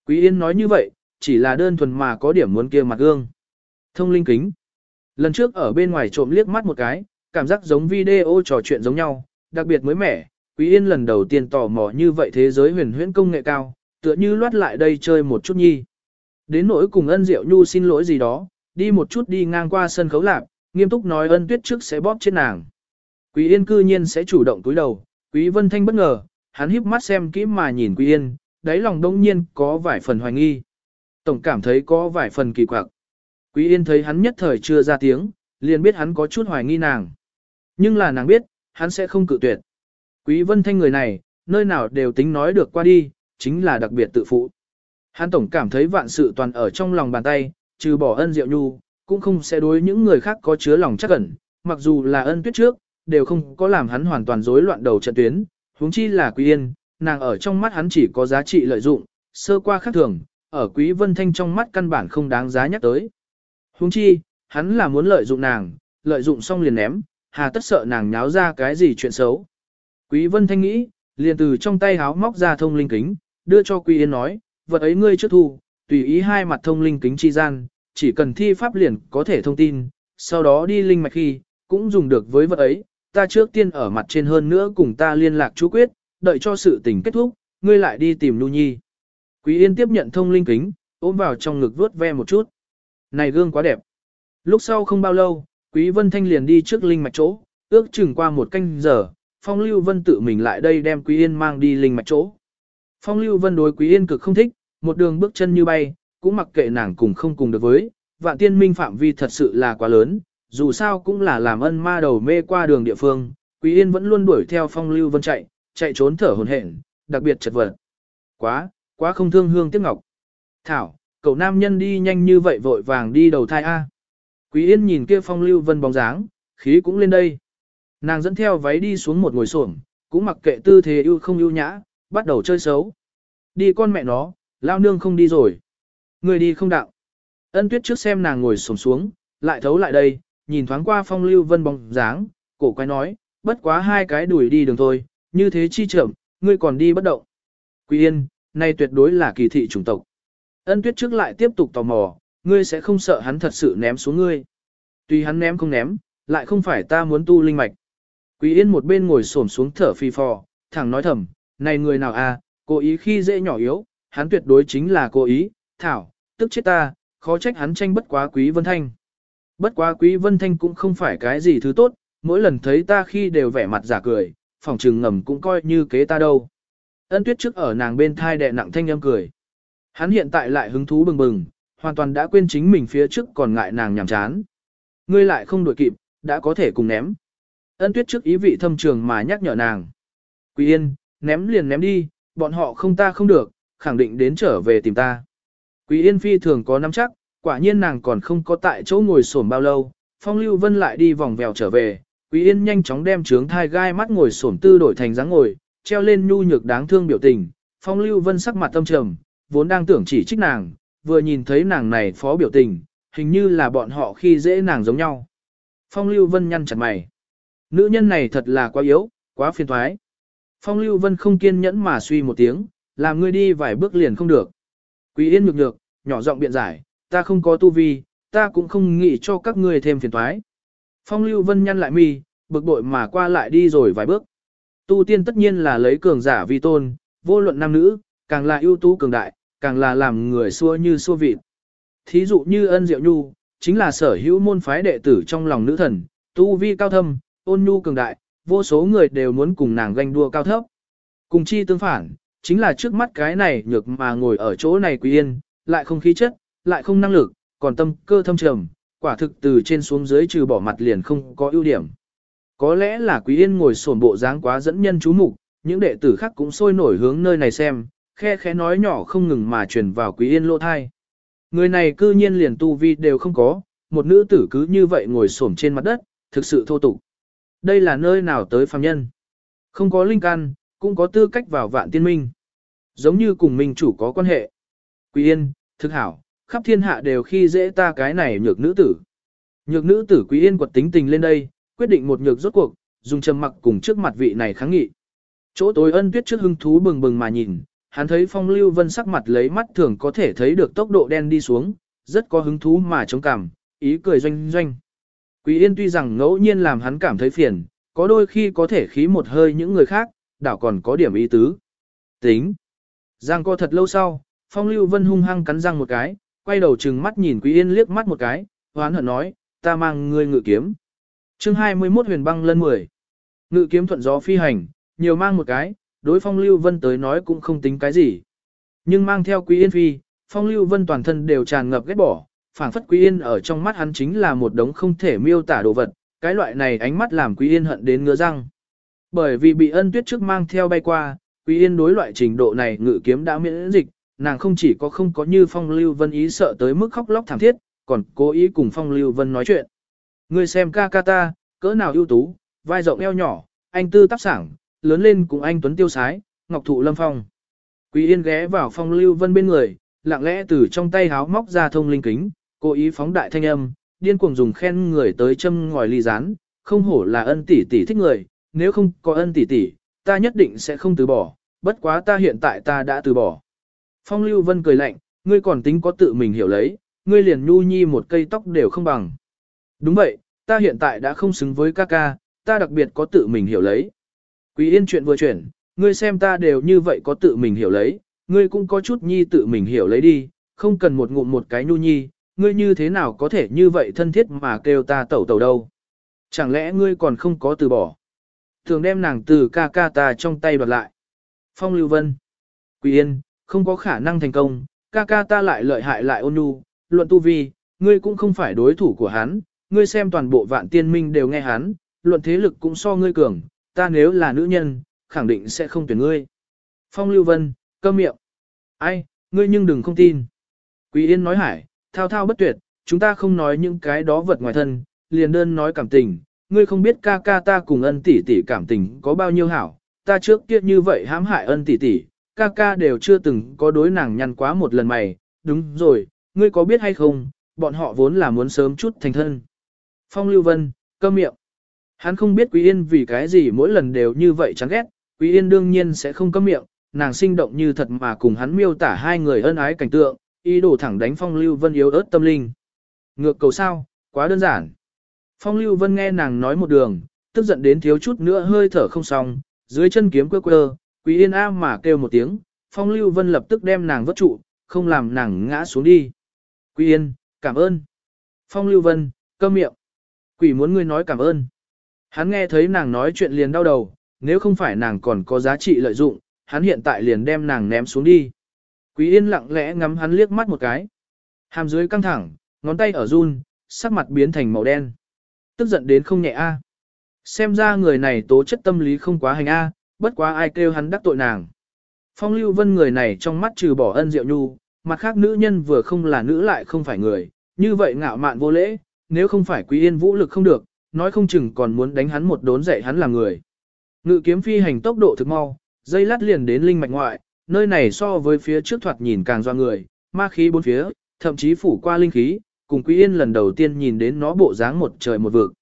Quý Yên nói như vậy, chỉ là đơn thuần mà có điểm muốn kia mặt gương. Thông linh kính. Lần trước ở bên ngoài trộm liếc mắt một cái, cảm giác giống video trò chuyện giống nhau, đặc biệt mới mẻ. Quý Yên lần đầu tiên tò mò như vậy thế giới huyền huyễn công nghệ cao, tựa như loát lại đây chơi một chút nhi. Đến nỗi cùng ân diệu nhu xin lỗi gì đó, đi một chút đi ngang qua sân khấu lạp, nghiêm túc nói ân tuyết trước sẽ bóp chết nàng. Quý Yên cư nhiên sẽ chủ động túi đầu, Quý Vân Thanh bất ngờ, hắn híp mắt xem kỹ mà nhìn Quý Yên, đáy lòng đông nhiên có vài phần hoài nghi. Tổng cảm thấy có vài phần kỳ quặc. Quý Yên thấy hắn nhất thời chưa ra tiếng, liền biết hắn có chút hoài nghi nàng. Nhưng là nàng biết, hắn sẽ không cự tuyệt. Quý Vân Thanh người này, nơi nào đều tính nói được qua đi, chính là đặc biệt tự phụ. Hắn tổng cảm thấy vạn sự toàn ở trong lòng bàn tay, trừ bỏ ân diệu nhu, cũng không sẽ đối những người khác có chứa lòng chắc ẩn, mặc dù là ân tuyết trước, đều không có làm hắn hoàn toàn rối loạn đầu trận tuyến, huống chi là Quý Yên, nàng ở trong mắt hắn chỉ có giá trị lợi dụng, sơ qua khác thường, ở Quý Vân Thanh trong mắt căn bản không đáng giá nhắc tới. Huống chi, hắn là muốn lợi dụng nàng, lợi dụng xong liền ném, hà tất sợ nàng nháo ra cái gì chuyện xấu. Quý Vân Thanh nghĩ, liền từ trong tay háo móc ra thông linh kính, đưa cho Quý Yên nói, vật ấy ngươi trước thu, tùy ý hai mặt thông linh kính chi gian, chỉ cần thi pháp liền có thể thông tin, sau đó đi linh mạch khi, cũng dùng được với vật ấy, ta trước tiên ở mặt trên hơn nữa cùng ta liên lạc chú quyết, đợi cho sự tình kết thúc, ngươi lại đi tìm Nhu Nhi. Quý Yên tiếp nhận thông linh kính, ôm vào trong ngực vuốt ve một chút. Này gương quá đẹp. Lúc sau không bao lâu, Quý Vân Thanh liền đi trước linh mạch chỗ, ước chừng qua một canh giờ, Phong Lưu Vân tự mình lại đây đem Quý Yên mang đi linh mạch chỗ. Phong Lưu Vân đối Quý Yên cực không thích, một đường bước chân như bay, cũng mặc kệ nàng cùng không cùng được với, vạn tiên minh phạm vi thật sự là quá lớn, dù sao cũng là làm ân ma đầu mê qua đường địa phương, Quý Yên vẫn luôn đuổi theo Phong Lưu Vân chạy, chạy trốn thở hổn hển, đặc biệt chật vật. Quá, quá không thương hương tiếc ngọc. Thảo, cậu nam nhân đi nhanh như vậy vội vàng đi đầu thai A. Quý Yên nhìn kia Phong Lưu Vân bóng dáng, khí cũng lên đây. Nàng dẫn theo váy đi xuống một ngồi xổm, cũng mặc kệ tư thế ưu không ưu nhã, bắt đầu chơi xấu. Đi con mẹ nó, lao nương không đi rồi. Người đi không đạo. Ân tuyết trước xem nàng ngồi xổm xuống, lại thấu lại đây, nhìn thoáng qua phong lưu vân bóng dáng, cổ quay nói, bất quá hai cái đuổi đi đường thôi, như thế chi chậm, ngươi còn đi bất động. Quý yên, nay tuyệt đối là kỳ thị chủng tộc. Ân tuyết trước lại tiếp tục tò mò, ngươi sẽ không sợ hắn thật sự ném xuống ngươi. Tuy hắn ném không ném, lại không phải ta muốn tu linh mạch. Quý yên một bên ngồi xổm xuống thở phi phò, thẳng nói thầm, này người nào à, cố ý khi dễ nhỏ yếu, hắn tuyệt đối chính là cố ý, thảo, tức chết ta, khó trách hắn tranh bất quá quý vân thanh. Bất quá quý vân thanh cũng không phải cái gì thứ tốt, mỗi lần thấy ta khi đều vẻ mặt giả cười, phòng trừng ngầm cũng coi như kế ta đâu. Ân tuyết trước ở nàng bên thai đẹ nặng thanh âm cười. Hắn hiện tại lại hứng thú bừng bừng, hoàn toàn đã quên chính mình phía trước còn ngại nàng nhảm chán. Ngươi lại không đuổi kịp, đã có thể cùng ném. Ân tuyết trước ý vị thâm trường mà nhắc nhở nàng. Quý yên, ném liền ném đi, bọn họ không ta không được, khẳng định đến trở về tìm ta. Quý yên phi thường có nắm chắc, quả nhiên nàng còn không có tại chỗ ngồi xổm bao lâu, phong lưu vân lại đi vòng vèo trở về, quý yên nhanh chóng đem trướng thai gai mắt ngồi xổm tư đổi thành dáng ngồi, treo lên nhu nhược đáng thương biểu tình, phong lưu vân sắc mặt tâm trầm, vốn đang tưởng chỉ trích nàng, vừa nhìn thấy nàng này phó biểu tình, hình như là bọn họ khi dễ nàng giống nhau. Phong lưu vân nhăn chặt mày. Nữ nhân này thật là quá yếu, quá phiền thoái. Phong lưu vân không kiên nhẫn mà suy một tiếng, làm ngươi đi vài bước liền không được. Quý yên nhược nhược, nhỏ giọng biện giải, ta không có tu vi, ta cũng không nghĩ cho các ngươi thêm phiền toái. Phong Lưu Vân nhăn lại mi, bực bội mà qua lại đi rồi vài bước. Tu tiên tất nhiên là lấy cường giả vi tôn, vô luận nam nữ, càng là ưu tú cường đại, càng là làm người xua như xua vịt. Thí dụ như ân diệu nhu, chính là sở hữu môn phái đệ tử trong lòng nữ thần, tu vi cao thâm, ôn nhu cường đại, vô số người đều muốn cùng nàng ganh đua cao thấp. Cùng chi tương phản, chính là trước mắt cái này nhược mà ngồi ở chỗ này quý yên, lại không khí chất, lại không năng lực, còn tâm cơ thâm trầm, quả thực từ trên xuống dưới trừ bỏ mặt liền không có ưu điểm. Có lẽ là Quý Yên ngồi sổn bộ dáng quá dẫn nhân chú mục, những đệ tử khác cũng sôi nổi hướng nơi này xem, khe khẽ nói nhỏ không ngừng mà truyền vào Quý Yên lỗ thai. Người này cư nhiên liền tu vi đều không có, một nữ tử cứ như vậy ngồi xổm trên mặt đất, thực sự thô tục. Đây là nơi nào tới phàm nhân? Không có linh căn, cũng có tư cách vào vạn tiên minh. Giống như cùng minh chủ có quan hệ. Quý Yên, thực hảo, khắp thiên hạ đều khi dễ ta cái này nhược nữ tử. Nhược nữ tử quý yên quật tính tình lên đây, quyết định một nhược rốt cuộc, dùng trầm mặc cùng trước mặt vị này kháng nghị. Chỗ tối ân tuyết trước hưng thú bừng bừng mà nhìn, hắn thấy phong lưu vân sắc mặt lấy mắt thường có thể thấy được tốc độ đen đi xuống, rất có hứng thú mà chống cảm, ý cười doanh doanh. Quý yên tuy rằng ngẫu nhiên làm hắn cảm thấy phiền, có đôi khi có thể khí một hơi những người khác, đảo còn có điểm ý tứ. Tính. Giang co thật lâu sau, phong lưu vân hung hăng cắn răng một cái, quay đầu trừng mắt nhìn Quý Yên liếc mắt một cái, hoán hận nói, ta mang ngươi ngự kiếm. chương 21 huyền băng lân 10. Ngự kiếm thuận gió phi hành, nhiều mang một cái, đối phong lưu vân tới nói cũng không tính cái gì. Nhưng mang theo Quý Yên phi, phong lưu vân toàn thân đều tràn ngập ghét bỏ, phảng phất Quý Yên ở trong mắt hắn chính là một đống không thể miêu tả đồ vật, cái loại này ánh mắt làm Quý Yên hận đến ngứa răng. Bởi vì bị ân tuyết trước mang theo bay qua, Quý Yên đối loại trình độ này ngự kiếm đã miễn dịch, nàng không chỉ có không có như Phong Lưu Vân ý sợ tới mức khóc lóc thảm thiết, còn cố ý cùng Phong Lưu Vân nói chuyện. Ngươi xem ca ca ta, cỡ nào ưu tú, vai rộng eo nhỏ, anh tư tác sảng, lớn lên cùng anh Tuấn Tiêu Sái, Ngọc Thụ Lâm Phong. Quý Yên ghé vào Phong Lưu Vân bên người, lặng lẽ từ trong tay háo móc ra thông linh kính, cố ý phóng đại thanh âm, điên cuồng dùng khen người tới châm ngòi ly rán, không hổ là ân tỷ tỷ thích người, nếu không có ân tỷ tỷ, ta nhất định sẽ không từ bỏ, bất quá ta hiện tại ta đã từ bỏ. Phong Lưu Vân cười lạnh, ngươi còn tính có tự mình hiểu lấy, ngươi liền nhu nhi một cây tóc đều không bằng. Đúng vậy, ta hiện tại đã không xứng với ca ca, ta đặc biệt có tự mình hiểu lấy. Quý yên chuyện vừa chuyển, ngươi xem ta đều như vậy có tự mình hiểu lấy, ngươi cũng có chút nhi tự mình hiểu lấy đi, không cần một ngụm một cái nhu nhi, ngươi như thế nào có thể như vậy thân thiết mà kêu ta tẩu tẩu đâu. Chẳng lẽ ngươi còn không có từ bỏ. Thường đem nàng từ ca ca ta trong tay đoạt lại. Phong Lưu Vân. Quý Yên, không có khả năng thành công, ca ca ta lại lợi hại lại ôn nhu, luận tu vi, ngươi cũng không phải đối thủ của hắn, ngươi xem toàn bộ vạn tiên minh đều nghe hắn, luận thế lực cũng so ngươi cường, ta nếu là nữ nhân, khẳng định sẽ không tuyển ngươi. Phong Lưu Vân, câm miệng. Ai, ngươi nhưng đừng không tin. Quý Yên nói hải, thao thao bất tuyệt, chúng ta không nói những cái đó vật ngoài thân, liền đơn nói cảm tình, ngươi không biết ca ca ta cùng ân tỷ tỷ cảm tình có bao nhiêu hảo, ta trước kia như vậy hãm hại ân tỷ tỷ, ca ca đều chưa từng có đối nàng nhăn quá một lần mày, đúng rồi, ngươi có biết hay không, bọn họ vốn là muốn sớm chút thành thân. Phong Lưu Vân, cơm miệng. Hắn không biết Quý Yên vì cái gì mỗi lần đều như vậy chán ghét, Quý Yên đương nhiên sẽ không cấm miệng, nàng sinh động như thật mà cùng hắn miêu tả hai người ân ái cảnh tượng, ý đồ thẳng đánh Phong Lưu Vân yếu ớt tâm linh. Ngược cầu sao, quá đơn giản. Phong Lưu Vân nghe nàng nói một đường, tức giận đến thiếu chút nữa hơi thở không xong, dưới chân kiếm quơ quơ, Quý Yên A mà kêu một tiếng, Phong Lưu Vân lập tức đem nàng vớt trụ, không làm nàng ngã xuống đi. Quý Yên, cảm ơn. Phong Lưu Vân, câm miệng. Quỷ muốn ngươi nói cảm ơn. Hắn nghe thấy nàng nói chuyện liền đau đầu, nếu không phải nàng còn có giá trị lợi dụng, hắn hiện tại liền đem nàng ném xuống đi. Quý Yên lặng lẽ ngắm hắn liếc mắt một cái. Hàm dưới căng thẳng, ngón tay ở run, sắc mặt biến thành màu đen. Tức giận đến không nhẹ a. Xem ra người này tố chất tâm lý không quá hành a, bất quá ai kêu hắn đắc tội nàng. Phong Lưu Vân người này trong mắt trừ bỏ ân diệu nhu, mặt khác nữ nhân vừa không là nữ lại không phải người, như vậy ngạo mạn vô lễ, nếu không phải Quý Yên vũ lực không được, nói không chừng còn muốn đánh hắn một đốn dạy hắn là người. Ngự kiếm phi hành tốc độ thực mau, dây lát liền đến linh mạch ngoại, nơi này so với phía trước thoạt nhìn càng doa người, ma khí bốn phía, thậm chí phủ qua linh khí, cùng Quý Yên lần đầu tiên nhìn đến nó bộ dáng một trời một vực.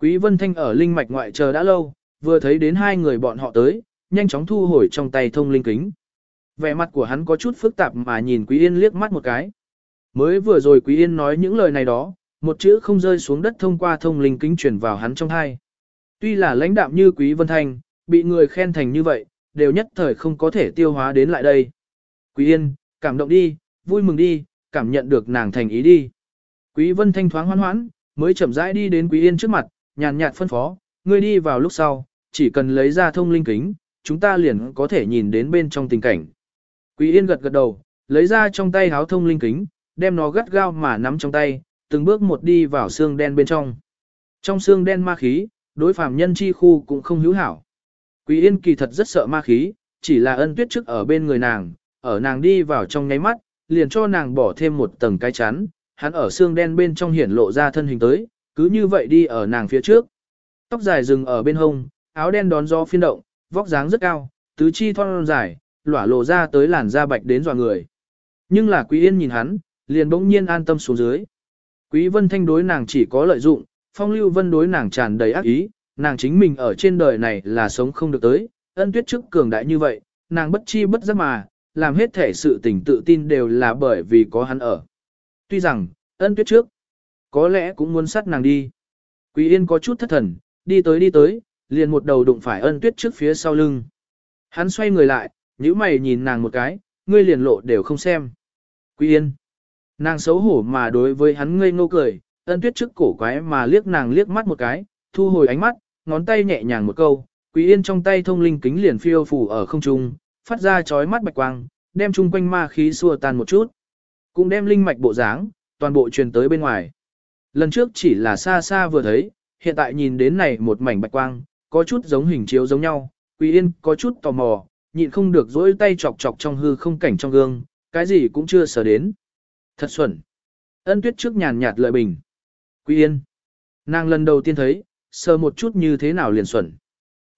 Quý Vân Thanh ở linh mạch ngoại chờ đã lâu, vừa thấy đến hai người bọn họ tới, nhanh chóng thu hồi trong tay thông linh kính. Vẻ mặt của hắn có chút phức tạp mà nhìn Quý Yên liếc mắt một cái. Mới vừa rồi Quý Yên nói những lời này đó, một chữ không rơi xuống đất thông qua thông linh kính truyền vào hắn trong hai. Tuy là lãnh đạm như Quý Vân Thanh, bị người khen thành như vậy, đều nhất thời không có thể tiêu hóa đến lại đây. Quý Yên, cảm động đi, vui mừng đi, cảm nhận được nàng thành ý đi. Quý Vân Thanh thoáng hoan hoãn, mới chậm rãi đi đến Quý Yên trước mặt, nhàn nhạt phân phó, ngươi đi vào lúc sau, chỉ cần lấy ra thông linh kính, chúng ta liền có thể nhìn đến bên trong tình cảnh. Quý Yên gật gật đầu, lấy ra trong tay háo thông linh kính, đem nó gắt gao mà nắm trong tay, từng bước một đi vào xương đen bên trong. Trong xương đen ma khí, đối phàm nhân chi khu cũng không hữu hảo. Quý Yên kỳ thật rất sợ ma khí, chỉ là ân tuyết trước ở bên người nàng, ở nàng đi vào trong nháy mắt, liền cho nàng bỏ thêm một tầng cái chắn, hắn ở xương đen bên trong hiển lộ ra thân hình tới, cứ như vậy đi ở nàng phía trước. Tóc dài dừng ở bên hông, áo đen đón gió phiên động, vóc dáng rất cao, tứ chi thon dài, lỏa lộ ra tới làn da bạch đến dọa người. Nhưng là Quý Yên nhìn hắn, liền bỗng nhiên an tâm xuống dưới. Quý Vân Thanh đối nàng chỉ có lợi dụng, Phong Lưu Vân đối nàng tràn đầy ác ý, nàng chính mình ở trên đời này là sống không được tới, ân tuyết trước cường đại như vậy, nàng bất chi bất giác mà, làm hết thể sự tình tự tin đều là bởi vì có hắn ở. Tuy rằng, ân tuyết trước, có lẽ cũng muốn sát nàng đi. Quý Yên có chút thất thần, đi tới đi tới, liền một đầu đụng phải ân tuyết trước phía sau lưng. Hắn xoay người lại, nhíu mày nhìn nàng một cái, ngươi liền lộ đều không xem. Quý Yên. Nàng xấu hổ mà đối với hắn ngây ngô cười, ân tuyết trước cổ quái mà liếc nàng liếc mắt một cái, thu hồi ánh mắt, ngón tay nhẹ nhàng một câu, Quý Yên trong tay thông linh kính liền phiêu phủ ở không trung, phát ra chói mắt bạch quang, đem chung quanh ma khí xua tan một chút. Cũng đem linh mạch bộ dáng, toàn bộ truyền tới bên ngoài. Lần trước chỉ là xa xa vừa thấy, hiện tại nhìn đến này một mảnh bạch quang, có chút giống hình chiếu giống nhau, Quý Yên có chút tò mò, nhịn không được dỗi tay chọc chọc trong hư không cảnh trong gương, cái gì cũng chưa sở đến. Thật xuẩn. Ân tuyết trước nhàn nhạt lợi bình. Quý Yên. Nàng lần đầu tiên thấy, sờ một chút như thế nào liền xuẩn.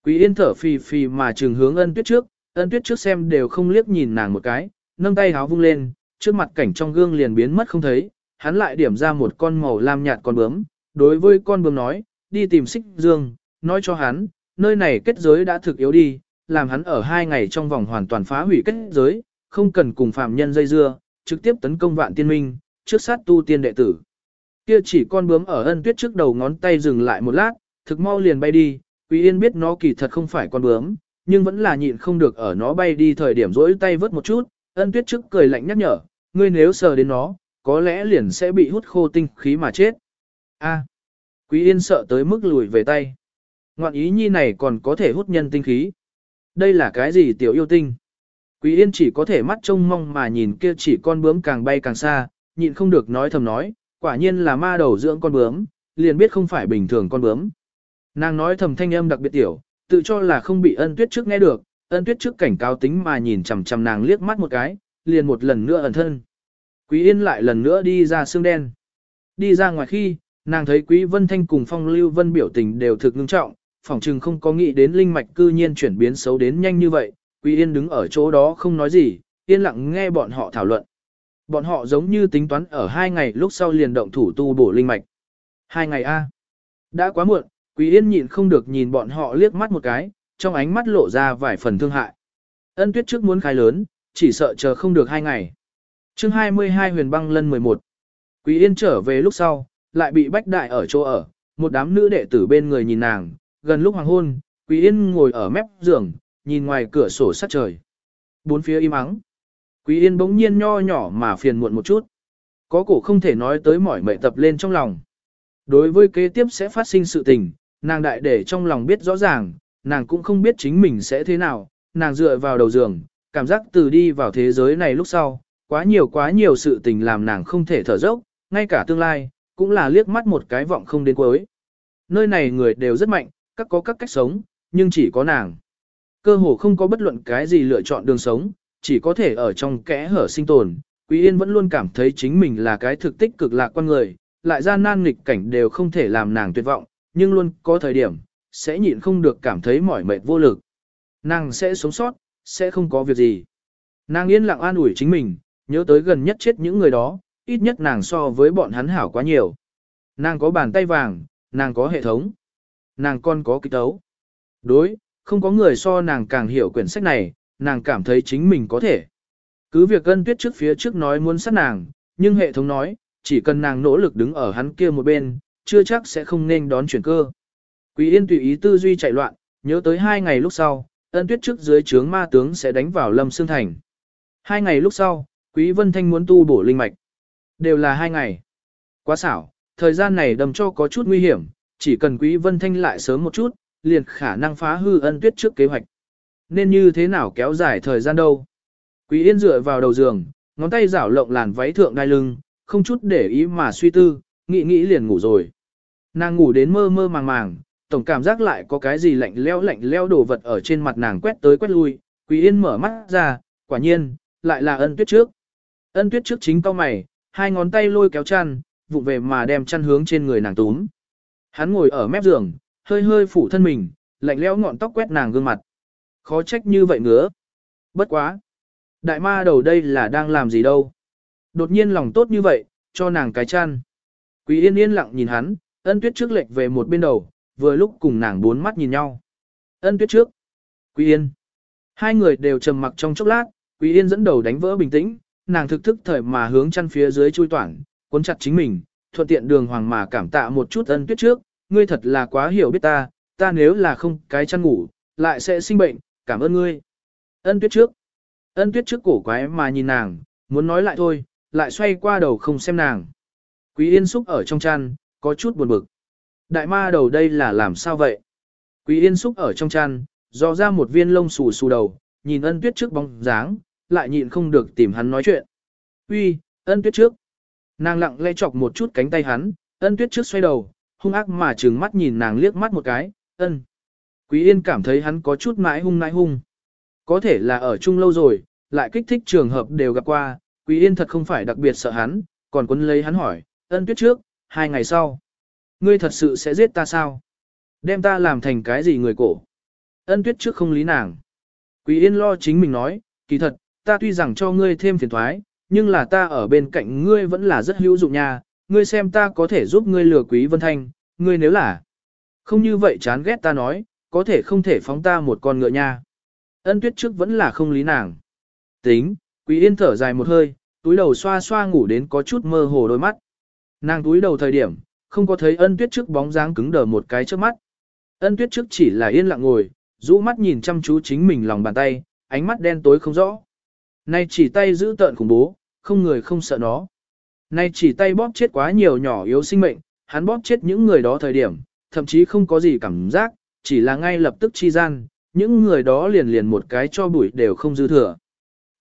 Quý Yên thở phì phì mà trường hướng ân tuyết trước, ân tuyết trước xem đều không liếc nhìn nàng một cái, nâng tay háo vung lên, trước mặt cảnh trong gương liền biến mất không thấy, hắn lại điểm ra một con màu lam nhạt con bướm, đối với con bướm nói, đi tìm xích dương, nói cho hắn, nơi này kết giới đã thực yếu đi, làm hắn ở hai ngày trong vòng hoàn toàn phá hủy kết giới, không cần cùng phạm nhân dây dưa, trực tiếp tấn công vạn tiên minh, trước sát tu tiên đệ tử. Kia chỉ con bướm ở ân tuyết trước đầu ngón tay dừng lại một lát, thực mau liền bay đi, Quý Yên biết nó kỳ thật không phải con bướm, nhưng vẫn là nhịn không được ở nó bay đi thời điểm rỗi tay vớt một chút, ân tuyết trước cười lạnh nhắc nhở, ngươi nếu sờ đến nó, có lẽ liền sẽ bị hút khô tinh khí mà chết. A. Quý Yên sợ tới mức lùi về tay. Ngoạn ý nhi này còn có thể hút nhân tinh khí. Đây là cái gì tiểu yêu tinh? Quý Yên chỉ có thể mắt trông mong mà nhìn kia chỉ con bướm càng bay càng xa, nhịn không được nói thầm nói, quả nhiên là ma đầu dưỡng con bướm, liền biết không phải bình thường con bướm. Nàng nói thầm thanh âm đặc biệt tiểu, tự cho là không bị ân tuyết trước nghe được, ân tuyết trước cảnh cáo tính mà nhìn chằm chằm nàng liếc mắt một cái, liền một lần nữa ẩn thân. Quý Yên lại lần nữa đi ra xương đen. Đi ra ngoài khi, nàng thấy Quý Vân Thanh cùng Phong Lưu Vân biểu tình đều thực ngưng trọng, phỏng chừng không có nghĩ đến linh mạch cư nhiên chuyển biến xấu đến nhanh như vậy. Quý Yên đứng ở chỗ đó không nói gì, yên lặng nghe bọn họ thảo luận. Bọn họ giống như tính toán ở hai ngày lúc sau liền động thủ tu bổ linh mạch. Hai ngày a, Đã quá muộn, Quý Yên nhịn không được nhìn bọn họ liếc mắt một cái, trong ánh mắt lộ ra vài phần thương hại. Ân tuyết trước muốn khai lớn, chỉ sợ chờ không được hai ngày. chương 22 huyền băng lân 11. Quý Yên trở về lúc sau, lại bị bách đại ở chỗ ở, một đám nữ đệ tử bên người nhìn nàng, gần lúc hoàng hôn, Quý Yên ngồi ở mép giường, nhìn ngoài cửa sổ sát trời. Bốn phía im ắng. Quý Yên bỗng nhiên nho nhỏ mà phiền muộn một chút. Có cổ không thể nói tới mỏi mệt tập lên trong lòng. Đối với kế tiếp sẽ phát sinh sự tình, nàng đại để trong lòng biết rõ ràng, nàng cũng không biết chính mình sẽ thế nào, nàng dựa vào đầu giường, cảm giác từ đi vào thế giới này lúc sau, quá nhiều quá nhiều sự tình làm nàng không thể thở dốc, ngay cả tương lai, cũng là liếc mắt một cái vọng không đến cuối. Nơi này người đều rất mạnh, các có các cách sống, nhưng chỉ có nàng. Cơ hồ không có bất luận cái gì lựa chọn đường sống, chỉ có thể ở trong kẽ hở sinh tồn. Quý Yên vẫn luôn cảm thấy chính mình là cái thực tích cực lạc quan người, lại gian nan nghịch cảnh đều không thể làm nàng tuyệt vọng, nhưng luôn có thời điểm, sẽ nhịn không được cảm thấy mỏi mệt vô lực. Nàng sẽ sống sót, sẽ không có việc gì. Nàng yên lặng an ủi chính mình, nhớ tới gần nhất chết những người đó, ít nhất nàng so với bọn hắn hảo quá nhiều. Nàng có bàn tay vàng, nàng có hệ thống, nàng con có kỹ tấu. Đối, không có người so nàng càng hiểu quyển sách này, nàng cảm thấy chính mình có thể. Cứ việc Ân tuyết trước phía trước nói muốn sát nàng, nhưng hệ thống nói, chỉ cần nàng nỗ lực đứng ở hắn kia một bên, chưa chắc sẽ không nên đón chuyển cơ. Quý Yên tùy ý tư duy chạy loạn, nhớ tới hai ngày lúc sau, ân tuyết trước dưới trướng ma tướng sẽ đánh vào Lâm Sương Thành. Hai ngày lúc sau, Quý Vân Thanh muốn tu bổ linh mạch. Đều là hai ngày. Quá xảo, thời gian này đầm cho có chút nguy hiểm, chỉ cần Quý Vân Thanh lại sớm một chút, liền khả năng phá hư ân tuyết trước kế hoạch. Nên như thế nào kéo dài thời gian đâu? Quý Yên dựa vào đầu giường, ngón tay rảo lộng làn váy thượng đai lưng, không chút để ý mà suy tư, nghĩ nghĩ liền ngủ rồi. Nàng ngủ đến mơ mơ màng màng, tổng cảm giác lại có cái gì lạnh leo lạnh leo đồ vật ở trên mặt nàng quét tới quét lui, Quý Yên mở mắt ra, quả nhiên, lại là ân tuyết trước. Ân tuyết trước chính cao mày, hai ngón tay lôi kéo chăn, vụng về mà đem chăn hướng trên người nàng túm. Hắn ngồi ở mép giường, hơi hơi phủ thân mình, lạnh lẽo ngọn tóc quét nàng gương mặt. Khó trách như vậy ngứa. Bất quá. Đại ma đầu đây là đang làm gì đâu. Đột nhiên lòng tốt như vậy, cho nàng cái chăn. Quý yên yên lặng nhìn hắn, ân tuyết trước lệch về một bên đầu, vừa lúc cùng nàng bốn mắt nhìn nhau. Ân tuyết trước. Quý yên. Hai người đều trầm mặc trong chốc lát, Quý yên dẫn đầu đánh vỡ bình tĩnh, nàng thực thức thời mà hướng chăn phía dưới chui toản, cuốn chặt chính mình, thuận tiện đường hoàng mà cảm tạ một chút ân tuyết trước, ngươi thật là quá hiểu biết ta, ta nếu là không cái chăn ngủ, lại sẽ sinh bệnh, cảm ơn ngươi. Ân tuyết trước. Ân tuyết trước cổ quái mà nhìn nàng, muốn nói lại thôi, lại xoay qua đầu không xem nàng. Quý yên xúc ở trong chăn, có chút buồn bực. Đại ma đầu đây là làm sao vậy? Quý yên xúc ở trong chăn, dò ra một viên lông xù xù đầu, nhìn ân tuyết trước bóng dáng, lại nhịn không được tìm hắn nói chuyện. Uy, ân tuyết trước. Nàng lặng lẽ chọc một chút cánh tay hắn, ân tuyết trước xoay đầu, hung ác mà trừng mắt nhìn nàng liếc mắt một cái, ân. Quý yên cảm thấy hắn có chút mãi hung mãi hung. Có thể là ở chung lâu rồi, lại kích thích trường hợp đều gặp qua, Quý yên thật không phải đặc biệt sợ hắn, còn quấn lấy hắn hỏi, ân tuyết trước, hai ngày sau. Ngươi thật sự sẽ giết ta sao? Đem ta làm thành cái gì người cổ? Ân tuyết trước không lý nàng. Quý yên lo chính mình nói, kỳ thật, ta tuy rằng cho ngươi thêm phiền toái, nhưng là ta ở bên cạnh ngươi vẫn là rất hữu dụng nha, ngươi xem ta có thể giúp ngươi lừa quý vân thanh, ngươi nếu là Không như vậy chán ghét ta nói, có thể không thể phóng ta một con ngựa nha. Ân tuyết trước vẫn là không lý nàng. Tính, Quý Yên thở dài một hơi, túi đầu xoa xoa ngủ đến có chút mơ hồ đôi mắt. Nàng túi đầu thời điểm, không có thấy ân tuyết trước bóng dáng cứng đờ một cái trước mắt. Ân tuyết trước chỉ là yên lặng ngồi, rũ mắt nhìn chăm chú chính mình lòng bàn tay, ánh mắt đen tối không rõ. Nay chỉ tay giữ tợn khủng bố, không người không sợ nó. Nay chỉ tay bóp chết quá nhiều nhỏ yếu sinh mệnh, hắn bóp chết những người đó thời điểm, thậm chí không có gì cảm giác, chỉ là ngay lập tức chi gian, những người đó liền liền một cái cho bụi đều không dư thừa.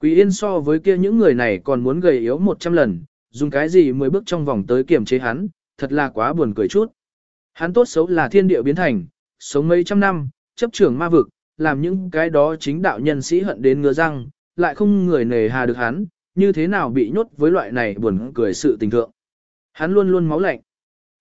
Quý Yên so với kia những người này còn muốn gầy yếu 100 lần, dùng cái gì mới bước trong vòng tới kiềm chế hắn, thật là quá buồn cười chút. Hắn tốt xấu là thiên địa biến thành, sống mấy trăm năm, chấp trưởng ma vực, làm những cái đó chính đạo nhân sĩ hận đến ngứa răng, lại không người nề hà được hắn, như thế nào bị nhốt với loại này buồn cười sự tình thượng. Hắn luôn luôn máu lạnh.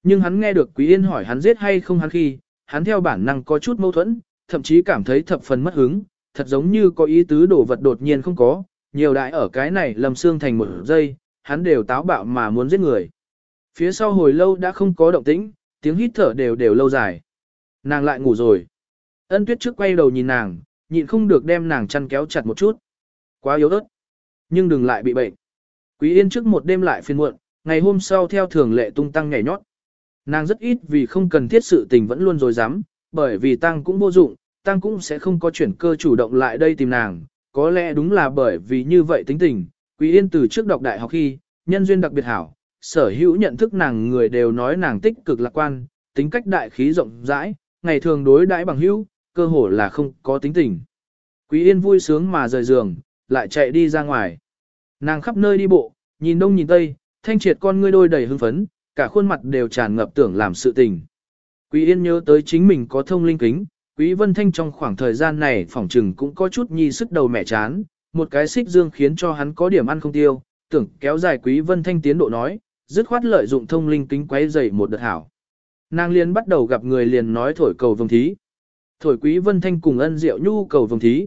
Nhưng hắn nghe được Quý Yên hỏi hắn giết hay không hắn khi, hắn theo bản năng có chút mâu thuẫn, thậm chí cảm thấy thập phần mất hứng, thật giống như có ý tứ đổ vật đột nhiên không có, nhiều đại ở cái này lầm xương thành một giây, hắn đều táo bạo mà muốn giết người. Phía sau hồi lâu đã không có động tĩnh, tiếng hít thở đều đều lâu dài. Nàng lại ngủ rồi. Ân tuyết trước quay đầu nhìn nàng, nhịn không được đem nàng chăn kéo chặt một chút. Quá yếu ớt. Nhưng đừng lại bị bệnh. Quý yên trước một đêm lại phiền muộn, ngày hôm sau theo thường lệ tung tăng nhảy nhót. Nàng rất ít vì không cần thiết sự tình vẫn luôn rồi dám, bởi vì tăng cũng vô dụng, tăng cũng sẽ không có chuyển cơ chủ động lại đây tìm nàng. Có lẽ đúng là bởi vì như vậy tính tình, Quý Yên từ trước đọc đại học khi, nhân duyên đặc biệt hảo, sở hữu nhận thức nàng người đều nói nàng tích cực lạc quan, tính cách đại khí rộng rãi, ngày thường đối đãi bằng hữu, cơ hồ là không có tính tình. Quý Yên vui sướng mà rời giường, lại chạy đi ra ngoài. Nàng khắp nơi đi bộ, nhìn đông nhìn tây, thanh triệt con ngươi đôi đầy hưng phấn, cả khuôn mặt đều tràn ngập tưởng làm sự tình. Quý Yên nhớ tới chính mình có thông linh kính, Quý Vân Thanh trong khoảng thời gian này phỏng trừng cũng có chút nhi sức đầu mẹ chán, một cái xích dương khiến cho hắn có điểm ăn không tiêu, tưởng kéo dài Quý Vân Thanh tiến độ nói, dứt khoát lợi dụng thông linh kính quấy dậy một đợt hảo. Nàng liền bắt đầu gặp người liền nói thổi cầu vồng thí. Thổi Quý Vân Thanh cùng ân diệu nhu cầu vồng thí.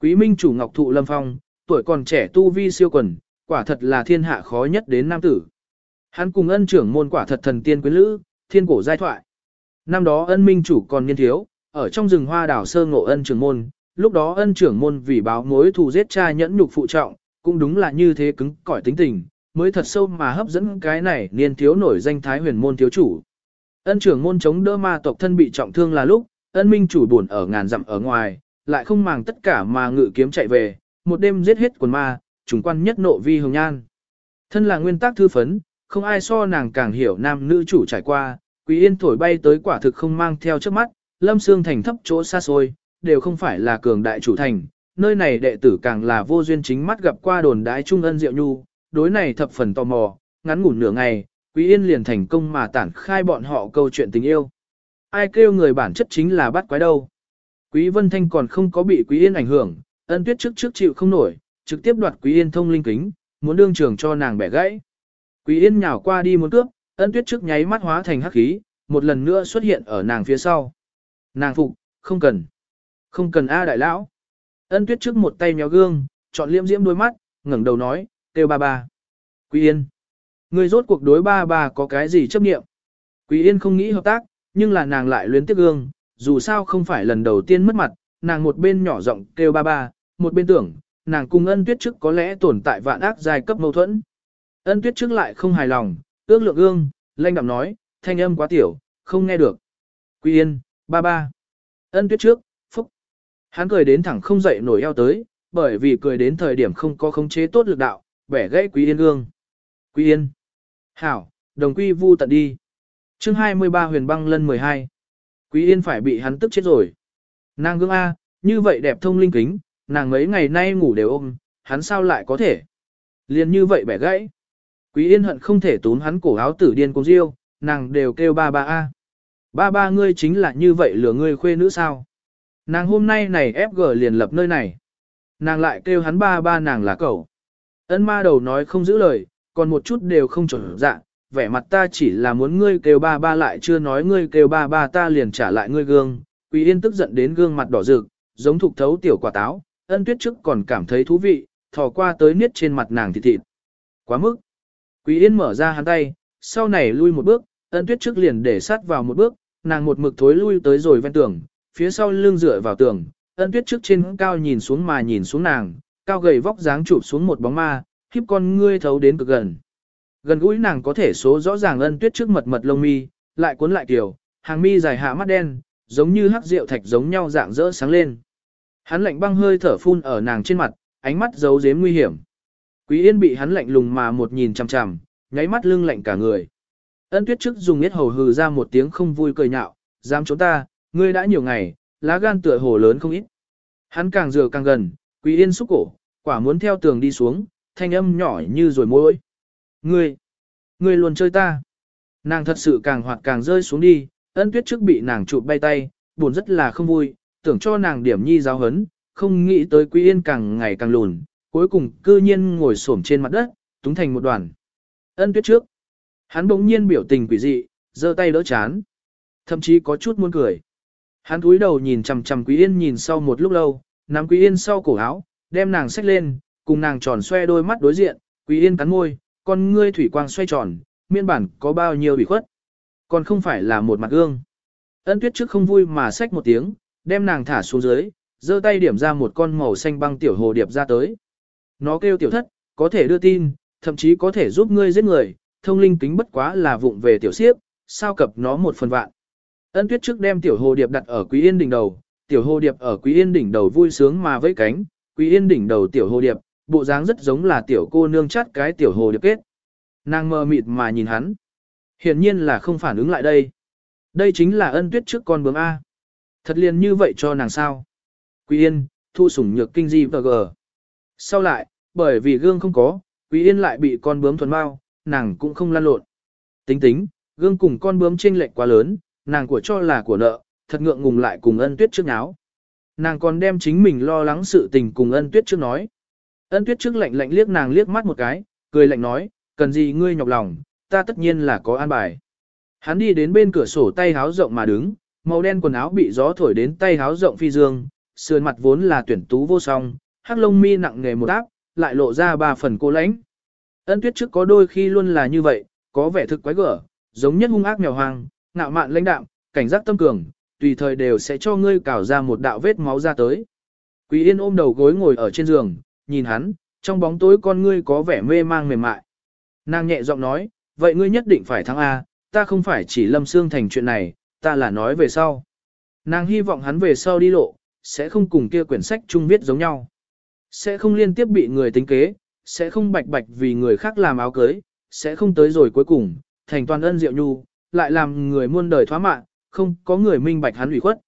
Quý Minh chủ Ngọc Thụ Lâm Phong, tuổi còn trẻ tu vi siêu quần, quả thật là thiên hạ khó nhất đến nam tử. Hắn cùng ân trưởng môn quả thật thần tiên quyến lữ, thiên cổ giai thoại. Năm đó ân minh chủ còn niên thiếu, ở trong rừng hoa đảo sơ ngộ ân trưởng môn, lúc đó ân trưởng môn vì báo mối thù giết cha nhẫn nhục phụ trọng, cũng đúng là như thế cứng cỏi tính tình, mới thật sâu mà hấp dẫn cái này niên thiếu nổi danh thái huyền môn thiếu chủ. Ân trưởng môn chống đỡ ma tộc thân bị trọng thương là lúc, ân minh chủ buồn ở ngàn dặm ở ngoài, lại không màng tất cả mà ngự kiếm chạy về, một đêm giết hết quần ma, trùng quan nhất nộ vi hồng nhan. Thân là nguyên tắc thư phấn, không ai so nàng càng hiểu nam nữ chủ trải qua, Quý Yên thổi bay tới quả thực không mang theo trước mắt, Lâm Sương thành thấp chỗ xa xôi, đều không phải là cường đại chủ thành, nơi này đệ tử càng là vô duyên chính mắt gặp qua đồn đái trung ân diệu nhu, đối này thập phần tò mò, ngắn ngủn nửa ngày, Quý Yên liền thành công mà tản khai bọn họ câu chuyện tình yêu. Ai kêu người bản chất chính là bắt quái đâu. Quý Vân Thanh còn không có bị Quý Yên ảnh hưởng, ân tuyết trước trước chịu không nổi, trực tiếp đoạt Quý Yên thông linh kính, muốn đương trường cho nàng bẻ gãy. Quý Yên nhào qua đi muốn cướp, ân tuyết trước nháy mắt hóa thành hắc khí, một lần nữa xuất hiện ở nàng phía sau. Nàng phục, không cần. Không cần A đại lão. Ân tuyết trước một tay nhéo gương, chọn liễm diễm đôi mắt, ngẩng đầu nói, kêu ba ba. Quý Yên. Người rốt cuộc đối ba ba có cái gì chấp nghiệm. Quý Yên không nghĩ hợp tác, nhưng là nàng lại luyến tiếc gương, dù sao không phải lần đầu tiên mất mặt, nàng một bên nhỏ giọng kêu ba ba, một bên tưởng, nàng cùng ân tuyết trước có lẽ tồn tại vạn ác giai cấp mâu thuẫn. Ân tuyết trước lại không hài lòng, ước lượng gương, lanh đạm nói, thanh âm quá tiểu, không nghe được. Quý Yên, ba ba. Ân tuyết trước, phúc. Hắn cười đến thẳng không dậy nổi eo tới, bởi vì cười đến thời điểm không có khống chế tốt lực đạo, bẻ gãy Quý Yên gương. Quý Yên. Hảo, đồng quy vu tận đi. chương 23 huyền băng lân 12. Quý Yên phải bị hắn tức chết rồi. Nàng gương A, như vậy đẹp thông linh kính, nàng mấy ngày nay ngủ đều ôm, hắn sao lại có thể. Liền như vậy bẻ gãy. Quý Yên hận không thể tốn hắn cổ áo tử điên cùng riêu, nàng đều kêu ba ba A. Ba ba ngươi chính là như vậy lừa ngươi khuê nữ sao. Nàng hôm nay này FG liền lập nơi này. Nàng lại kêu hắn ba ba nàng là cậu. Ân ma đầu nói không giữ lời, còn một chút đều không chuẩn dạ, vẻ mặt ta chỉ là muốn ngươi kêu ba ba lại chưa nói ngươi kêu ba ba ta liền trả lại ngươi gương. Quý Yên tức giận đến gương mặt đỏ rực, giống thục thấu tiểu quả táo, ân tuyết trước còn cảm thấy thú vị, thò qua tới niết trên mặt nàng thịt thịt. Quá mức. Quý Yên mở ra hắn tay, sau này lui một bước, ân tuyết trước liền để sát vào một bước, nàng một mực thối lui tới rồi ven tường, phía sau lưng dựa vào tường, ân tuyết trước trên cao nhìn xuống mà nhìn xuống nàng, cao gầy vóc dáng chụp xuống một bóng ma, khiếp con ngươi thấu đến cực gần. Gần gũi nàng có thể số rõ ràng ân tuyết trước mật mật lông mi, lại cuốn lại kiểu, hàng mi dài hạ mắt đen, giống như hắc rượu thạch giống nhau dạng rỡ sáng lên. Hắn lạnh băng hơi thở phun ở nàng trên mặt, ánh mắt giấu giếm nguy hiểm. Quý Yên bị hắn lạnh lùng mà một nhìn chằm chằm, nháy mắt lưng lạnh cả người. Ân Tuyết trước dùng hết hầu hừ ra một tiếng không vui cười nhạo, dám trốn ta, ngươi đã nhiều ngày, lá gan tựa hồ lớn không ít. Hắn càng dựa càng gần, Quý Yên xúc cổ, quả muốn theo tường đi xuống, thanh âm nhỏ như rồi môi. Ngươi, ngươi luôn chơi ta. Nàng thật sự càng hoạt càng rơi xuống đi, ân tuyết trước bị nàng chụp bay tay, buồn rất là không vui, tưởng cho nàng điểm nhi giáo hấn, không nghĩ tới Quý Yên càng ngày càng lùn, cuối cùng cư nhiên ngồi xổm trên mặt đất, túng thành một đoàn. Ân tuyết trước. Hắn bỗng nhiên biểu tình quỷ dị, giơ tay đỡ chán. Thậm chí có chút muốn cười. Hắn cúi đầu nhìn chằm chằm Quý Yên nhìn sau một lúc lâu, nắm Quý Yên sau cổ áo, đem nàng xách lên, cùng nàng tròn xoe đôi mắt đối diện, Quý Yên cắn môi, con ngươi thủy quang xoay tròn, miên bản có bao nhiêu bị khuất. Còn không phải là một mặt gương. Ân tuyết trước không vui mà xách một tiếng, đem nàng thả xuống dưới, giơ tay điểm ra một con màu xanh băng tiểu hồ điệp ra tới. Nó kêu tiểu thất, có thể đưa tin, thậm chí có thể giúp ngươi giết người, thông linh tính bất quá là vụng về tiểu siếp, sao cập nó một phần vạn. Ân tuyết trước đem tiểu hồ điệp đặt ở quý yên đỉnh đầu, tiểu hồ điệp ở quý yên đỉnh đầu vui sướng mà vẫy cánh, quý yên đỉnh đầu tiểu hồ điệp, bộ dáng rất giống là tiểu cô nương chát cái tiểu hồ điệp kết. Nàng mờ mịt mà nhìn hắn. Hiển nhiên là không phản ứng lại đây. Đây chính là ân tuyết trước con bướm A. Thật liền như vậy cho nàng sao. Quý yên, thu sủng nhược kinh di và gờ. Sau lại, bởi vì gương không có, Quý yên lại bị con bướm thuần bao, nàng cũng không lan lộn. Tính tính, gương cùng con bướm chênh lệch quá lớn, nàng của cho là của nợ, thật ngượng ngùng lại cùng ân tuyết trước náo. Nàng còn đem chính mình lo lắng sự tình cùng ân tuyết trước nói. Ân tuyết trước lạnh lạnh liếc nàng liếc mắt một cái, cười lạnh nói, cần gì ngươi nhọc lòng, ta tất nhiên là có an bài. Hắn đi đến bên cửa sổ tay háo rộng mà đứng, màu đen quần áo bị gió thổi đến tay háo rộng phi dương, sườn mặt vốn là tuyển tú vô song, hắc lông mi nặng nghề một áp, lại lộ ra ba phần cô lãnh. Ân tuyết trước có đôi khi luôn là như vậy, có vẻ thực quái gở, giống nhất hung ác mèo hoang, ngạo mạn lãnh đạm, cảnh giác tâm cường, tùy thời đều sẽ cho ngươi cào ra một đạo vết máu ra tới. Quý Yên ôm đầu gối ngồi ở trên giường, nhìn hắn, trong bóng tối con ngươi có vẻ mê mang mềm mại. Nàng nhẹ giọng nói, vậy ngươi nhất định phải thắng A, ta không phải chỉ lâm xương thành chuyện này, ta là nói về sau. Nàng hy vọng hắn về sau đi lộ, sẽ không cùng kia quyển sách chung viết giống nhau. Sẽ không liên tiếp bị người tính kế, sẽ không bạch bạch vì người khác làm áo cưới, sẽ không tới rồi cuối cùng, thành toàn ân diệu nhu, lại làm người muôn đời thoá mạng, không có người minh bạch hắn ủy khuất.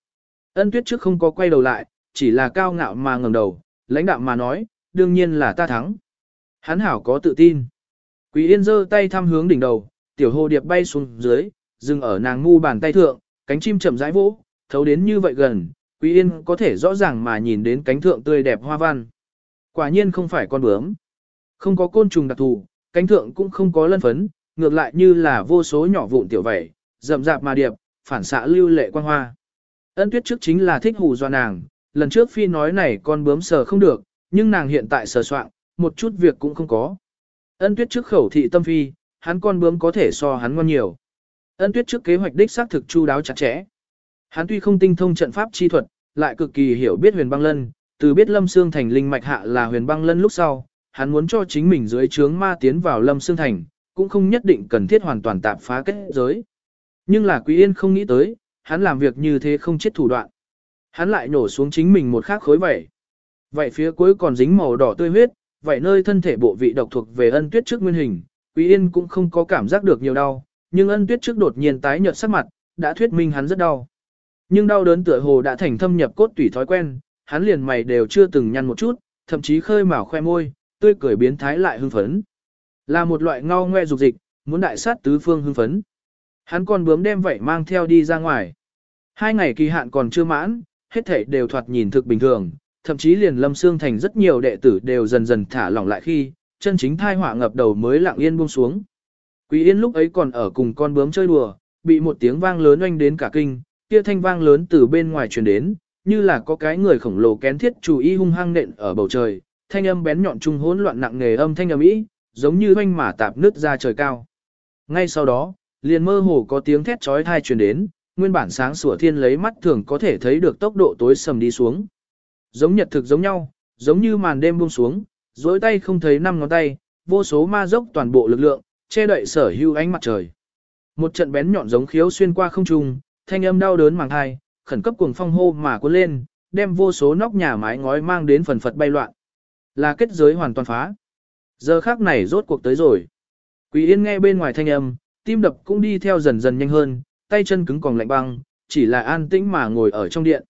Ân tuyết trước không có quay đầu lại, chỉ là cao ngạo mà ngẩng đầu, lãnh đạo mà nói, đương nhiên là ta thắng. Hắn hảo có tự tin. Quý yên giơ tay thăm hướng đỉnh đầu, tiểu hồ điệp bay xuống dưới, dừng ở nàng ngu bàn tay thượng, cánh chim chậm rãi vỗ, thấu đến như vậy gần, Quý yên có thể rõ ràng mà nhìn đến cánh thượng tươi đẹp hoa văn. Quả nhiên không phải con bướm. Không có côn trùng đặc thù, cánh thượng cũng không có lân phấn, ngược lại như là vô số nhỏ vụn tiểu vẩy, rậm rạp mà điệp, phản xạ lưu lệ quang hoa. Ân tuyết trước chính là thích hù do nàng, lần trước phi nói này con bướm sờ không được, nhưng nàng hiện tại sờ soạn, một chút việc cũng không có. Ân tuyết trước khẩu thị tâm phi, hắn con bướm có thể so hắn ngon nhiều. Ân tuyết trước kế hoạch đích xác thực chu đáo chặt chẽ. Hắn tuy không tinh thông trận pháp chi thuật, lại cực kỳ hiểu biết huyền băng lân, từ biết lâm xương thành linh mạch hạ là huyền băng lân lúc sau, hắn muốn cho chính mình dưới trướng ma tiến vào lâm xương thành, cũng không nhất định cần thiết hoàn toàn tạp phá kết giới. Nhưng là Quý Yên không nghĩ tới, hắn làm việc như thế không chết thủ đoạn. Hắn lại nổ xuống chính mình một khắc khối vẩy. Vậy phía cuối còn dính màu đỏ tươi huyết, vậy nơi thân thể bộ vị độc thuộc về ân tuyết trước nguyên hình, Quý Yên cũng không có cảm giác được nhiều đau, nhưng ân tuyết trước đột nhiên tái nhợt sắc mặt, đã thuyết minh hắn rất đau. Nhưng đau đớn tựa hồ đã thành thâm nhập cốt tủy thói quen, hắn liền mày đều chưa từng nhăn một chút, thậm chí khơi mào khoe môi, tươi cười biến thái lại hưng phấn. Là một loại ngao ngoe dục dịch, muốn đại sát tứ phương hưng phấn. Hắn còn bướm đem vậy mang theo đi ra ngoài. Hai ngày kỳ hạn còn chưa mãn, hết thảy đều thoạt nhìn thực bình thường, thậm chí liền Lâm xương Thành rất nhiều đệ tử đều dần dần thả lỏng lại khi, chân chính thai họa ngập đầu mới lặng yên buông xuống. Quý Yên lúc ấy còn ở cùng con bướm chơi đùa, bị một tiếng vang lớn oanh đến cả kinh, kia thanh vang lớn từ bên ngoài truyền đến, như là có cái người khổng lồ kén thiết chủ y hung hăng nện ở bầu trời, thanh âm bén nhọn trung hỗn loạn nặng nề âm thanh ầm ĩ, giống như oanh mà tạp nứt ra trời cao. Ngay sau đó, liền mơ hồ có tiếng thét chói tai truyền đến, nguyên bản sáng sủa thiên lấy mắt thường có thể thấy được tốc độ tối sầm đi xuống. Giống nhật thực giống nhau, giống như màn đêm buông xuống, duỗi tay không thấy năm ngón tay, vô số ma dốc toàn bộ lực lượng, che đậy sở hữu ánh mặt trời. Một trận bén nhọn giống khiếu xuyên qua không trung, thanh âm đau đớn màng hai, khẩn cấp cuồng phong hô mà cuốn lên, đem vô số nóc nhà mái ngói mang đến phần phật bay loạn. Là kết giới hoàn toàn phá. Giờ khác này rốt cuộc tới rồi. Quý Yên nghe bên ngoài thanh âm, tim đập cũng đi theo dần dần nhanh hơn, tay chân cứng còn lạnh băng, chỉ là an tĩnh mà ngồi ở trong điện.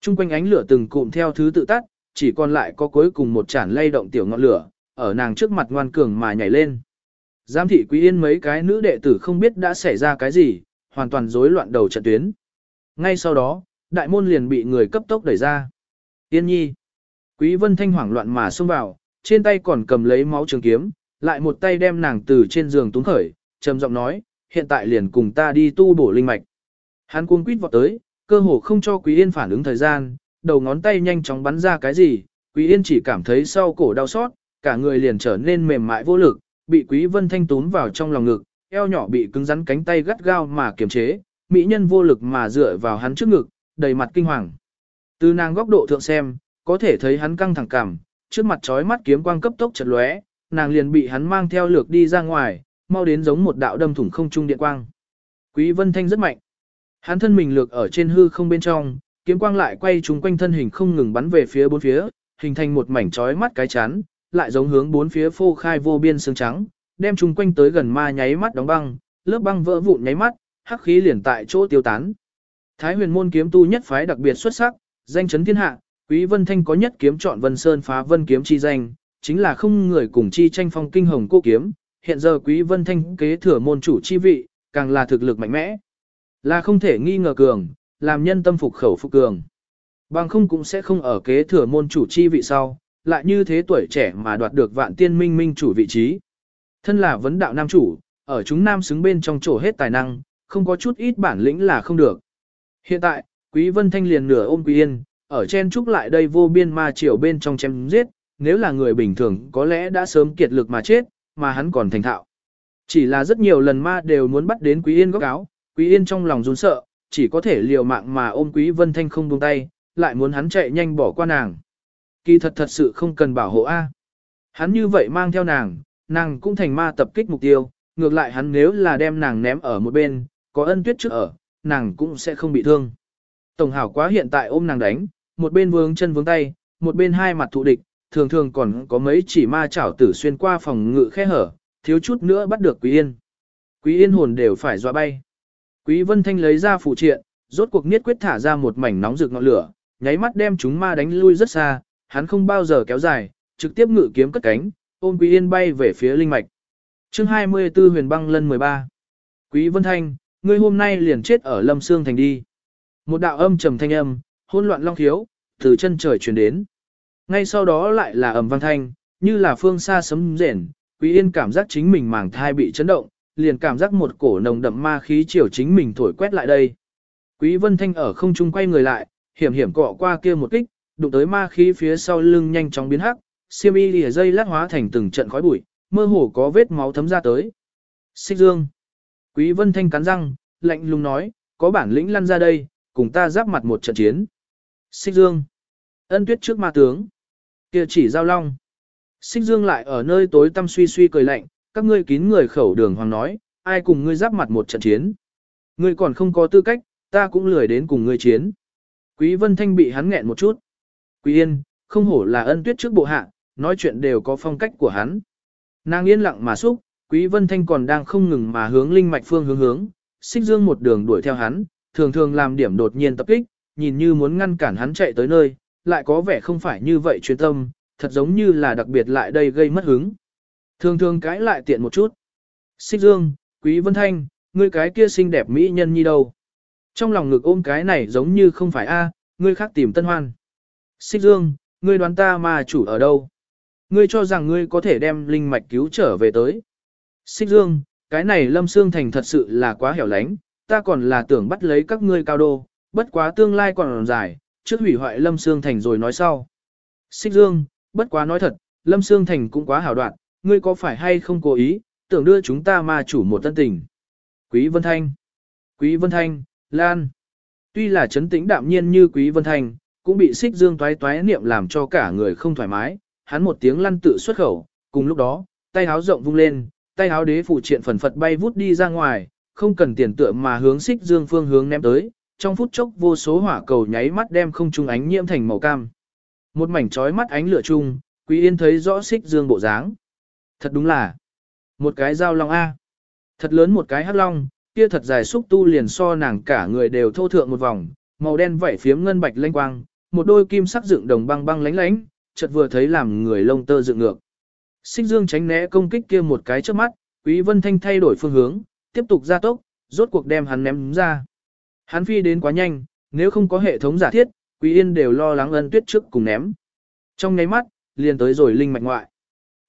Trung quanh ánh lửa từng cụm theo thứ tự tắt, chỉ còn lại có cuối cùng một chản lay động tiểu ngọn lửa, ở nàng trước mặt ngoan cường mà nhảy lên. Giám thị Quý Yên mấy cái nữ đệ tử không biết đã xảy ra cái gì, hoàn toàn rối loạn đầu trận tuyến. Ngay sau đó, đại môn liền bị người cấp tốc đẩy ra. Yên nhi. Quý Vân Thanh hoảng loạn mà xông vào, trên tay còn cầm lấy máu trường kiếm, lại một tay đem nàng từ trên giường túng khởi, trầm giọng nói, hiện tại liền cùng ta đi tu bổ linh mạch. Hắn cuống quýt vọt tới, cơ hồ không cho Quý Yên phản ứng thời gian, đầu ngón tay nhanh chóng bắn ra cái gì, Quý Yên chỉ cảm thấy sau cổ đau xót, cả người liền trở nên mềm mại vô lực, bị Quý Vân Thanh túm vào trong lòng ngực, eo nhỏ bị cứng rắn cánh tay gắt gao mà kiềm chế, mỹ nhân vô lực mà dựa vào hắn trước ngực, đầy mặt kinh hoàng. Từ nàng góc độ thượng xem, có thể thấy hắn căng thẳng cảm, trước mặt chói mắt kiếm quang cấp tốc chật lóe, nàng liền bị hắn mang theo lược đi ra ngoài, mau đến giống một đạo đâm thủng không trung điện quang. Quý Vân Thanh rất mạnh. Hắn thân mình lược ở trên hư không bên trong, kiếm quang lại quay chúng quanh thân hình không ngừng bắn về phía bốn phía, hình thành một mảnh chói mắt cái chán, lại giống hướng bốn phía phô khai vô biên sương trắng, đem chúng quanh tới gần ma nháy mắt đóng băng, lớp băng vỡ vụn nháy mắt, hắc khí liền tại chỗ tiêu tán. Thái huyền môn kiếm tu nhất phái đặc biệt xuất sắc, danh chấn thiên hạ, Quý Vân Thanh có nhất kiếm chọn Vân Sơn phá vân kiếm chi danh, chính là không người cùng chi tranh phong kinh hồng cô kiếm, hiện giờ Quý Vân Thanh kế thừa môn chủ chi vị, càng là thực lực mạnh mẽ. Là không thể nghi ngờ cường, làm nhân tâm phục khẩu phục cường. Bằng không cũng sẽ không ở kế thừa môn chủ chi vị sau, lại như thế tuổi trẻ mà đoạt được vạn tiên minh minh chủ vị trí. Thân là vấn đạo nam chủ, ở chúng nam xứng bên trong chỗ hết tài năng, không có chút ít bản lĩnh là không được. Hiện tại, Quý Vân Thanh liền nửa ôm Quý Yên, ở chen trúc lại đây vô biên ma triều bên trong chém giết, nếu là người bình thường có lẽ đã sớm kiệt lực mà chết, mà hắn còn thành thạo. Chỉ là rất nhiều lần ma đều muốn bắt đến Quý Yên góc áo, Quý Yên trong lòng run sợ, chỉ có thể liều mạng mà ôm Quý Vân Thanh không buông tay, lại muốn hắn chạy nhanh bỏ qua nàng. Kỳ thật thật sự không cần bảo hộ A. Hắn như vậy mang theo nàng, nàng cũng thành ma tập kích mục tiêu, ngược lại hắn nếu là đem nàng ném ở một bên, có ân tuyết trước ở, nàng cũng sẽ không bị thương. Tổng hảo quá hiện tại ôm nàng đánh, một bên vướng chân vướng tay, một bên hai mặt thụ địch, thường thường còn có mấy chỉ ma chảo tử xuyên qua phòng ngự khe hở, thiếu chút nữa bắt được Quý Yên. Quý Yên hồn đều phải dọa bay. Quý Vân Thanh lấy ra phụ triện, rốt cuộc niết quyết thả ra một mảnh nóng rực ngọn lửa, nháy mắt đem chúng ma đánh lui rất xa, hắn không bao giờ kéo dài, trực tiếp ngự kiếm cất cánh, ôm Quý Yên bay về phía linh mạch. Chương 24 Huyền Băng Lân 13. Quý Vân Thanh, ngươi hôm nay liền chết ở Lâm Sương thành đi. Một đạo âm trầm thanh âm, hỗn loạn long khiếu, từ chân trời truyền đến. Ngay sau đó lại là ầm vang thanh, như là phương xa sấm rền, Quý Yên cảm giác chính mình màng thai bị chấn động, liền cảm giác một cổ nồng đậm ma khí chiều chính mình thổi quét lại đây. Quý Vân Thanh ở không trung quay người lại, hiểm hiểm cọ qua kia một kích, đụng tới ma khí phía sau lưng nhanh chóng biến hắc, xiêm y lìa dây lát hóa thành từng trận khói bụi, mơ hồ có vết máu thấm ra tới. Xích Dương. Quý Vân Thanh cắn răng, lạnh lùng nói, có bản lĩnh lăn ra đây, cùng ta giáp mặt một trận chiến. Xích Dương. Ân tuyết trước ma tướng. kia chỉ giao long. Xích Dương lại ở nơi tối tăm suy suy cười lạnh, các ngươi kín người khẩu đường hoàng nói, ai cùng ngươi giáp mặt một trận chiến. Ngươi còn không có tư cách, ta cũng lười đến cùng ngươi chiến. Quý Vân Thanh bị hắn nghẹn một chút. Quý Yên, không hổ là ân tuyết trước bộ hạ, nói chuyện đều có phong cách của hắn. Nàng yên lặng mà xúc, Quý Vân Thanh còn đang không ngừng mà hướng linh mạch phương hướng hướng, xích dương một đường đuổi theo hắn, thường thường làm điểm đột nhiên tập kích, nhìn như muốn ngăn cản hắn chạy tới nơi, lại có vẻ không phải như vậy chuyên tâm, thật giống như là đặc biệt lại đây gây mất hứng. Thường thường cãi lại tiện một chút. Xích dương, Quý Vân Thanh, ngươi cái kia xinh đẹp mỹ nhân nhi đâu? Trong lòng ngực ôm cái này giống như không phải a, ngươi khác tìm tân hoan. Xích dương, ngươi đoán ta mà chủ ở đâu? Ngươi cho rằng ngươi có thể đem linh mạch cứu trở về tới. Xích Dương, cái này Lâm Sương Thành thật sự là quá hẻo lánh, ta còn là tưởng bắt lấy các ngươi cao đô, bất quá tương lai còn dài, trước hủy hoại Lâm Sương Thành rồi nói sau. Xích Dương, bất quá nói thật, Lâm Sương Thành cũng quá hảo đoạn, ngươi có phải hay không cố ý, tưởng đưa chúng ta mà chủ một tân tình. Quý Vân Thanh, Quý Vân Thanh, Lan. Tuy là chấn tĩnh đạm nhiên như Quý Vân Thanh, cũng bị xích dương toái toái niệm làm cho cả người không thoải mái, hắn một tiếng lăn tự xuất khẩu, cùng lúc đó, tay háo rộng vung lên, tay áo đế phụ triện phần phật bay vút đi ra ngoài, không cần tiền tựa mà hướng xích dương phương hướng ném tới, trong phút chốc vô số hỏa cầu nháy mắt đem không trung ánh nhiễm thành màu cam. Một mảnh chói mắt ánh lửa chung, Quý Yên thấy rõ xích dương bộ dáng. Thật đúng là một cái dao long A. Thật lớn một cái hắc long, kia thật dài xúc tu liền so nàng cả người đều thô thượng một vòng, màu đen vảy phiếm ngân bạch lanh quang, một đôi kim sắc dựng đồng băng băng lánh lánh, chợt vừa thấy làm người lông tơ dựng ngược. Xích Dương tránh né công kích kia một cái trước mắt, Quý Vân Thanh thay đổi phương hướng, tiếp tục gia tốc, rốt cuộc đem hắn ném ra. Hắn phi đến quá nhanh, nếu không có hệ thống giả thiết, Quý Yên đều lo lắng ân tuyết trước cùng ném. Trong nháy mắt, liền tới rồi linh mạch ngoại.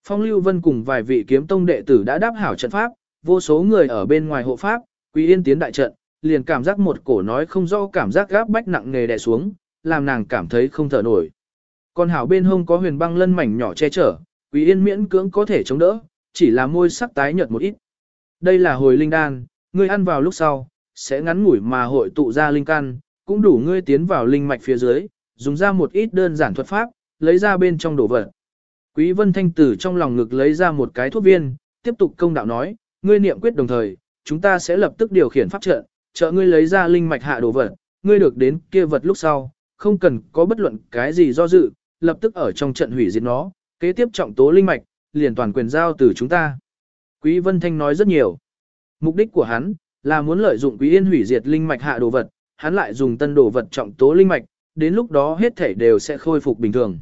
Phong Lưu Vân cùng vài vị kiếm tông đệ tử đã đáp hảo trận pháp, vô số người ở bên ngoài hộ pháp, Quý Yên tiến đại trận, liền cảm giác một cổ nói không rõ cảm giác gáp bách nặng nề đè xuống, làm nàng cảm thấy không thở nổi. Còn hảo bên hông có huyền băng lân mảnh nhỏ che chở, Quý Yên miễn cưỡng có thể chống đỡ, chỉ là môi sắc tái nhợt một ít. Đây là hồi linh đan, ngươi ăn vào lúc sau, sẽ ngắn ngủi mà hội tụ ra linh căn, cũng đủ ngươi tiến vào linh mạch phía dưới, dùng ra một ít đơn giản thuật pháp, lấy ra bên trong đồ vật. Quý Vân Thanh tử trong lòng ngực lấy ra một cái thuốc viên, tiếp tục công đạo nói, ngươi niệm quyết đồng thời, chúng ta sẽ lập tức điều khiển pháp trận, trợ ngươi lấy ra linh mạch hạ đồ vật, ngươi được đến kia vật lúc sau, không cần có bất luận cái gì do dự, lập tức ở trong trận hủy diệt nó, kế tiếp trọng tố linh mạch, liền toàn quyền giao từ chúng ta. Quý Vân Thanh nói rất nhiều. Mục đích của hắn là muốn lợi dụng Quý Yên hủy diệt linh mạch hạ đồ vật, hắn lại dùng tân đồ vật trọng tố linh mạch, đến lúc đó hết thể đều sẽ khôi phục bình thường.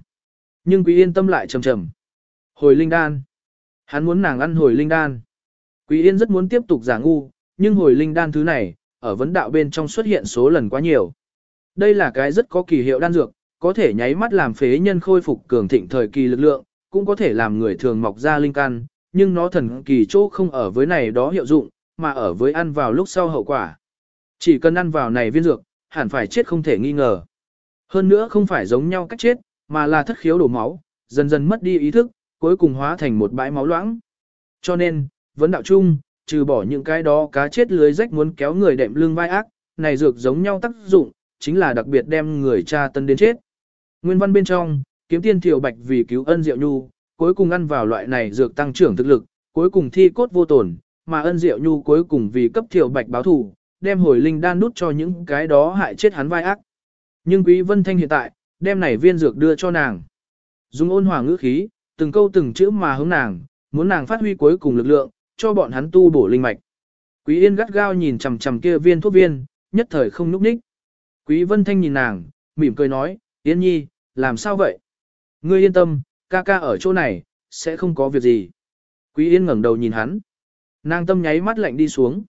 Nhưng Quý Yên tâm lại trầm trầm. Hồi linh đan. Hắn muốn nàng ăn hồi linh đan. Quý Yên rất muốn tiếp tục giả ngu, nhưng hồi linh đan thứ này, ở vấn đạo bên trong xuất hiện số lần quá nhiều. Đây là cái rất có kỳ hiệu đan dược, có thể nháy mắt làm phế nhân khôi phục cường thịnh thời kỳ lực lượng, cũng có thể làm người thường mọc ra linh căn, nhưng nó thần kỳ chỗ không ở với này đó hiệu dụng, mà ở với ăn vào lúc sau hậu quả. Chỉ cần ăn vào này viên dược, hẳn phải chết không thể nghi ngờ. Hơn nữa không phải giống nhau cách chết, mà là thất khiếu đổ máu, dần dần mất đi ý thức, cuối cùng hóa thành một bãi máu loãng. Cho nên, vấn đạo chung, trừ bỏ những cái đó cá chết lưới rách muốn kéo người đệm lưng vai ác, này dược giống nhau tác dụng, chính là đặc biệt đem người cha tân đến chết. Nguyên văn bên trong, kiếm tiên thiểu bạch vì cứu ân diệu nhu, cuối cùng ăn vào loại này dược tăng trưởng thực lực, cuối cùng thi cốt vô tổn, mà ân diệu nhu cuối cùng vì cấp thiểu bạch báo thù, đem hồi linh đan nút cho những cái đó hại chết hắn vai ác. Nhưng quý vân thanh hiện tại, đem này viên dược đưa cho nàng. Dùng ôn hòa ngữ khí, từng câu từng chữ mà hướng nàng, muốn nàng phát huy cuối cùng lực lượng, cho bọn hắn tu bổ linh mạch. Quý Yên gắt gao nhìn chằm chằm kia viên thuốc viên, nhất thời không núp ních. Quý Vân Thanh nhìn nàng, mỉm cười nói, Yên Nhi, làm sao vậy? Ngươi yên tâm, ca ca ở chỗ này, sẽ không có việc gì. Quý Yên ngẩng đầu nhìn hắn. Nàng tâm nháy mắt lạnh đi xuống.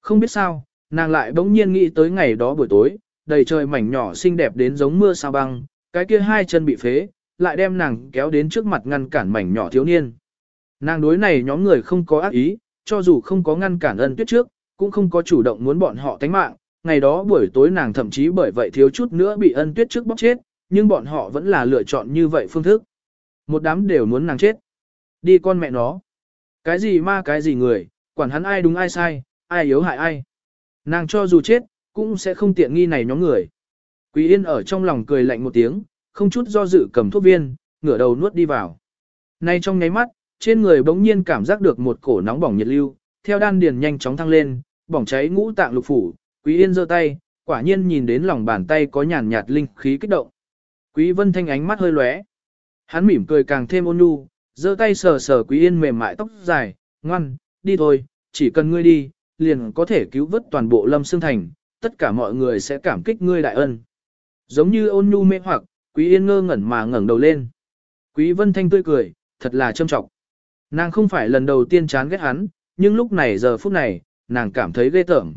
Không biết sao, nàng lại bỗng nhiên nghĩ tới ngày đó buổi tối, đầy trời mảnh nhỏ xinh đẹp đến giống mưa sao băng, cái kia hai chân bị phế, lại đem nàng kéo đến trước mặt ngăn cản mảnh nhỏ thiếu niên. Nàng đối này nhóm người không có ác ý, cho dù không có ngăn cản ân tuyết trước, cũng không có chủ động muốn bọn họ tánh mạng. Ngày đó buổi tối nàng thậm chí bởi vậy thiếu chút nữa bị ân tuyết trước bóc chết, nhưng bọn họ vẫn là lựa chọn như vậy phương thức. Một đám đều muốn nàng chết. Đi con mẹ nó. Cái gì ma cái gì người, quản hắn ai đúng ai sai, ai yếu hại ai. Nàng cho dù chết, cũng sẽ không tiện nghi này nhóm người. Quý Yên ở trong lòng cười lạnh một tiếng, không chút do dự cầm thuốc viên, ngửa đầu nuốt đi vào. Nay trong nháy mắt, trên người bỗng nhiên cảm giác được một cổ nóng bỏng nhiệt lưu, theo đan điền nhanh chóng thăng lên, bỏng cháy ngũ tạng lục phủ, Quý Yên giơ tay, quả nhiên nhìn đến lòng bàn tay có nhàn nhạt linh khí kích động. Quý Vân Thanh ánh mắt hơi lóe. Hắn mỉm cười càng thêm ôn nhu, giơ tay sờ sờ Quý Yên mềm mại tóc dài, ngoan, đi thôi, chỉ cần ngươi đi, liền có thể cứu vớt toàn bộ Lâm Sương Thành, tất cả mọi người sẽ cảm kích ngươi đại ân. Giống như ôn nhu mê hoặc, Quý Yên ngơ ngẩn mà ngẩng đầu lên. Quý Vân Thanh tươi cười, thật là trâm trọng. Nàng không phải lần đầu tiên chán ghét hắn, nhưng lúc này giờ phút này, nàng cảm thấy ghê tởm.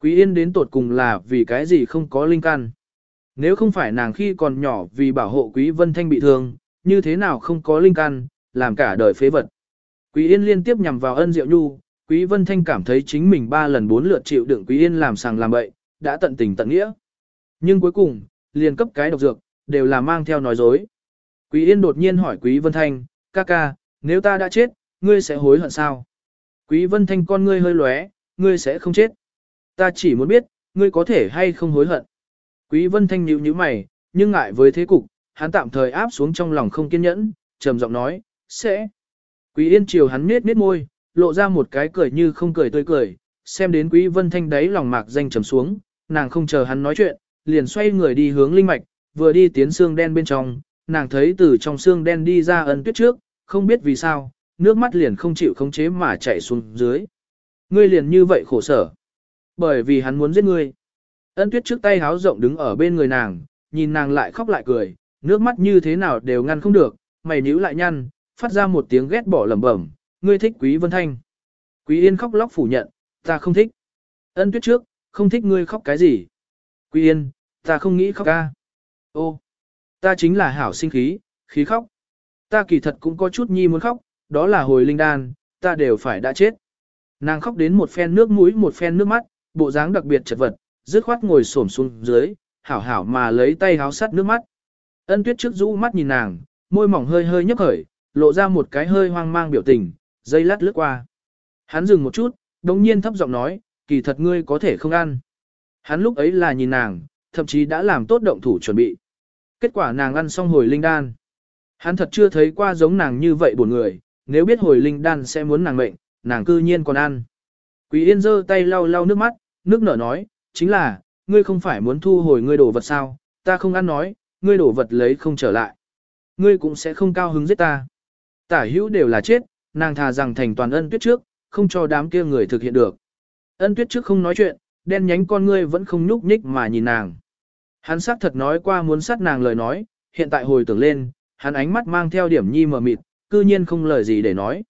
Quý Yên đến tột cùng là vì cái gì không có linh can. Nếu không phải nàng khi còn nhỏ vì bảo hộ Quý Vân Thanh bị thương, như thế nào không có linh căn, làm cả đời phế vật. Quý Yên liên tiếp nhằm vào ân diệu nhu, Quý Vân Thanh cảm thấy chính mình ba lần bốn lượt chịu đựng Quý Yên làm sàng làm bậy, đã tận tình tận nghĩa. Nhưng cuối cùng, liền cấp cái độc dược, đều là mang theo nói dối. Quý Yên đột nhiên hỏi Quý Vân Thanh, ca ca, nếu ta đã chết, ngươi sẽ hối hận sao? Quý Vân Thanh con ngươi hơi lóe, ngươi sẽ không chết. Ta chỉ muốn biết, ngươi có thể hay không hối hận. Quý Vân Thanh nhíu nhíu mày, nhưng ngại với thế cục, hắn tạm thời áp xuống trong lòng không kiên nhẫn, trầm giọng nói, sẽ. Quý Yên chiều hắn nết nết môi, lộ ra một cái cười như không cười tươi cười, xem đến Quý Vân Thanh đấy lòng mạc danh trầm xuống, nàng không chờ hắn nói chuyện, liền xoay người đi hướng linh mạch, vừa đi tiến xương đen bên trong, nàng thấy từ trong xương đen đi ra ân tuyết trước, không biết vì sao, nước mắt liền không chịu khống chế mà chảy xuống dưới. Ngươi liền như vậy khổ sở. Bởi vì hắn muốn giết ngươi. Ân tuyết trước tay háo rộng đứng ở bên người nàng, nhìn nàng lại khóc lại cười, nước mắt như thế nào đều ngăn không được, mày níu lại nhăn, phát ra một tiếng ghét bỏ lẩm bẩm, ngươi thích Quý Vân Thanh. Quý Yên khóc lóc phủ nhận, ta không thích. Ân tuyết trước, không thích ngươi khóc cái gì. Quý Yên, ta không nghĩ khóc ca. Ô, ta chính là hảo sinh khí, khí khóc. Ta kỳ thật cũng có chút nhi muốn khóc, đó là hồi linh đan, ta đều phải đã chết. Nàng khóc đến một phen nước mũi một phen nước mắt, bộ dáng đặc biệt chật vật, dứt khoát ngồi xổm xuống dưới, hảo hảo mà lấy tay háo sắt nước mắt. Ân tuyết trước rũ mắt nhìn nàng, môi mỏng hơi hơi nhấp khởi, lộ ra một cái hơi hoang mang biểu tình, dây lát lướt qua. Hắn dừng một chút, đồng nhiên thấp giọng nói, kỳ thật ngươi có thể không ăn. Hắn lúc ấy là nhìn nàng, thậm chí đã làm tốt động thủ chuẩn bị. Kết quả nàng ăn xong hồi linh đan. Hắn thật chưa thấy qua giống nàng như vậy buồn người, nếu biết hồi linh đan sẽ muốn nàng mệnh, nàng cư nhiên còn ăn. Quý Yên giơ tay lau lau nước mắt, nước nở nói, chính là, ngươi không phải muốn thu hồi ngươi đổ vật sao, ta không ăn nói, ngươi đổ vật lấy không trở lại. Ngươi cũng sẽ không cao hứng giết ta. Tả hữu đều là chết, nàng thà rằng thành toàn ân tuyết trước, không cho đám kia người thực hiện được. Ân tuyết trước không nói chuyện, đen nhánh con ngươi vẫn không nhúc nhích mà nhìn nàng. Hắn xác thật nói qua muốn sát nàng lời nói, hiện tại hồi tưởng lên, hắn ánh mắt mang theo điểm nhi mờ mịt, cư nhiên không lời gì để nói.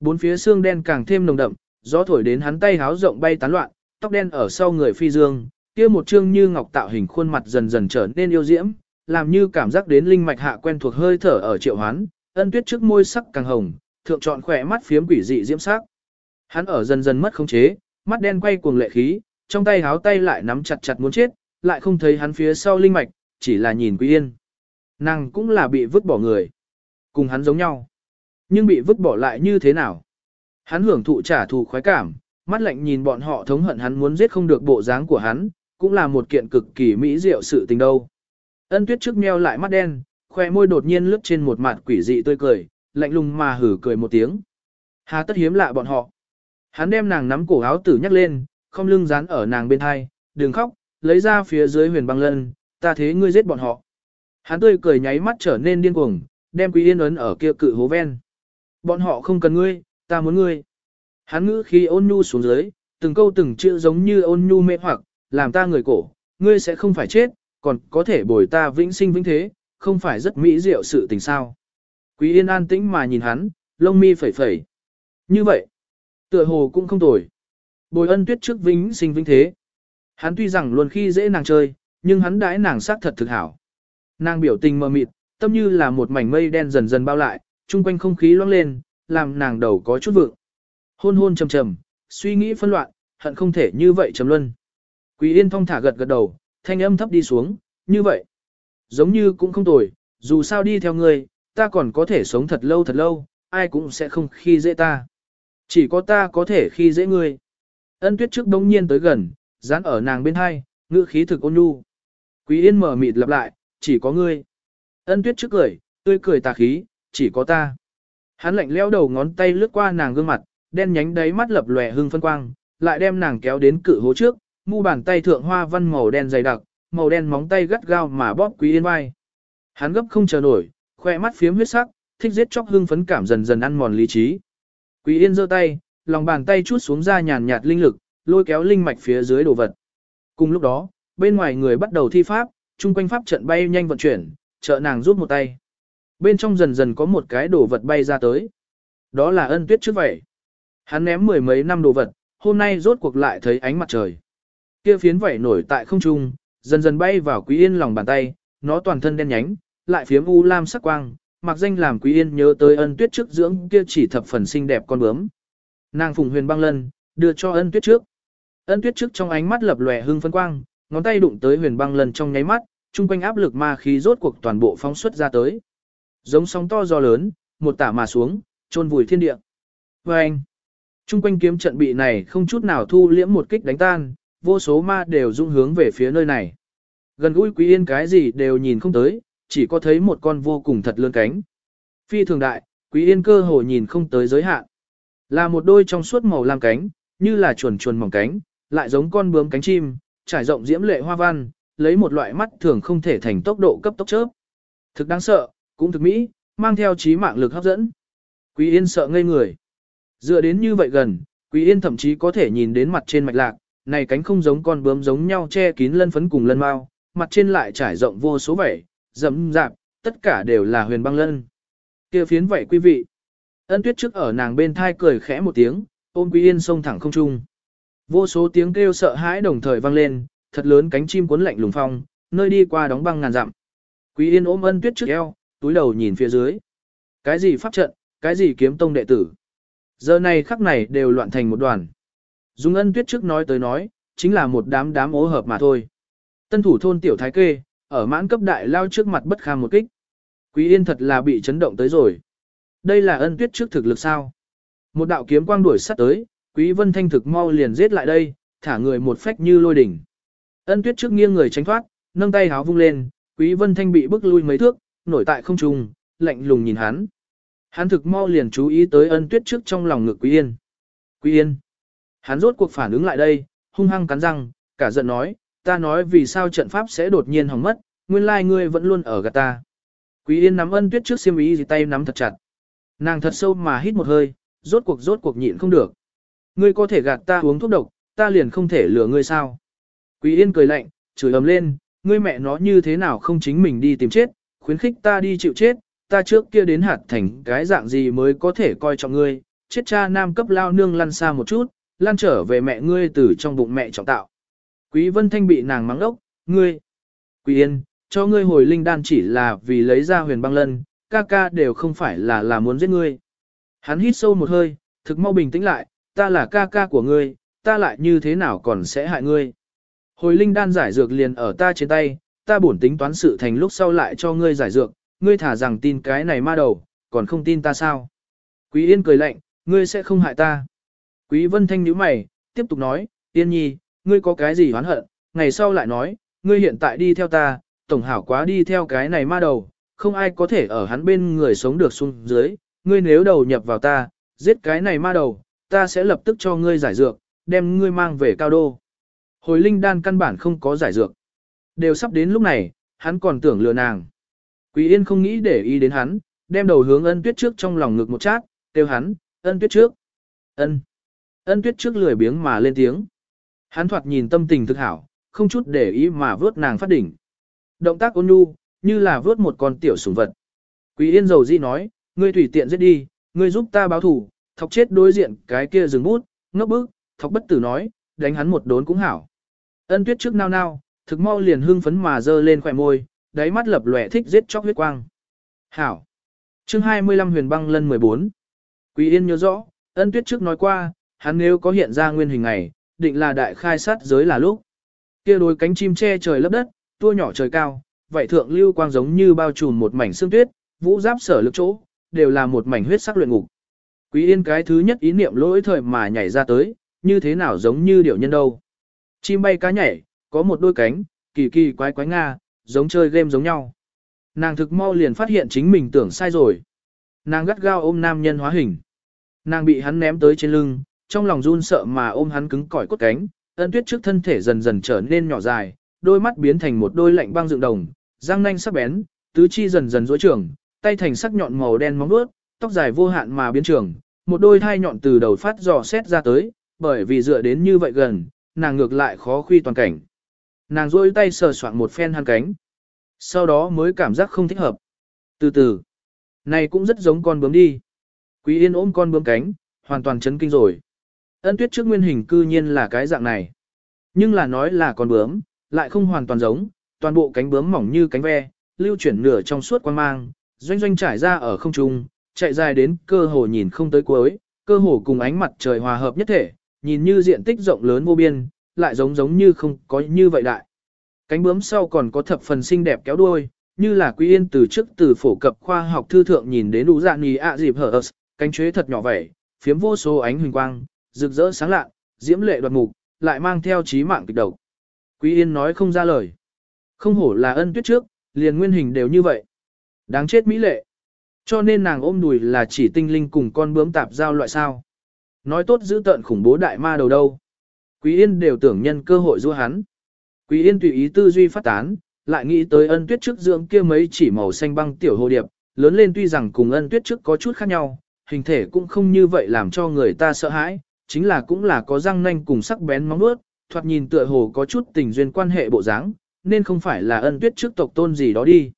Bốn phía xương đen càng thêm nồng đậm, gió thổi đến hắn tay háo rộng bay tán loạn, tóc đen ở sau người phi dương, kia một trương như ngọc tạo hình khuôn mặt dần dần trở nên yêu diễm, làm như cảm giác đến linh mạch hạ quen thuộc hơi thở ở triệu hoán, ân tuyết trước môi sắc càng hồng, thượng chọn khỏe mắt phiếm quỷ dị diễm sắc. Hắn ở dần dần mất khống chế, mắt đen quay cuồng lệ khí, trong tay háo tay lại nắm chặt chặt muốn chết, lại không thấy hắn phía sau linh mạch, chỉ là nhìn Quý Yên. Nàng cũng là bị vứt bỏ người. Cùng hắn giống nhau. Nhưng bị vứt bỏ lại như thế nào? Hắn hưởng thụ trả thù khoái cảm, mắt lạnh nhìn bọn họ thống hận hắn muốn giết không được bộ dáng của hắn, cũng là một kiện cực kỳ mỹ diệu sự tình đâu. Ân tuyết trước meo lại mắt đen, khoe môi đột nhiên lướt trên một mặt quỷ dị tươi cười, lạnh lùng mà hử cười một tiếng. Hà tất hiếm lạ bọn họ. Hắn đem nàng nắm cổ áo tử nhắc lên, không lưng dán ở nàng bên hai, đừng khóc, lấy ra phía dưới huyền băng lân, ta thế ngươi giết bọn họ. Hắn tươi cười nháy mắt trở nên điên cuồng, đem quý yên ấn ở kia cự hố ven. Bọn họ không cần ngươi, ta muốn ngươi. Hắn ngữ khi ôn nhu xuống dưới, từng câu từng chữ giống như ôn nhu mê hoặc, làm ta người cổ, ngươi sẽ không phải chết, còn có thể bồi ta vĩnh sinh vĩnh thế, không phải rất mỹ diệu sự tình sao. Quý yên an tĩnh mà nhìn hắn, lông mi phẩy phẩy. Như vậy, tựa hồ cũng không tồi. Bồi ân tuyết trước vĩnh sinh vĩnh thế. Hắn tuy rằng luôn khi dễ nàng chơi, nhưng hắn đãi nàng sắc thật thực hảo. Nàng biểu tình mờ mịt, tâm như là một mảnh mây đen dần dần bao lại, chung quanh không khí loang lên, làm nàng đầu có chút vượng. Hôn hôn trầm trầm, suy nghĩ phân loạn, hận không thể như vậy trầm luân. Quý Yên thong thả gật gật đầu, thanh âm thấp đi xuống, như vậy. Giống như cũng không tồi, dù sao đi theo ngươi, ta còn có thể sống thật lâu thật lâu, ai cũng sẽ không khi dễ ta. Chỉ có ta có thể khi dễ ngươi. Ân tuyết trước đống nhiên tới gần, dán ở nàng bên hai, ngữ khí thực ôn nhu. Quý Yên mở mịt lặp lại, chỉ có ngươi. Ân tuyết trước cười, tươi cười tà khí, chỉ có ta. Hắn lạnh lẽo đầu ngón tay lướt qua nàng gương mặt, đen nhánh đáy mắt lập lòe hưng phân quang, lại đem nàng kéo đến cự hố trước, mu bàn tay thượng hoa văn màu đen dày đặc, màu đen móng tay gắt gao mà bóp Quý Yên vai. Hắn gấp không chờ nổi, khoe mắt phiếm huyết sắc, thích giết chóc hưng phấn cảm dần dần ăn mòn lý trí. Quý Yên giơ tay, lòng bàn tay chút xuống ra nhàn nhạt linh lực, lôi kéo linh mạch phía dưới đồ vật. Cùng lúc đó, bên ngoài người bắt đầu thi pháp, chung quanh pháp trận bay nhanh vận chuyển, trợ nàng giúp một tay. Bên trong dần dần có một cái đồ vật bay ra tới. Đó là ân tuyết trước vậy. Hắn ném mười mấy năm đồ vật, hôm nay rốt cuộc lại thấy ánh mặt trời. Kia phiến vảy nổi tại không trung, dần dần bay vào Quý Yên lòng bàn tay, nó toàn thân đen nhánh, lại phiếm u lam sắc quang, mặc danh làm Quý Yên nhớ tới ân tuyết trước dưỡng kia chỉ thập phần xinh đẹp con bướm. Nàng phùng huyền băng lân, đưa cho ân tuyết trước. Ân tuyết trước trong ánh mắt lập lòe hưng phân quang, ngón tay đụng tới huyền băng lân trong nháy mắt, trung quanh áp lực ma khí rốt cuộc toàn bộ phóng xuất ra tới. Giống sóng to gió lớn, một tả mà xuống, trôn vùi thiên địa. Và anh, trung quanh kiếm trận bị này không chút nào thu liễm một kích đánh tan, vô số ma đều dung hướng về phía nơi này. Gần gũi Quý Yên cái gì đều nhìn không tới, chỉ có thấy một con vô cùng thật lớn cánh. Phi thường đại, Quý Yên cơ hồ nhìn không tới giới hạn. Là một đôi trong suốt màu lam cánh, như là chuồn chuồn mỏng cánh, lại giống con bướm cánh chim, trải rộng diễm lệ hoa văn, lấy một loại mắt thường không thể thành tốc độ cấp tốc chớp. Thực đáng sợ, cũng thực mỹ, mang theo trí mạng lực hấp dẫn. Quý Yên sợ ngây người. Dựa đến như vậy gần, Quý Yên thậm chí có thể nhìn đến mặt trên mạch lạc, này cánh không giống con bướm giống nhau che kín lân phấn cùng lân mao, mặt trên lại trải rộng vô số vảy, rậm rạp, tất cả đều là huyền băng lân. Kia phiến vậy quý vị. Ân Tuyết trước ở nàng bên thai cười khẽ một tiếng, ôm Quý Yên xông thẳng không trung. Vô số tiếng kêu sợ hãi đồng thời vang lên, thật lớn cánh chim cuốn lạnh lùng phong, nơi đi qua đóng băng ngàn dặm. Quý Yên ôm Ân Tuyết trước eo, túi đầu nhìn phía dưới. Cái gì pháp trận, cái gì kiếm tông đệ tử. Giờ này khắc này đều loạn thành một đoàn. Dung ân tuyết trước nói tới nói, chính là một đám đám ố hợp mà thôi. Tân thủ thôn tiểu thái kê, ở mãn cấp đại lao trước mặt bất kham một kích. Quý yên thật là bị chấn động tới rồi. Đây là ân tuyết trước thực lực sao. Một đạo kiếm quang đuổi sát tới, quý vân thanh thực mau liền giết lại đây, thả người một phách như lôi đỉnh. Ân tuyết trước nghiêng người tránh thoát, nâng tay háo vung lên, quý vân thanh bị bức lui mấy thước, nổi tại không trung, lạnh lùng nhìn hắn. Hắn thực mau liền chú ý tới ân tuyết trước trong lòng ngực Quý Yên. Quý Yên. Hắn rốt cuộc phản ứng lại đây, hung hăng cắn răng, cả giận nói, ta nói vì sao trận pháp sẽ đột nhiên hỏng mất, nguyên lai ngươi vẫn luôn ở gạt ta. Quý Yên nắm ân tuyết trước xiêm ý gì tay nắm thật chặt. Nàng thật sâu mà hít một hơi, rốt cuộc rốt cuộc nhịn không được. Ngươi có thể gạt ta uống thuốc độc, ta liền không thể lừa ngươi sao. Quý Yên cười lạnh, chửi ầm lên, ngươi mẹ nó như thế nào không chính mình đi tìm chết, khuyến khích ta đi chịu chết, ta trước kia đến hạt thành cái dạng gì mới có thể coi trọng ngươi, chết cha nam cấp lao nương lăn xa một chút, lăn trở về mẹ ngươi từ trong bụng mẹ trọng tạo. Quý Vân Thanh bị nàng mắng ốc, ngươi, Quý Yên, cho ngươi hồi linh đan chỉ là vì lấy ra huyền băng lân, ca ca đều không phải là là muốn giết ngươi. Hắn hít sâu một hơi, thực mau bình tĩnh lại, ta là ca ca của ngươi, ta lại như thế nào còn sẽ hại ngươi. Hồi linh đan giải dược liền ở ta trên tay, ta bổn tính toán sự thành lúc sau lại cho ngươi giải dược, ngươi thả rằng tin cái này ma đầu, còn không tin ta sao? Quý Yên cười lạnh, ngươi sẽ không hại ta. Quý Vân Thanh nhíu mày, tiếp tục nói, Yên Nhi, ngươi có cái gì oán hận, ngày sau lại nói, ngươi hiện tại đi theo ta, tổng hảo quá đi theo cái này ma đầu, không ai có thể ở hắn bên người sống được xuống dưới, ngươi nếu đầu nhập vào ta, giết cái này ma đầu, ta sẽ lập tức cho ngươi giải dược, đem ngươi mang về cao đô. Hồi linh đan căn bản không có giải dược. Đều sắp đến lúc này, hắn còn tưởng lừa nàng. Quý Yên không nghĩ để ý đến hắn, đem đầu hướng ân tuyết trước trong lòng ngực một chát, kêu hắn, ân tuyết trước. Ân. Ân tuyết trước lười biếng mà lên tiếng. Hắn thoạt nhìn tâm tình thực hảo, không chút để ý mà vớt nàng phát đỉnh. Động tác ôn nhu, như là vớt một con tiểu sủng vật. Quý Yên dầu di nói, ngươi tùy tiện giết đi, ngươi giúp ta báo thù, thọc chết đối diện cái kia dừng bút, ngốc bức, thọc bất tử nói, đánh hắn một đốn cũng hảo. Ân tuyết trước nao nao, thực mau liền hưng phấn mà dơ lên khỏe môi, đáy mắt lập lòe thích giết chóc huyết quang. Hảo. Chương 25 huyền băng lân 14. Quý Yên nhớ rõ, ân tuyết trước nói qua, hắn nếu có hiện ra nguyên hình này, định là đại khai sát giới là lúc. kia đôi cánh chim che trời lấp đất, tua nhỏ trời cao, vậy thượng lưu quang giống như bao trùm một mảnh xương tuyết, vũ giáp sở lực chỗ, đều là một mảnh huyết sắc luyện ngục. Quý Yên cái thứ nhất ý niệm lỗi thời mà nhảy ra tới, như thế nào giống như điểu nhân đâu. Chim bay cá nhảy, có một đôi cánh, kỳ kỳ quái quái nga, giống chơi game giống nhau. Nàng thực mau liền phát hiện chính mình tưởng sai rồi. Nàng gắt gao ôm nam nhân hóa hình. Nàng bị hắn ném tới trên lưng, trong lòng run sợ mà ôm hắn cứng cỏi cốt cánh, ân tuyết trước thân thể dần dần trở nên nhỏ dài, đôi mắt biến thành một đôi lạnh băng dựng đồng, răng nanh sắc bén, tứ chi dần dần rối trưởng, tay thành sắc nhọn màu đen móng vuốt, tóc dài vô hạn mà biến trưởng, một đôi thai nhọn từ đầu phát dò xét ra tới, bởi vì dựa đến như vậy gần, nàng ngược lại khó khuy toàn cảnh. Nàng rôi tay sờ soạn một phen hắn cánh. Sau đó mới cảm giác không thích hợp. Từ từ, này cũng rất giống con bướm đi. Quý yên ôm con bướm cánh, hoàn toàn chấn kinh rồi. Ân tuyết trước nguyên hình cư nhiên là cái dạng này. Nhưng là nói là con bướm, lại không hoàn toàn giống, toàn bộ cánh bướm mỏng như cánh ve, lưu chuyển nửa trong suốt quan mang, doanh doanh trải ra ở không trung, chạy dài đến cơ hồ nhìn không tới cuối, cơ hồ cùng ánh mặt trời hòa hợp nhất thể, nhìn như diện tích rộng lớn vô biên, lại giống giống như không có như vậy đại. Cánh bướm sau còn có thập phần xinh đẹp kéo đuôi, như là quý yên từ trước từ phổ cập khoa học thư thượng nhìn đến đủ dạng nhì ạ dịp hở ớt, cánh chuế thật nhỏ vẻ, phiếm vô số ánh huỳnh quang, rực rỡ sáng lạ, diễm lệ đoạt mục, lại mang theo trí mạng kịch độc. Quý Yên nói không ra lời. Không hổ là ân tuyết trước, liền nguyên hình đều như vậy. Đáng chết mỹ lệ. Cho nên nàng ôm đùi là chỉ tinh linh cùng con bướm tạp giao loại sao. Nói tốt giữ tận khủng bố đại ma đầu đâu. Quý Yên đều tưởng nhân cơ hội giúp hắn. Quý Yên tùy ý tư duy phát tán, lại nghĩ tới ân tuyết trước dưỡng kia mấy chỉ màu xanh băng tiểu hồ điệp, lớn lên tuy rằng cùng ân tuyết trước có chút khác nhau, hình thể cũng không như vậy làm cho người ta sợ hãi, chính là cũng là có răng nanh cùng sắc bén móng vuốt, thoạt nhìn tựa hồ có chút tình duyên quan hệ bộ dáng, nên không phải là ân tuyết trước tộc tôn gì đó đi.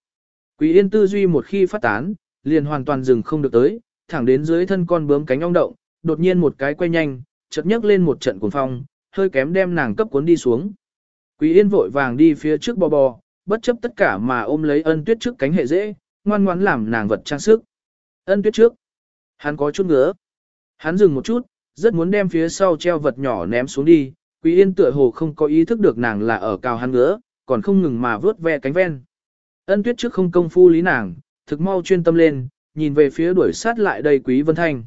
Quý Yên tư duy một khi phát tán, liền hoàn toàn dừng không được tới, thẳng đến dưới thân con bướm cánh ong động, đột nhiên một cái quay nhanh, chợt nhấc lên một trận cuồng phong, hơi kém đem nàng cấp cuốn đi xuống. Quý Yên vội vàng đi phía trước bò bò, bất chấp tất cả mà ôm lấy ân tuyết trước cánh hệ dễ, ngoan ngoãn làm nàng vật trang sức. Ân tuyết trước. Hắn có chút ngứa. Hắn dừng một chút, rất muốn đem phía sau treo vật nhỏ ném xuống đi. Quý Yên tựa hồ không có ý thức được nàng là ở cao hắn ngứa, còn không ngừng mà vớt ve cánh ven. Ân tuyết trước không công phu lý nàng, thực mau chuyên tâm lên, nhìn về phía đuổi sát lại đây Quý Vân Thanh.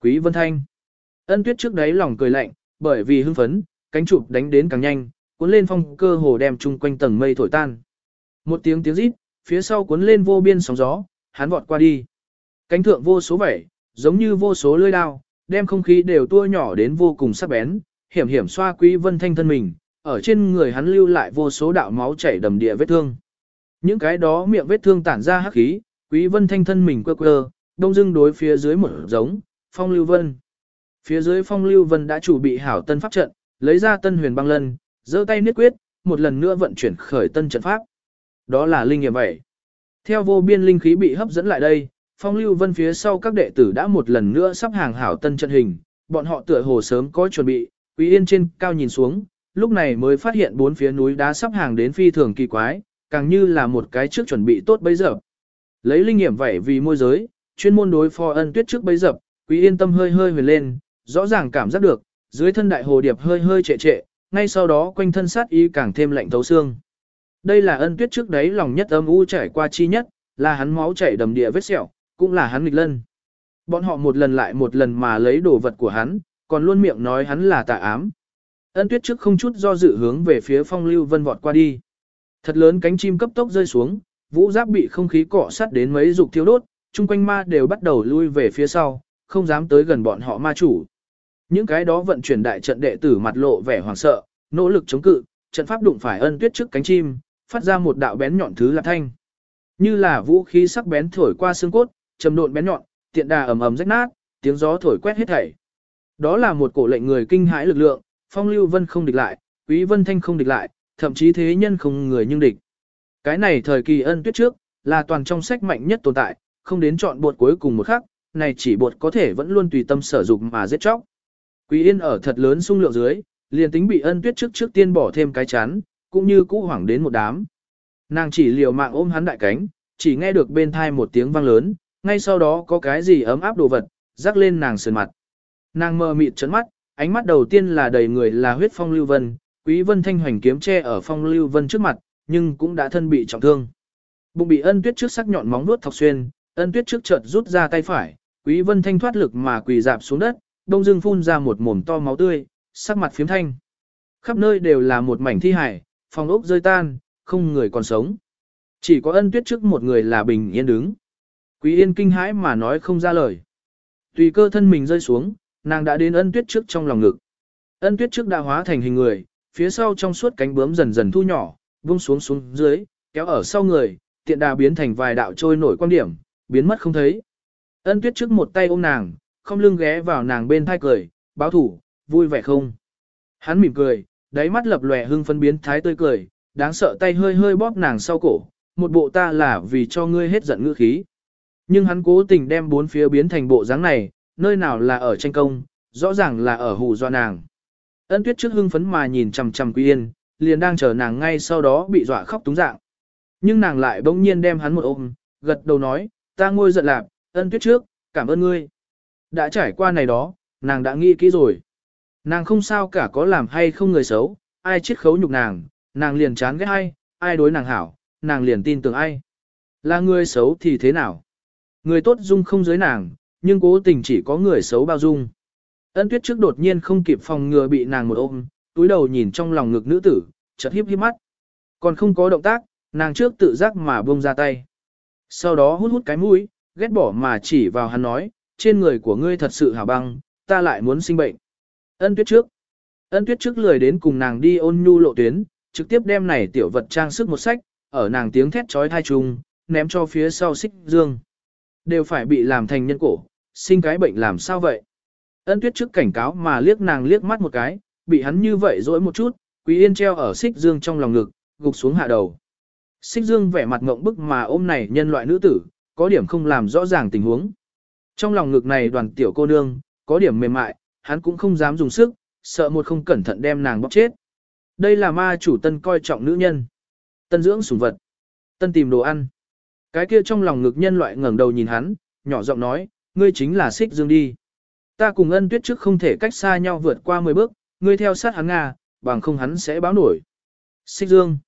Quý Vân Thanh. Ân tuyết trước đấy lòng cười lạnh, bởi vì hưng phấn, cánh chụp đánh đến càng nhanh, cuốn lên phong cơ hồ đem chung quanh tầng mây thổi tan. Một tiếng tiếng rít, phía sau cuốn lên vô biên sóng gió, hắn vọt qua đi. Cánh thượng vô số vẩy, giống như vô số lưỡi đao, đem không khí đều tua nhỏ đến vô cùng sắc bén, hiểm hiểm xoa Quý Vân Thanh thân mình, ở trên người hắn lưu lại vô số đạo máu chảy đầm địa vết thương. Những cái đó miệng vết thương tản ra hắc khí, Quý Vân Thanh thân mình quơ quơ, đông dưng đối phía dưới một giống, Phong Lưu Vân. Phía dưới Phong Lưu Vân đã chủ bị hảo tân pháp trận, lấy ra tân huyền băng lân, giơ tay niết quyết, một lần nữa vận chuyển khởi tân trận pháp. Đó là linh nghiệm vậy. Theo vô biên linh khí bị hấp dẫn lại đây, Phong Lưu Vân phía sau các đệ tử đã một lần nữa sắp hàng hảo tân trận hình, bọn họ tựa hồ sớm có chuẩn bị, Quý Yên trên cao nhìn xuống, lúc này mới phát hiện bốn phía núi đá sắp hàng đến phi thường kỳ quái, càng như là một cái trước chuẩn bị tốt bấy giờ. Lấy linh nghiệm vậy vì môi giới, chuyên môn đối phó ân tuyết trước bấy giờ Quý Yên tâm hơi hơi huyền lên, rõ ràng cảm giác được, dưới thân đại hồ điệp hơi hơi trệ trệ, ngay sau đó quanh thân sát ý càng thêm lạnh thấu xương. Đây là ân tuyết trước đấy lòng nhất âm u trải qua chi nhất, là hắn máu chảy đầm địa vết sẹo, cũng là hắn nghịch lân. Bọn họ một lần lại một lần mà lấy đồ vật của hắn, còn luôn miệng nói hắn là tà ám. Ân tuyết trước không chút do dự hướng về phía phong lưu vân vọt qua đi. Thật lớn cánh chim cấp tốc rơi xuống, vũ giáp bị không khí cọ sát đến mấy dục thiêu đốt, chung quanh ma đều bắt đầu lui về phía sau, không dám tới gần bọn họ ma chủ. Những cái đó vận chuyển đại trận đệ tử mặt lộ vẻ hoảng sợ, nỗ lực chống cự, trận pháp đụng phải ân tuyết trước cánh chim, phát ra một đạo bén nhọn thứ là thanh. Như là vũ khí sắc bén thổi qua xương cốt, trầm độn bén nhọn, tiện đà ầm ầm rách nát, tiếng gió thổi quét hết thảy. Đó là một cổ lệnh người kinh hãi lực lượng, Phong Lưu Vân không địch lại, Quý Vân Thanh không địch lại, thậm chí thế nhân không người nhưng địch. Cái này thời kỳ ân tuyết trước, là toàn trong sách mạnh nhất tồn tại, không đến chọn buộc cuối cùng một khắc, này chỉ buộc có thể vẫn luôn tùy tâm sở dụng mà giết chóc. Quý Yên ở thật lớn sung lượng dưới, liền tính bị ân tuyết trước trước tiên bỏ thêm cái chán, cũng như cũ hoảng đến một đám. Nàng chỉ liều mạng ôm hắn đại cánh, chỉ nghe được bên thai một tiếng vang lớn, ngay sau đó có cái gì ấm áp đồ vật, rắc lên nàng sườn mặt. Nàng mờ mịt trấn mắt, ánh mắt đầu tiên là đầy người là huyết phong lưu vân, quý vân thanh hoành kiếm che ở phong lưu vân trước mặt, nhưng cũng đã thân bị trọng thương. Bụng bị ân tuyết trước sắc nhọn móng vuốt thọc xuyên, ân tuyết trước chợt rút ra tay phải, quý vân thanh thoát lực mà quỳ dạp xuống đất, đông dưng phun ra một mồm to máu tươi, sắc mặt phiếm thanh. Khắp nơi đều là một mảnh thi hải, phòng ốc rơi tan, không người còn sống. Chỉ có ân tuyết trước một người là bình yên đứng. Quý yên kinh hãi mà nói không ra lời. Tùy cơ thân mình rơi xuống, nàng đã đến ân tuyết trước trong lòng ngực. Ân tuyết trước đã hóa thành hình người, phía sau trong suốt cánh bướm dần dần thu nhỏ, vung xuống xuống dưới, kéo ở sau người, tiện đà biến thành vài đạo trôi nổi quan điểm, biến mất không thấy. Ân tuyết trước một tay ôm nàng, không lưng ghé vào nàng bên thai cười, báo thủ, vui vẻ không? Hắn mỉm cười, đáy mắt lập lòe hưng phấn biến thái tươi cười, đáng sợ tay hơi hơi bóp nàng sau cổ, một bộ ta là vì cho ngươi hết giận ngữ khí. Nhưng hắn cố tình đem bốn phía biến thành bộ dáng này, nơi nào là ở tranh công, rõ ràng là ở hù dọa nàng. Ân tuyết trước hưng phấn mà nhìn chằm chằm Quý Yên, liền đang chờ nàng ngay sau đó bị dọa khóc túng dạng. Nhưng nàng lại bỗng nhiên đem hắn một ôm, gật đầu nói, ta ngôi giận lạc, ân tuyết trước, cảm ơn ngươi. Đã trải qua này đó, nàng đã nghĩ kỹ rồi. Nàng không sao cả có làm hay không người xấu, ai chết khấu nhục nàng, nàng liền chán ghét ai, ai đối nàng hảo, nàng liền tin tưởng ai. Là người xấu thì thế nào? Người tốt dung không giới nàng, nhưng cố tình chỉ có người xấu bao dung. Ân tuyết trước đột nhiên không kịp phòng ngừa bị nàng một ôm, túi đầu nhìn trong lòng ngực nữ tử, chợt híp híp mắt. Còn không có động tác, nàng trước tự giác mà buông ra tay. Sau đó hút hút cái mũi, ghét bỏ mà chỉ vào hắn nói, trên người của ngươi thật sự hào băng, ta lại muốn sinh bệnh. Ân tuyết trước. Ân tuyết trước lười đến cùng nàng đi ôn nhu lộ tuyến, trực tiếp đem này tiểu vật trang sức một sách, ở nàng tiếng thét trói thai trùng, ném cho phía sau xích dương. Đều phải bị làm thành nhân cổ, sinh cái bệnh làm sao vậy? Ân tuyết trước cảnh cáo mà liếc nàng liếc mắt một cái, bị hắn như vậy dỗi một chút, quý yên treo ở xích dương trong lòng ngực, gục xuống hạ đầu. Xích dương vẻ mặt ngộng bức mà ôm này nhân loại nữ tử, có điểm không làm rõ ràng tình huống. Trong lòng ngực này đoàn tiểu cô nương, có điểm mềm mại, hắn cũng không dám dùng sức, sợ một không cẩn thận đem nàng bóc chết. Đây là ma chủ tân coi trọng nữ nhân. Tân dưỡng sủng vật. Tân tìm đồ ăn. Cái kia trong lòng ngực nhân loại ngẩng đầu nhìn hắn, nhỏ giọng nói, ngươi chính là xích dương đi. Ta cùng ân tuyết trước không thể cách xa nhau vượt qua 10 bước, ngươi theo sát hắn Nga, bằng không hắn sẽ báo nổi. Xích dương.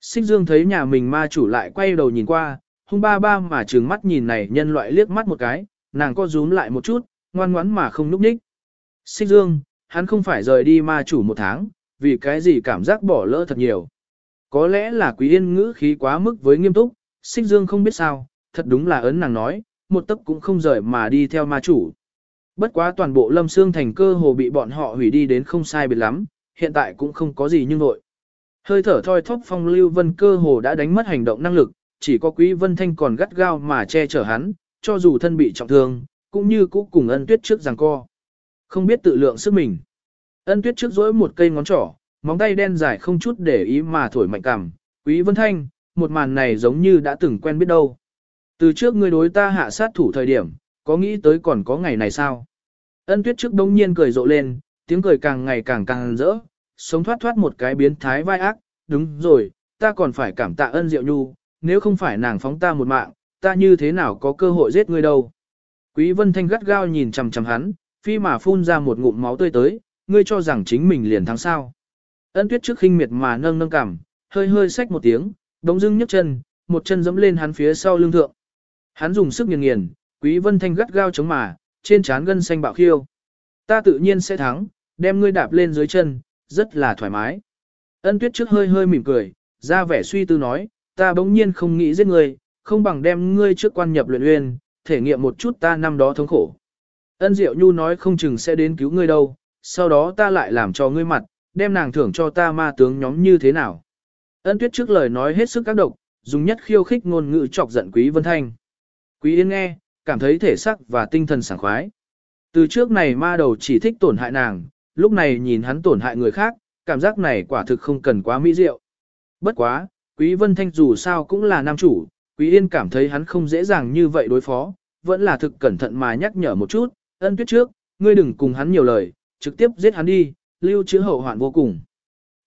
Xích dương thấy nhà mình ma chủ lại quay đầu nhìn qua, hung ba ba mà trừng mắt nhìn này nhân loại liếc mắt một cái, nàng co rúm lại một chút, ngoan ngoắn mà không núp ních. Xích dương, hắn không phải rời đi ma chủ một tháng, vì cái gì cảm giác bỏ lỡ thật nhiều. Có lẽ là quý yên ngữ khí quá mức với nghiêm túc, xích dương không biết sao, thật đúng là ấn nàng nói, một tấc cũng không rời mà đi theo ma chủ. Bất quá toàn bộ lâm xương thành cơ hồ bị bọn họ hủy đi đến không sai biệt lắm, hiện tại cũng không có gì nhưng nội. Hơi thở thoi thóp phong lưu vân cơ hồ đã đánh mất hành động năng lực, chỉ có quý vân thanh còn gắt gao mà che chở hắn, cho dù thân bị trọng thương, cũng như cũ cùng ân tuyết trước giằng co. Không biết tự lượng sức mình. Ân tuyết trước dỗi một cây ngón trỏ, móng tay đen dài không chút để ý mà thổi mạnh cảm. Quý vân thanh, một màn này giống như đã từng quen biết đâu. Từ trước ngươi đối ta hạ sát thủ thời điểm, có nghĩ tới còn có ngày này sao? Ân tuyết trước đông nhiên cười rộ lên, tiếng cười càng ngày càng càng rỡ, sống thoát thoát một cái biến thái vai ác, đúng rồi, ta còn phải cảm tạ ân diệu nhu, nếu không phải nàng phóng ta một mạng, ta như thế nào có cơ hội giết ngươi đâu. Quý vân thanh gắt gao nhìn chằm chằm hắn, phi mà phun ra một ngụm máu tươi tới, ngươi cho rằng chính mình liền thắng sao. Ân tuyết trước khinh miệt mà nâng nâng cằm, hơi hơi xách một tiếng, đống dưng nhấc chân, một chân dẫm lên hắn phía sau lưng thượng. Hắn dùng sức nghiền nghiền, quý vân thanh gắt gao chống mà, trên trán gân xanh bạo khiêu. Ta tự nhiên sẽ thắng, đem ngươi đạp lên dưới chân, rất là thoải mái. Ân tuyết trước hơi hơi mỉm cười, ra vẻ suy tư nói, ta bỗng nhiên không nghĩ giết ngươi, không bằng đem ngươi trước quan nhập luyện uyên, thể nghiệm một chút ta năm đó thống khổ. Ân Diệu Nhu nói không chừng sẽ đến cứu ngươi đâu, sau đó ta lại làm cho ngươi mặt, đem nàng thưởng cho ta ma tướng nhóm như thế nào. Ân Tuyết trước lời nói hết sức các độc, dùng nhất khiêu khích ngôn ngữ chọc giận Quý Vân Thanh. Quý Yên nghe, cảm thấy thể sắc và tinh thần sảng khoái. Từ trước này ma đầu chỉ thích tổn hại nàng, lúc này nhìn hắn tổn hại người khác, cảm giác này quả thực không cần quá mỹ diệu. Bất quá, Quý Vân Thanh dù sao cũng là nam chủ, Quý Yên cảm thấy hắn không dễ dàng như vậy đối phó, vẫn là thực cẩn thận mà nhắc nhở một chút, ân tuyết trước, ngươi đừng cùng hắn nhiều lời, trực tiếp giết hắn đi, lưu trữ hậu hoạn vô cùng.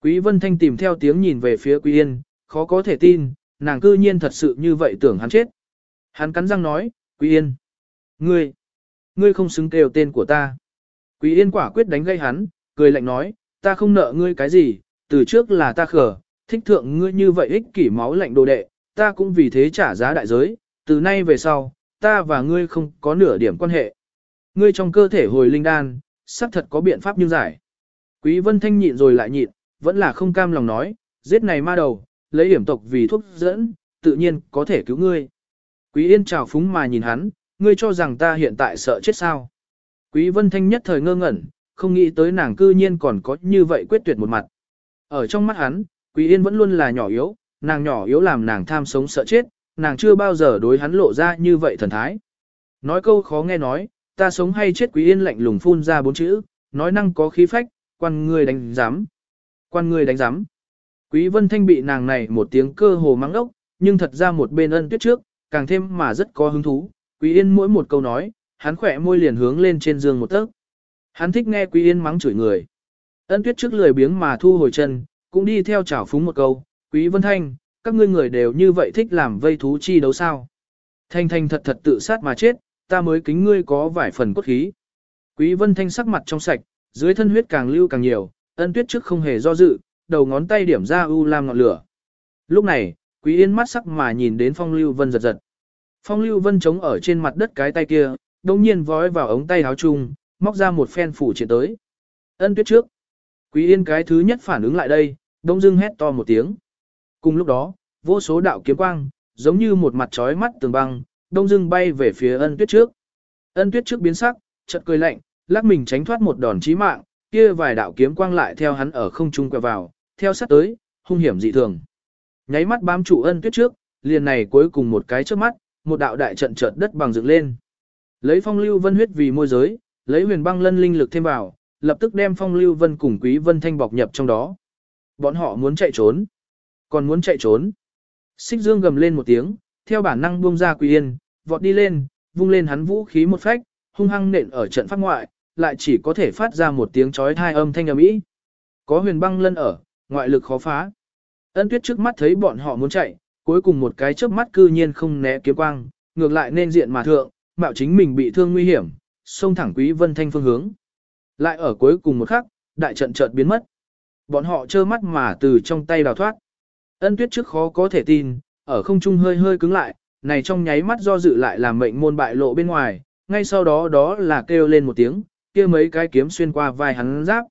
Quý Vân Thanh tìm theo tiếng nhìn về phía Quý Yên, khó có thể tin, nàng cư nhiên thật sự như vậy tưởng hắn chết. Hắn cắn răng nói, Quý Yên, ngươi, ngươi không xứng kêu tên của ta. Quý Yên quả quyết đánh gây hắn, cười lạnh nói, ta không nợ ngươi cái gì, từ trước là ta khờ, thích thượng ngươi như vậy ích kỷ máu lạnh đồ đệ, ta cũng vì thế trả giá đại giới, từ nay về sau, ta và ngươi không có nửa điểm quan hệ. Ngươi trong cơ thể hồi linh đan, xác thật có biện pháp như giải. Quý Vân Thanh nhịn rồi lại nhịn, vẫn là không cam lòng nói, giết này ma đầu, lấy điểm tộc vì thuốc dẫn, tự nhiên có thể cứu ngươi. Quý Yên chào phúng mà nhìn hắn, ngươi cho rằng ta hiện tại sợ chết sao. Quý Vân Thanh nhất thời ngơ ngẩn, không nghĩ tới nàng cư nhiên còn có như vậy quyết tuyệt một mặt. Ở trong mắt hắn, Quý Yên vẫn luôn là nhỏ yếu, nàng nhỏ yếu làm nàng tham sống sợ chết, nàng chưa bao giờ đối hắn lộ ra như vậy thần thái. Nói câu khó nghe nói, ta sống hay chết Quý Yên lạnh lùng phun ra bốn chữ, nói năng có khí phách, quan người đánh giám. Quan người đánh giám. Quý Vân Thanh bị nàng này một tiếng cơ hồ mắng ốc, nhưng thật ra một bên ân tuyết trước, càng thêm mà rất có hứng thú. Quý Yên mỗi một câu nói, hắn khỏe môi liền hướng lên trên giường một tấc. Hắn thích nghe Quý Yên mắng chửi người. Ân tuyết trước lười biếng mà thu hồi chân, cũng đi theo chảo phúng một câu, Quý Vân Thanh, các ngươi người đều như vậy thích làm vây thú chi đấu sao. Thanh thanh thật thật tự sát mà chết, ta mới kính ngươi có vài phần cốt khí. Quý Vân Thanh sắc mặt trong sạch, dưới thân huyết càng lưu càng nhiều, ân tuyết trước không hề do dự, đầu ngón tay điểm ra u lam ngọn lửa. Lúc này, Quý Yên mắt sắc mà nhìn đến Phong Lưu Vân giật giật. Phong Lưu Vân chống ở trên mặt đất cái tay kia, đồng nhiên vói vào ống tay áo chung, móc ra một phen phủ triển tới. Ân tuyết trước. Quý Yên cái thứ nhất phản ứng lại đây, đông dưng hét to một tiếng. Cùng lúc đó, vô số đạo kiếm quang, giống như một mặt trói mắt tường băng, đông dưng bay về phía ân tuyết trước. Ân tuyết trước biến sắc, chợt cười lạnh, lắc mình tránh thoát một đòn chí mạng, kia vài đạo kiếm quang lại theo hắn ở không trung quẹo vào, theo sát tới, hung hiểm dị thường. Nháy mắt bám trụ ân tuyết trước, liền này cuối cùng một cái trước mắt, một đạo đại trận chợt đất bằng dựng lên. Lấy phong lưu vân huyết vì môi giới, lấy huyền băng lân linh lực thêm vào, lập tức đem phong lưu vân cùng quý vân thanh bọc nhập trong đó. Bọn họ muốn chạy trốn, còn muốn chạy trốn. Xích dương gầm lên một tiếng, theo bản năng buông ra Quỳ yên, vọt đi lên, vung lên hắn vũ khí một phách, hung hăng nện ở trận pháp ngoại, lại chỉ có thể phát ra một tiếng chói tai âm thanh ầm ĩ. Có huyền băng lân ở, ngoại lực khó phá. Ân tuyết trước mắt thấy bọn họ muốn chạy, cuối cùng một cái chớp mắt cư nhiên không né kiếm quang, ngược lại nên diện mà thượng, mạo chính mình bị thương nguy hiểm, xông thẳng quý vân thanh phương hướng. Lại ở cuối cùng một khắc, đại trận chợt biến mất. Bọn họ trơ mắt mà từ trong tay đào thoát. Ân tuyết trước khó có thể tin, ở không trung hơi hơi cứng lại, này trong nháy mắt do dự lại làm mệnh môn bại lộ bên ngoài, ngay sau đó đó là kêu lên một tiếng, kia mấy cái kiếm xuyên qua vai hắn giáp.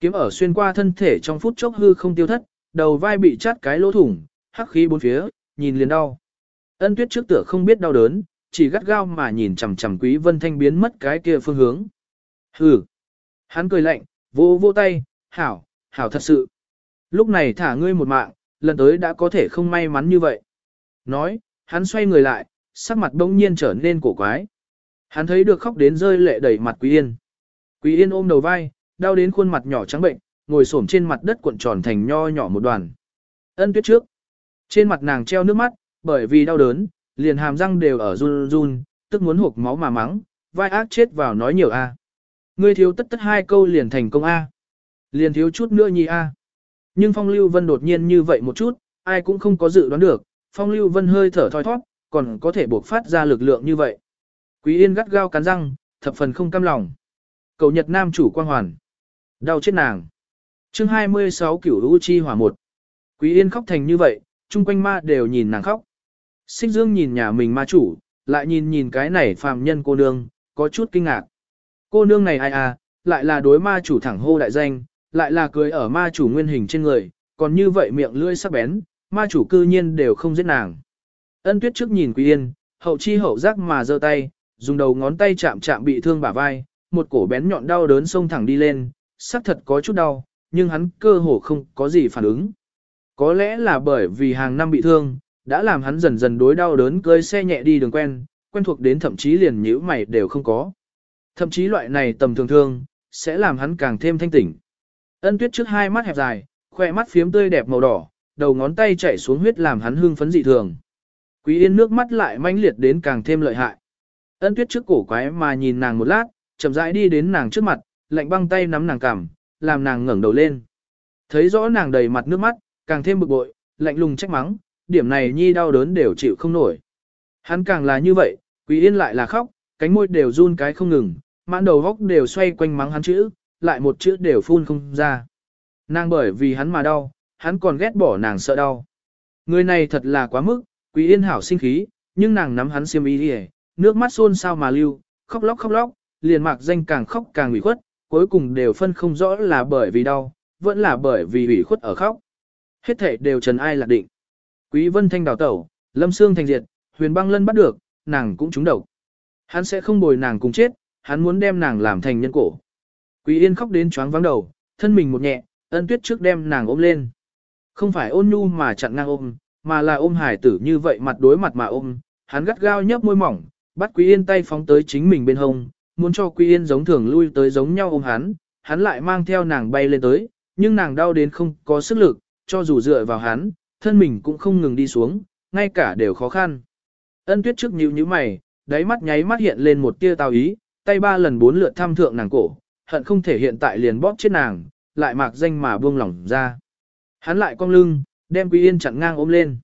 Kiếm ở xuyên qua thân thể trong phút chốc hư không tiêu thất, đầu vai bị chát cái lỗ thủng, hắc khí bốn phía, nhìn liền đau. Ân tuyết trước tựa không biết đau đớn, chỉ gắt gao mà nhìn chằm chằm quý vân thanh biến mất cái kia phương hướng. Hừ. Hắn cười lạnh, vô vô tay, hảo, hảo thật sự. Lúc này thả ngươi một mạng, lần tới đã có thể không may mắn như vậy. Nói, hắn xoay người lại, sắc mặt bỗng nhiên trở nên cổ quái. Hắn thấy được khóc đến rơi lệ đầy mặt Quý Yên. Quý Yên ôm đầu vai, đau đến khuôn mặt nhỏ trắng bệnh, ngồi xổm trên mặt đất cuộn tròn thành nho nhỏ một đoàn. Ân tuyết trước. Trên mặt nàng treo nước mắt, bởi vì đau đớn, liền hàm răng đều ở run run, tức muốn hộp máu mà mắng, vai ác chết vào nói nhiều a. Ngươi thiếu tất tất hai câu liền thành công a. Liền thiếu chút nữa nhi a. Nhưng Phong Lưu Vân đột nhiên như vậy một chút, ai cũng không có dự đoán được, Phong Lưu Vân hơi thở thoi thoát, còn có thể buộc phát ra lực lượng như vậy. Quý Yên gắt gao cắn răng, thập phần không cam lòng. Cầu Nhật Nam chủ quan hoàn. Đau chết nàng. Chương 26 Cửu U Chi Hỏa 1. Quý Yên khóc thành như vậy, chung quanh ma đều nhìn nàng khóc. Xích Dương nhìn nhà mình ma chủ, lại nhìn nhìn cái này phàm nhân cô nương, có chút kinh ngạc. Cô nương này ai à, lại là đối ma chủ thẳng hô đại danh, lại là cười ở ma chủ nguyên hình trên người, còn như vậy miệng lưỡi sắc bén, ma chủ cư nhiên đều không giết nàng. Ân tuyết trước nhìn Quý Yên, hậu chi hậu giác mà giơ tay, dùng đầu ngón tay chạm chạm bị thương bả vai, một cổ bén nhọn đau đớn xông thẳng đi lên, sắc thật có chút đau, nhưng hắn cơ hồ không có gì phản ứng. Có lẽ là bởi vì hàng năm bị thương, đã làm hắn dần dần đối đau đớn cơi xe nhẹ đi đường quen, quen thuộc đến thậm chí liền nhíu mày đều không có. Thậm chí loại này tầm thường thương, sẽ làm hắn càng thêm thanh tỉnh. Ân tuyết trước hai mắt hẹp dài, khoe mắt phiếm tươi đẹp màu đỏ, đầu ngón tay chảy xuống huyết làm hắn hưng phấn dị thường. Quý yên nước mắt lại manh liệt đến càng thêm lợi hại. Ân tuyết trước cổ quái mà nhìn nàng một lát, chậm rãi đi đến nàng trước mặt, lạnh băng tay nắm nàng cằm, làm nàng ngẩng đầu lên. Thấy rõ nàng đầy mặt nước mắt, càng thêm bực bội, lạnh lùng trách mắng, điểm này nhi đau đớn đều chịu không nổi. Hắn càng là như vậy, Quý Yên lại là khóc, cánh môi đều run cái không ngừng, mãn đầu góc đều xoay quanh mắng hắn chữ, lại một chữ đều phun không ra. Nàng bởi vì hắn mà đau, hắn còn ghét bỏ nàng sợ đau. Người này thật là quá mức, Quý Yên hảo sinh khí, nhưng nàng nắm hắn xiêm y đi nước mắt xôn sao mà lưu, khóc lóc khóc lóc, liền mạc danh càng khóc càng ủy khuất, cuối cùng đều phân không rõ là bởi vì đau, vẫn là bởi vì ủy khuất ở khóc. Hết thể đều trần ai lạc định. Quý Vân Thanh đào tẩu, Lâm xương thành diệt, Huyền Băng Lân bắt được, nàng cũng trúng độc. Hắn sẽ không bồi nàng cùng chết, hắn muốn đem nàng làm thành nhân cổ. Quý Yên khóc đến choáng vắng đầu, thân mình một nhẹ, ân tuyết trước đem nàng ôm lên. Không phải ôn nhu mà chặn ngang ôm, mà là ôm hải tử như vậy mặt đối mặt mà ôm, hắn gắt gao nhấp môi mỏng, bắt Quý Yên tay phóng tới chính mình bên hông, muốn cho Quý Yên giống thường lui tới giống nhau ôm hắn, hắn lại mang theo nàng bay lên tới, nhưng nàng đau đến không có sức lực, cho dù dựa vào hắn, thân mình cũng không ngừng đi xuống, ngay cả đều khó khăn. Ân tuyết trước nhíu nhíu mày, đáy mắt nháy mắt hiện lên một tia tào ý, tay ba lần bốn lượt thăm thượng nàng cổ, hận không thể hiện tại liền bóp chết nàng, lại mạc danh mà buông lỏng ra. Hắn lại cong lưng, đem Quý Yên chặn ngang ôm lên.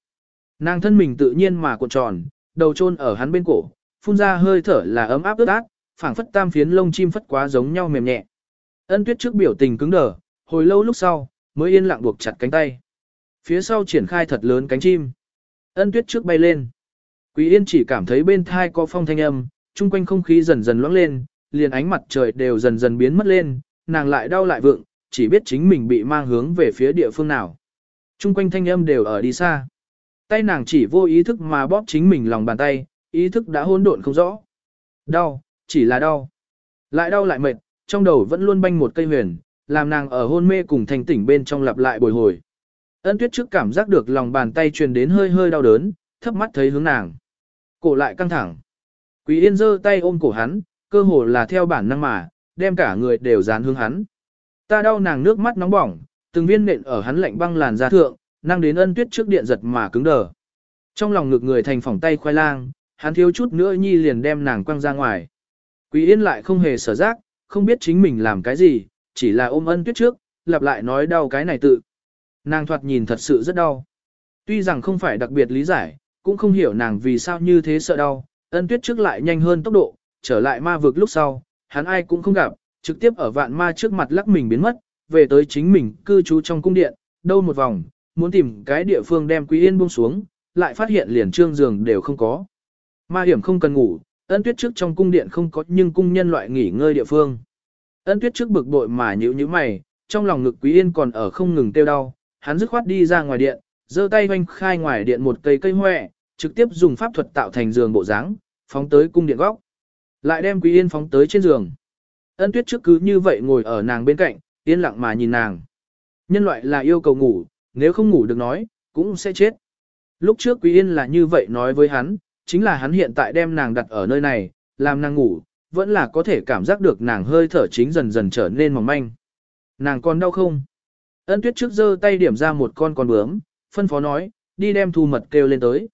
Nàng thân mình tự nhiên mà cuộn tròn, đầu chôn ở hắn bên cổ, phun ra hơi thở là ấm áp ướt át, phảng phất tam phiến lông chim phất quá giống nhau mềm nhẹ. Ân Tuyết trước biểu tình cứng đờ, hồi lâu lúc sau, mới yên lặng buộc chặt cánh tay. Phía sau triển khai thật lớn cánh chim. Ân Tuyết trước bay lên. Quý Yên chỉ cảm thấy bên thai có phong thanh âm, chung quanh không khí dần dần loãng lên, liền ánh mặt trời đều dần dần biến mất lên, nàng lại đau lại vượng, chỉ biết chính mình bị mang hướng về phía địa phương nào. Trung quanh thanh âm đều ở đi xa. Tay nàng chỉ vô ý thức mà bóp chính mình lòng bàn tay, ý thức đã hỗn độn không rõ. Đau, chỉ là đau. Lại đau lại mệt, trong đầu vẫn luôn banh một cây huyền, làm nàng ở hôn mê cùng thành tỉnh bên trong lặp lại bồi hồi. Ân tuyết trước cảm giác được lòng bàn tay truyền đến hơi hơi đau đớn, thấp mắt thấy hướng nàng. Cổ lại căng thẳng. Quý yên giơ tay ôm cổ hắn, cơ hồ là theo bản năng mà, đem cả người đều dán hướng hắn. Ta đau nàng nước mắt nóng bỏng, từng viên nện ở hắn lạnh băng làn da thượng, năng đến ân tuyết trước điện giật mà cứng đờ. Trong lòng ngực người thành phỏng tay khoai lang, hắn thiếu chút nữa nhi liền đem nàng quăng ra ngoài. Quý yên lại không hề sở giác, không biết chính mình làm cái gì, chỉ là ôm ân tuyết trước, lặp lại nói đau cái này tự. Nàng thoạt nhìn thật sự rất đau. Tuy rằng không phải đặc biệt lý giải, cũng không hiểu nàng vì sao như thế sợ đau, ân tuyết trước lại nhanh hơn tốc độ, trở lại ma vực lúc sau, hắn ai cũng không gặp, trực tiếp ở vạn ma trước mặt lắc mình biến mất, về tới chính mình cư trú trong cung điện, đâu một vòng, muốn tìm cái địa phương đem Quý Yên buông xuống, lại phát hiện liền trương giường đều không có. Ma hiểm không cần ngủ, ân tuyết trước trong cung điện không có nhưng cung nhân loại nghỉ ngơi địa phương. Ân tuyết trước bực bội mà nhữ như mày, trong lòng ngực Quý Yên còn ở không ngừng tiêu đau, hắn dứt khoát đi ra ngoài điện, giơ tay hoanh khai ngoài điện một cây cây hoẹ, trực tiếp dùng pháp thuật tạo thành giường bộ dáng, phóng tới cung điện góc. Lại đem Quý Yên phóng tới trên giường. Ân tuyết trước cứ như vậy ngồi ở nàng bên cạnh, yên lặng mà nhìn nàng. Nhân loại là yêu cầu ngủ, nếu không ngủ được nói, cũng sẽ chết. Lúc trước Quý Yên là như vậy nói với hắn, chính là hắn hiện tại đem nàng đặt ở nơi này, làm nàng ngủ, vẫn là có thể cảm giác được nàng hơi thở chính dần dần trở nên mỏng manh. Nàng còn đau không? Ân tuyết trước giơ tay điểm ra một con con bướm, phân phó nói, đi đem thu mật kêu lên tới.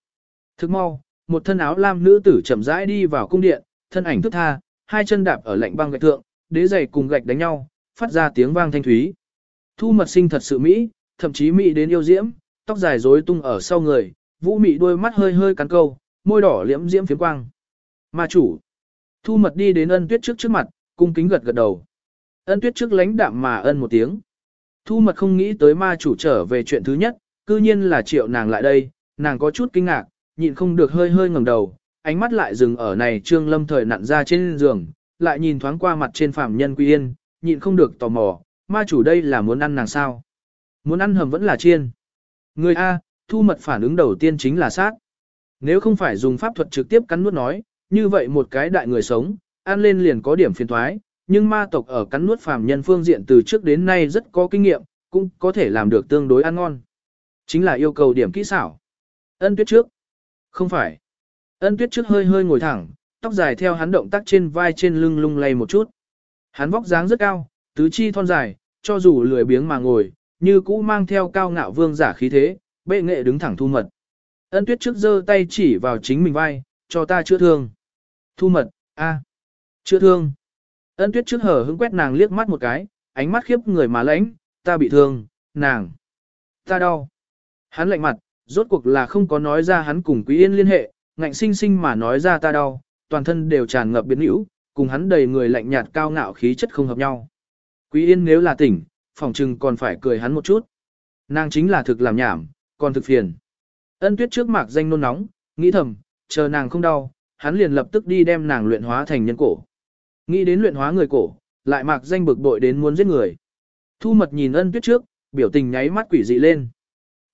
Thức mau, một thân áo lam nữ tử chậm rãi đi vào cung điện, thân ảnh thức tha, hai chân đạp ở lạnh băng gạch thượng, đế giày cùng gạch đánh nhau, phát ra tiếng vang thanh thúy. Thu mật sinh thật sự mỹ, thậm chí mỹ đến yêu diễm, tóc dài rối tung ở sau người, vũ mị đôi mắt hơi hơi cắn câu, môi đỏ liễm diễm phiếm quang. Ma chủ. Thu mật đi đến ân tuyết trước trước mặt, cung kính gật gật đầu. Ân tuyết trước lánh đạm mà ân một tiếng. Thu mật không nghĩ tới ma chủ trở về chuyện thứ nhất, cư nhiên là triệu nàng lại đây, nàng có chút kinh ngạc, nhịn không được hơi hơi ngẩng đầu, ánh mắt lại dừng ở này trương lâm thời nặn ra trên giường, lại nhìn thoáng qua mặt trên phàm nhân quy yên, nhịn không được tò mò, ma chủ đây là muốn ăn nàng sao? Muốn ăn hầm vẫn là chiên. Người A, thu mật phản ứng đầu tiên chính là sát. Nếu không phải dùng pháp thuật trực tiếp cắn nuốt nói, như vậy một cái đại người sống, ăn lên liền có điểm phiền thoái, nhưng ma tộc ở cắn nuốt phàm nhân phương diện từ trước đến nay rất có kinh nghiệm, cũng có thể làm được tương đối ăn ngon. Chính là yêu cầu điểm kỹ xảo. Ân tuyết trước. Không phải. Ân tuyết trước hơi hơi ngồi thẳng, tóc dài theo hắn động tác trên vai trên lưng lung lay một chút. Hắn vóc dáng rất cao, tứ chi thon dài, cho dù lười biếng mà ngồi, như cũ mang theo cao ngạo vương giả khí thế, bệ nghệ đứng thẳng thu mật. Ân tuyết trước giơ tay chỉ vào chính mình vai, cho ta chữa thương. Thu mật, a, chữa thương. Ân tuyết trước hở hứng quét nàng liếc mắt một cái, ánh mắt khiếp người mà lãnh, ta bị thương, nàng. Ta đau. Hắn lạnh mặt, rốt cuộc là không có nói ra hắn cùng Quý Yên liên hệ, ngạnh sinh sinh mà nói ra ta đau, toàn thân đều tràn ngập biến hữu, cùng hắn đầy người lạnh nhạt cao ngạo khí chất không hợp nhau. Quý Yên nếu là tỉnh, phòng trừng còn phải cười hắn một chút. Nàng chính là thực làm nhảm, còn thực phiền. Ân tuyết trước mạc danh nôn nóng, nghĩ thầm, chờ nàng không đau, hắn liền lập tức đi đem nàng luyện hóa thành nhân cổ. Nghĩ đến luyện hóa người cổ, lại mạc danh bực bội đến muốn giết người. Thu mật nhìn ân tuyết trước, biểu tình nháy mắt quỷ dị lên.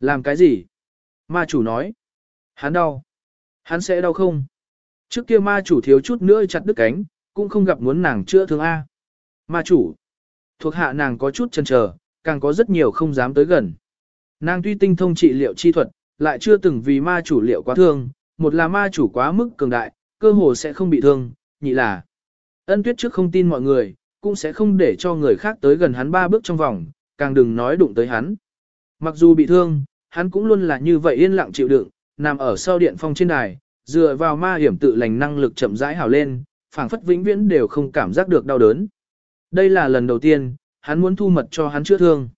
Làm cái gì? Ma chủ nói. Hắn đau. Hắn sẽ đau không? Trước kia ma chủ thiếu chút nữa chặt đứt cánh, cũng không gặp muốn nàng chữa thương A. Ma chủ. Thuộc hạ nàng có chút chần chờ, càng có rất nhiều không dám tới gần. Nàng tuy tinh thông trị liệu chi thuật, lại chưa từng vì ma chủ liệu quá thương, một là ma chủ quá mức cường đại, cơ hồ sẽ không bị thương, nhị là ân tuyết trước không tin mọi người, cũng sẽ không để cho người khác tới gần hắn ba bước trong vòng, càng đừng nói đụng tới hắn. Mặc dù bị thương, hắn cũng luôn là như vậy yên lặng chịu đựng, nằm ở sau điện phong trên đài, dựa vào ma hiểm tự lành năng lực chậm rãi hào lên, phảng phất vĩnh viễn đều không cảm giác được đau đớn. Đây là lần đầu tiên, hắn muốn thu mật cho hắn chữa thương.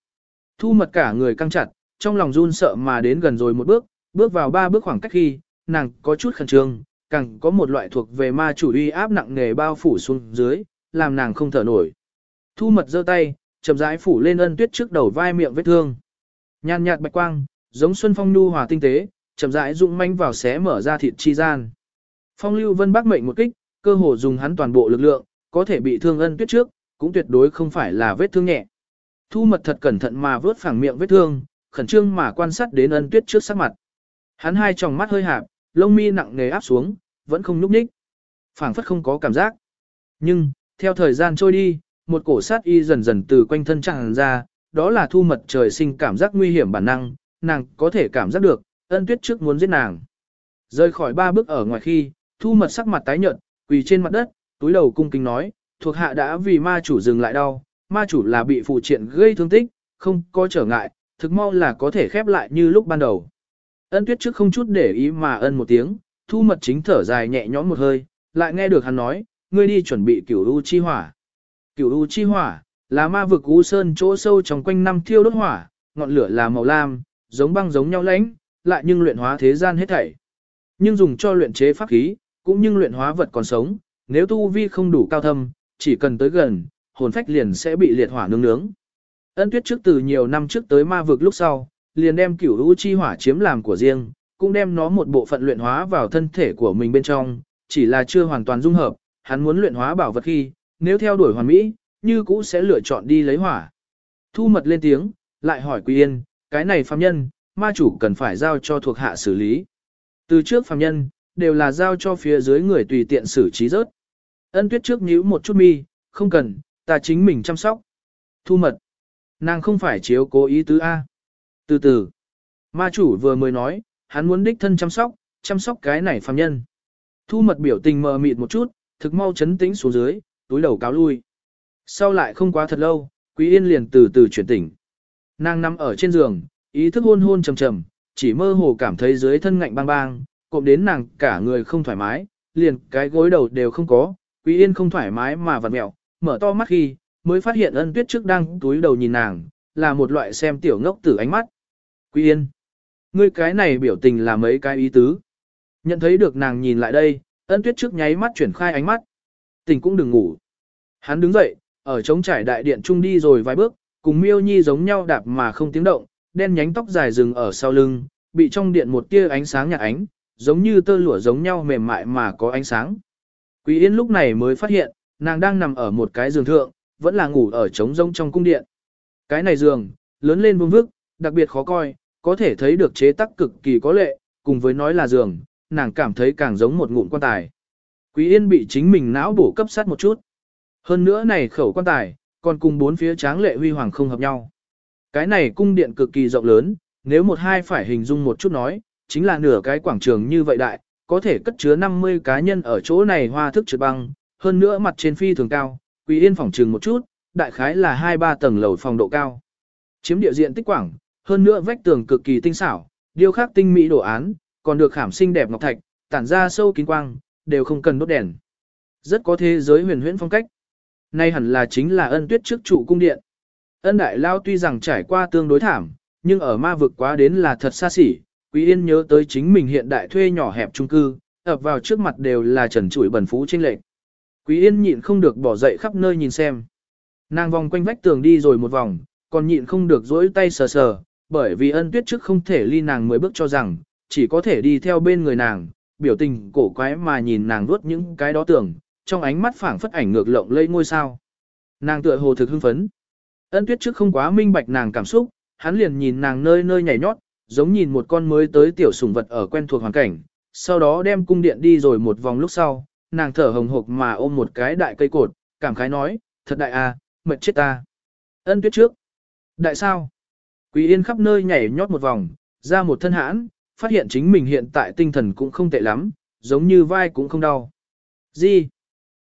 Thu mật cả người căng chặt, trong lòng run sợ mà đến gần rồi một bước, bước vào ba bước khoảng cách khi, nàng có chút khẩn trương, càng có một loại thuộc về ma chủ uy áp nặng nề bao phủ xuống dưới, làm nàng không thở nổi. Thu mật giơ tay, chậm rãi phủ lên ân tuyết trước đầu vai miệng vết thương. Nhàn nhạt bạch quang, giống xuân phong nhu hòa tinh tế, chậm rãi dũng manh vào xé mở ra thịt chi gian. Phong lưu vân bác mệnh một kích, cơ hồ dùng hắn toàn bộ lực lượng, có thể bị thương ân tuyết trước, cũng tuyệt đối không phải là vết thương nhẹ. Thu mật thật cẩn thận mà vớt phẳng miệng vết thương, khẩn trương mà quan sát đến ân tuyết trước sắc mặt. Hắn hai tròng mắt hơi hạp, lông mi nặng nề áp xuống, vẫn không nhúc nhích. phảng phất không có cảm giác. Nhưng, theo thời gian trôi đi, một cổ sát y dần dần từ quanh thân tràn ra, đó là thu mật trời sinh cảm giác nguy hiểm bản năng, nàng có thể cảm giác được, ân tuyết trước muốn giết nàng. Rời khỏi ba bước ở ngoài khi, thu mật sắc mặt tái nhợt, quỳ trên mặt đất, túi đầu cung kính nói, thuộc hạ đã vì ma chủ dừng lại đau, ma chủ là bị phụ triện gây thương tích, không có trở ngại, thực mau là có thể khép lại như lúc ban đầu. Ân tuyết trước không chút để ý mà ân một tiếng, thu mật chính thở dài nhẹ nhõm một hơi, lại nghe được hắn nói, ngươi đi chuẩn bị cửu u chi hỏa. Cửu u chi hỏa, là ma vực u sơn chỗ sâu trong quanh năm thiêu đốt hỏa, ngọn lửa là màu lam, giống băng giống nhau lãnh, lại nhưng luyện hóa thế gian hết thảy. Nhưng dùng cho luyện chế pháp khí, cũng như luyện hóa vật còn sống, nếu tu vi không đủ cao thâm, chỉ cần tới gần, hồn phách liền sẽ bị liệt hỏa nướng nướng. Ân tuyết trước từ nhiều năm trước tới ma vực lúc sau, liền đem cửu u chi hỏa chiếm làm của riêng, cũng đem nó một bộ phận luyện hóa vào thân thể của mình bên trong, chỉ là chưa hoàn toàn dung hợp, hắn muốn luyện hóa bảo vật khi, nếu theo đuổi hoàn mỹ, như cũ sẽ lựa chọn đi lấy hỏa. Thu mật lên tiếng, lại hỏi Quý Yên, cái này phàm nhân, ma chủ cần phải giao cho thuộc hạ xử lý. Từ trước phàm nhân, đều là giao cho phía dưới người tùy tiện xử trí rớt. Ân tuyết trước nhíu một chút mi, không cần, ta chính mình chăm sóc. Thu mật. Nàng không phải chiếu cố ý tứ A. Từ từ. Ma chủ vừa mới nói, hắn muốn đích thân chăm sóc, chăm sóc cái này phàm nhân. Thu mật biểu tình mờ mịt một chút, thực mau chấn tĩnh xuống dưới, túi đầu cáo lui. Sau lại không quá thật lâu, Quý Yên liền từ từ chuyển tỉnh. Nàng nằm ở trên giường, ý thức hôn hôn trầm trầm, chỉ mơ hồ cảm thấy dưới thân ngạnh bang bang, cộm đến nàng cả người không thoải mái, liền cái gối đầu đều không có, Quý Yên không thoải mái mà vặn mẹo, mở to mắt khi, mới phát hiện ân tuyết trước đang túi đầu nhìn nàng, là một loại xem tiểu ngốc tử ánh mắt. Quý Yên, ngươi cái này biểu tình là mấy cái ý tứ. Nhận thấy được nàng nhìn lại đây, ân tuyết trước nháy mắt chuyển khai ánh mắt. Tình cũng đừng ngủ. Hắn đứng dậy, ở trống trải đại điện trung đi rồi vài bước, cùng miêu nhi giống nhau đạp mà không tiếng động, đen nhánh tóc dài rừng ở sau lưng, bị trong điện một tia ánh sáng nhạt ánh, giống như tơ lụa giống nhau mềm mại mà có ánh sáng. Quý Yên lúc này mới phát hiện, nàng đang nằm ở một cái giường thượng, vẫn là ngủ ở trống rông trong cung điện. Cái này giường, lớn lên vương vức, đặc biệt khó coi, có thể thấy được chế tác cực kỳ có lệ, cùng với nói là giường, nàng cảm thấy càng giống một ngụm quan tài. Quý Yên bị chính mình não bổ cấp sát một chút. Hơn nữa này khẩu quan tài, còn cùng bốn phía tráng lệ huy hoàng không hợp nhau. Cái này cung điện cực kỳ rộng lớn, nếu một hai phải hình dung một chút nói, chính là nửa cái quảng trường như vậy đại, có thể cất chứa 50 cá nhân ở chỗ này hoa thức trượt băng, hơn nữa mặt trên phi thường cao, Quý Yên phòng trường một chút, đại khái là 2-3 tầng lầu phòng độ cao. Chiếm địa diện tích quảng, hơn nữa vách tường cực kỳ tinh xảo, điêu khắc tinh mỹ đồ án, còn được khảm xinh đẹp ngọc thạch, tản ra sâu kín quang, đều không cần đốt đèn. Rất có thế giới huyền huyễn phong cách. Nay hẳn là chính là ân tuyết trước trụ cung điện. Ân đại lao tuy rằng trải qua tương đối thảm, nhưng ở ma vực quá đến là thật xa xỉ. Quý Yên nhớ tới chính mình hiện đại thuê nhỏ hẹp trung cư, ập vào trước mặt đều là trần trụi bẩn phú trên lệnh. Quý Yên nhịn không được bỏ dậy khắp nơi nhìn xem. Nàng vòng quanh vách tường đi rồi một vòng, còn nhịn không được dỗi tay sờ sờ, bởi vì ân tuyết trước không thể ly nàng mới bước cho rằng, chỉ có thể đi theo bên người nàng, biểu tình cổ quái mà nhìn nàng nuốt những cái đó tưởng, trong ánh mắt phảng phất ảnh ngược lộng lây ngôi sao. Nàng tựa hồ thực hưng phấn. Ân tuyết trước không quá minh bạch nàng cảm xúc, hắn liền nhìn nàng nơi nơi nhảy nhót, giống nhìn một con mới tới tiểu sủng vật ở quen thuộc hoàn cảnh, sau đó đem cung điện đi rồi một vòng lúc sau, nàng thở hồng hộc mà ôm một cái đại cây cột, cảm khái nói, thật đại à, mệt chết ta. Ân tuyết trước. Đại sao? Quý yên khắp nơi nhảy nhót một vòng, ra một thân hãn, phát hiện chính mình hiện tại tinh thần cũng không tệ lắm, giống như vai cũng không đau. Gì?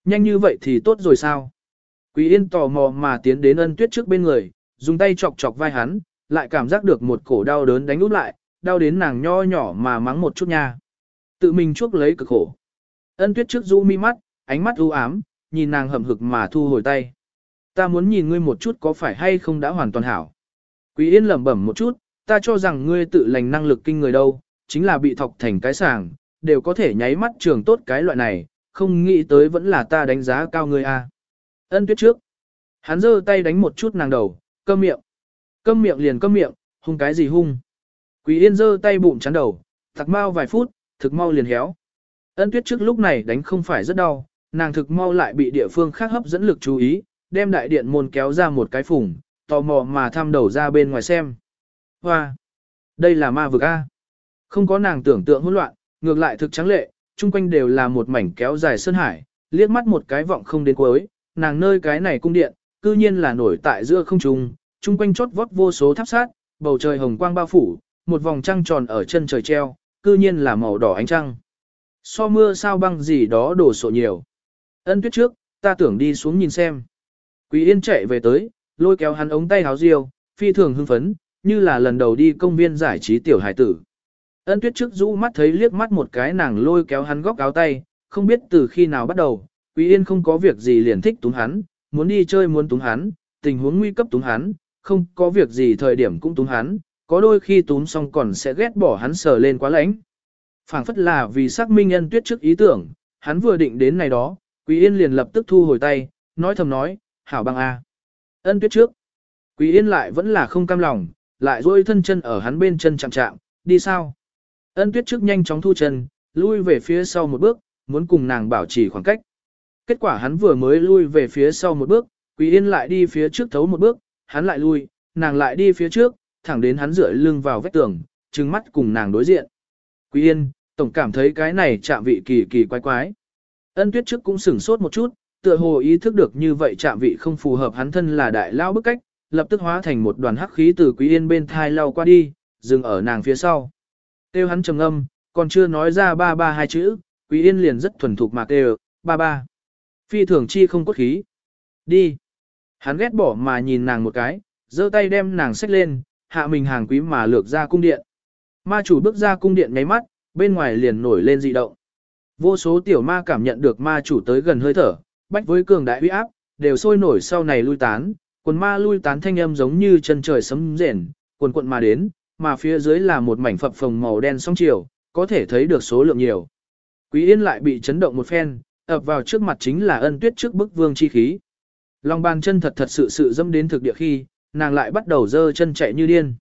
Nhanh như vậy thì tốt rồi sao? Quý yên tò mò mà tiến đến ân tuyết trước bên người, dùng tay chọc chọc vai hắn, lại cảm giác được một cổ đau đớn đánh út lại, đau đến nàng nho nhỏ mà mắng một chút nha. Tự mình chuốc lấy cực khổ. Ân tuyết trước rũ mi mắt, ánh mắt u ám, nhìn nàng hậm hực mà thu hồi tay. Ta muốn nhìn ngươi một chút có phải hay không đã hoàn toàn hảo. Quý yên lẩm bẩm một chút, ta cho rằng ngươi tự lành năng lực kinh người đâu, chính là bị thọc thành cái sàng, đều có thể nháy mắt trường tốt cái loại này, không nghĩ tới vẫn là ta đánh giá cao ngươi a. Ân tuyết trước. Hắn giơ tay đánh một chút nàng đầu, câm miệng. Câm miệng liền câm miệng, hung cái gì hung. Quý yên giơ tay bụng chắn đầu, thật mau vài phút, thực mau liền héo. Ân tuyết trước lúc này đánh không phải rất đau, nàng thực mau lại bị địa phương khác hấp dẫn lực chú ý, đem đại điện môn kéo ra một cái phủng, tò mò mà thăm đầu ra bên ngoài xem. Hoa! Đây là ma vực A. Không có nàng tưởng tượng hỗn loạn, ngược lại thực trắng lệ, chung quanh đều là một mảnh kéo dài sơn hải, liếc mắt một cái vọng không đến cuối, nàng nơi cái này cung điện, cư nhiên là nổi tại giữa không trung, trung quanh chót vót vô số tháp sát, bầu trời hồng quang bao phủ, một vòng trăng tròn ở chân trời treo, cư nhiên là màu đỏ ánh trăng. So mưa sao băng gì đó đổ sộ nhiều. Ân tuyết trước, ta tưởng đi xuống nhìn xem. Quý Yên chạy về tới, lôi kéo hắn ống tay háo riêu, phi thường hưng phấn, như là lần đầu đi công viên giải trí tiểu hải tử. Ân tuyết trước rũ mắt thấy liếc mắt một cái nàng lôi kéo hắn góc áo tay, không biết từ khi nào bắt đầu, Quý Yên không có việc gì liền thích túng hắn, muốn đi chơi muốn túng hắn, tình huống nguy cấp túng hắn, không có việc gì thời điểm cũng túng hắn, có đôi khi túng xong còn sẽ ghét bỏ hắn sờ lên quá lãnh. phảng phất là vì xác minh ân tuyết trước ý tưởng, hắn vừa định đến này đó, Quý Yên liền lập tức thu hồi tay, nói thầm nói, hảo băng A. Ân tuyết trước. Quý Yên lại vẫn là không cam lòng, lại duỗi thân chân ở hắn bên chân chạm chạm, đi sao? Ân tuyết trước nhanh chóng thu chân, lui về phía sau một bước, muốn cùng nàng bảo trì khoảng cách. Kết quả hắn vừa mới lui về phía sau một bước, Quý Yên lại đi phía trước thấu một bước, hắn lại lui, nàng lại đi phía trước, thẳng đến hắn dựa lưng vào vách tường, trừng mắt cùng nàng đối diện. Quý Yên, tổng cảm thấy cái này chạm vị kỳ kỳ quái quái. Ân tuyết trước cũng sửng sốt một chút, tựa hồ ý thức được như vậy chạm vị không phù hợp hắn thân là đại lao bức cách, lập tức hóa thành một đoàn hắc khí từ Quý Yên bên thai lao qua đi, dừng ở nàng phía sau. Tiêu hắn trầm âm, còn chưa nói ra ba ba hai chữ, Quý Yên liền rất thuần thục mà kêu, ba ba. Phi thường chi không cốt khí. Đi. Hắn ghét bỏ mà nhìn nàng một cái, giơ tay đem nàng xách lên, hạ mình hàng quý mà lược ra cung điện. Ma chủ bước ra cung điện nháy mắt, bên ngoài liền nổi lên dị động. Vô số tiểu ma cảm nhận được ma chủ tới gần hơi thở, bách với cường đại uy áp, đều sôi nổi sau này lui tán, quần ma lui tán thanh âm giống như chân trời sấm rền, quần quận mà đến, mà phía dưới là một mảnh phập phồng màu đen song chiều, có thể thấy được số lượng nhiều. Quý Yên lại bị chấn động một phen, ập vào trước mặt chính là ân tuyết trước bức vương chi khí. Lòng bàn chân thật thật sự sự dâm đến thực địa khi, nàng lại bắt đầu dơ chân chạy như điên.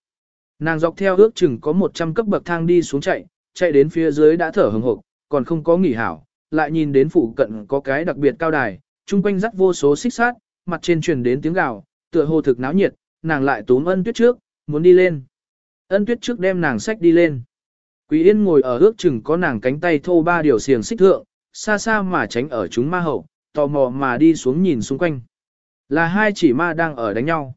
Nàng dọc theo ước chừng có 100 cấp bậc thang đi xuống chạy, chạy đến phía dưới đã thở hừng hực, còn không có nghỉ hảo, lại nhìn đến phụ cận có cái đặc biệt cao đài, chung quanh dắt vô số xích sát, mặt trên truyền đến tiếng gào, tựa hồ thực náo nhiệt, nàng lại túm ân tuyết trước, muốn đi lên. Ân tuyết trước đem nàng sách đi lên. Quý Yên ngồi ở ước chừng có nàng cánh tay thô ba điều xiềng xích thượng, xa xa mà tránh ở chúng ma hậu, tò mò mà đi xuống nhìn xung quanh. Là hai chỉ ma đang ở đánh nhau.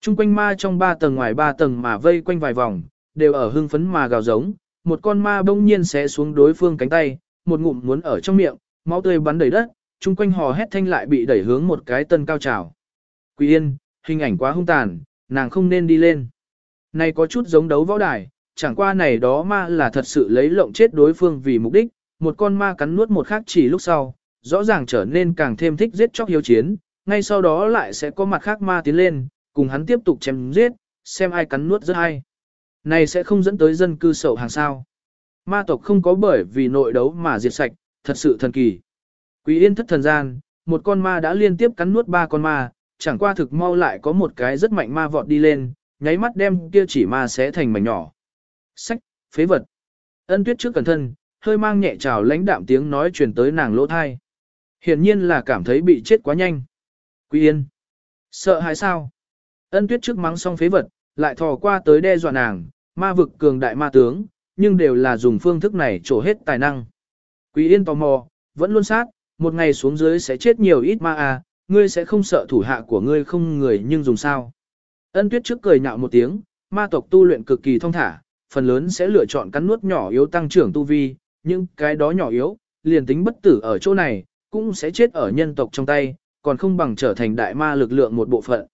Trung quanh ma trong ba tầng ngoài ba tầng mà vây quanh vài vòng, đều ở hưng phấn mà gào giống, một con ma bỗng nhiên sẽ xuống đối phương cánh tay, một ngụm muốn ở trong miệng, máu tươi bắn đầy đất, trung quanh hò hét thanh lại bị đẩy hướng một cái tân cao trào. Quỳ yên, hình ảnh quá hung tàn, nàng không nên đi lên. Này có chút giống đấu võ đài, chẳng qua này đó ma là thật sự lấy lộng chết đối phương vì mục đích, một con ma cắn nuốt một khác chỉ lúc sau, rõ ràng trở nên càng thêm thích giết chóc hiếu chiến, ngay sau đó lại sẽ có mặt khác ma tiến lên, cùng hắn tiếp tục chém giết, xem ai cắn nuốt rất hay. Này sẽ không dẫn tới dân cư sầu hàng sao. Ma tộc không có bởi vì nội đấu mà diệt sạch, thật sự thần kỳ. Quý yên thất thần gian, một con ma đã liên tiếp cắn nuốt ba con ma, chẳng qua thực mau lại có một cái rất mạnh ma vọt đi lên, nháy mắt đem kia chỉ ma sẽ thành mảnh nhỏ. Sách, phế vật. Ân tuyết trước cẩn thân, hơi mang nhẹ trào lãnh đạm tiếng nói truyền tới nàng lỗ thai. Hiển nhiên là cảm thấy bị chết quá nhanh. Quý yên. Sợ hãi sao? Ân tuyết trước mắng xong phế vật, lại thò qua tới đe dọa nàng, ma vực cường đại ma tướng, nhưng đều là dùng phương thức này trổ hết tài năng. Quý yên tò mò, vẫn luôn sát, một ngày xuống dưới sẽ chết nhiều ít ma à, ngươi sẽ không sợ thủ hạ của ngươi không người nhưng dùng sao. Ân tuyết trước cười nhạo một tiếng, ma tộc tu luyện cực kỳ thông thả, phần lớn sẽ lựa chọn cắn nuốt nhỏ yếu tăng trưởng tu vi, nhưng cái đó nhỏ yếu, liền tính bất tử ở chỗ này, cũng sẽ chết ở nhân tộc trong tay, còn không bằng trở thành đại ma lực lượng một bộ phận.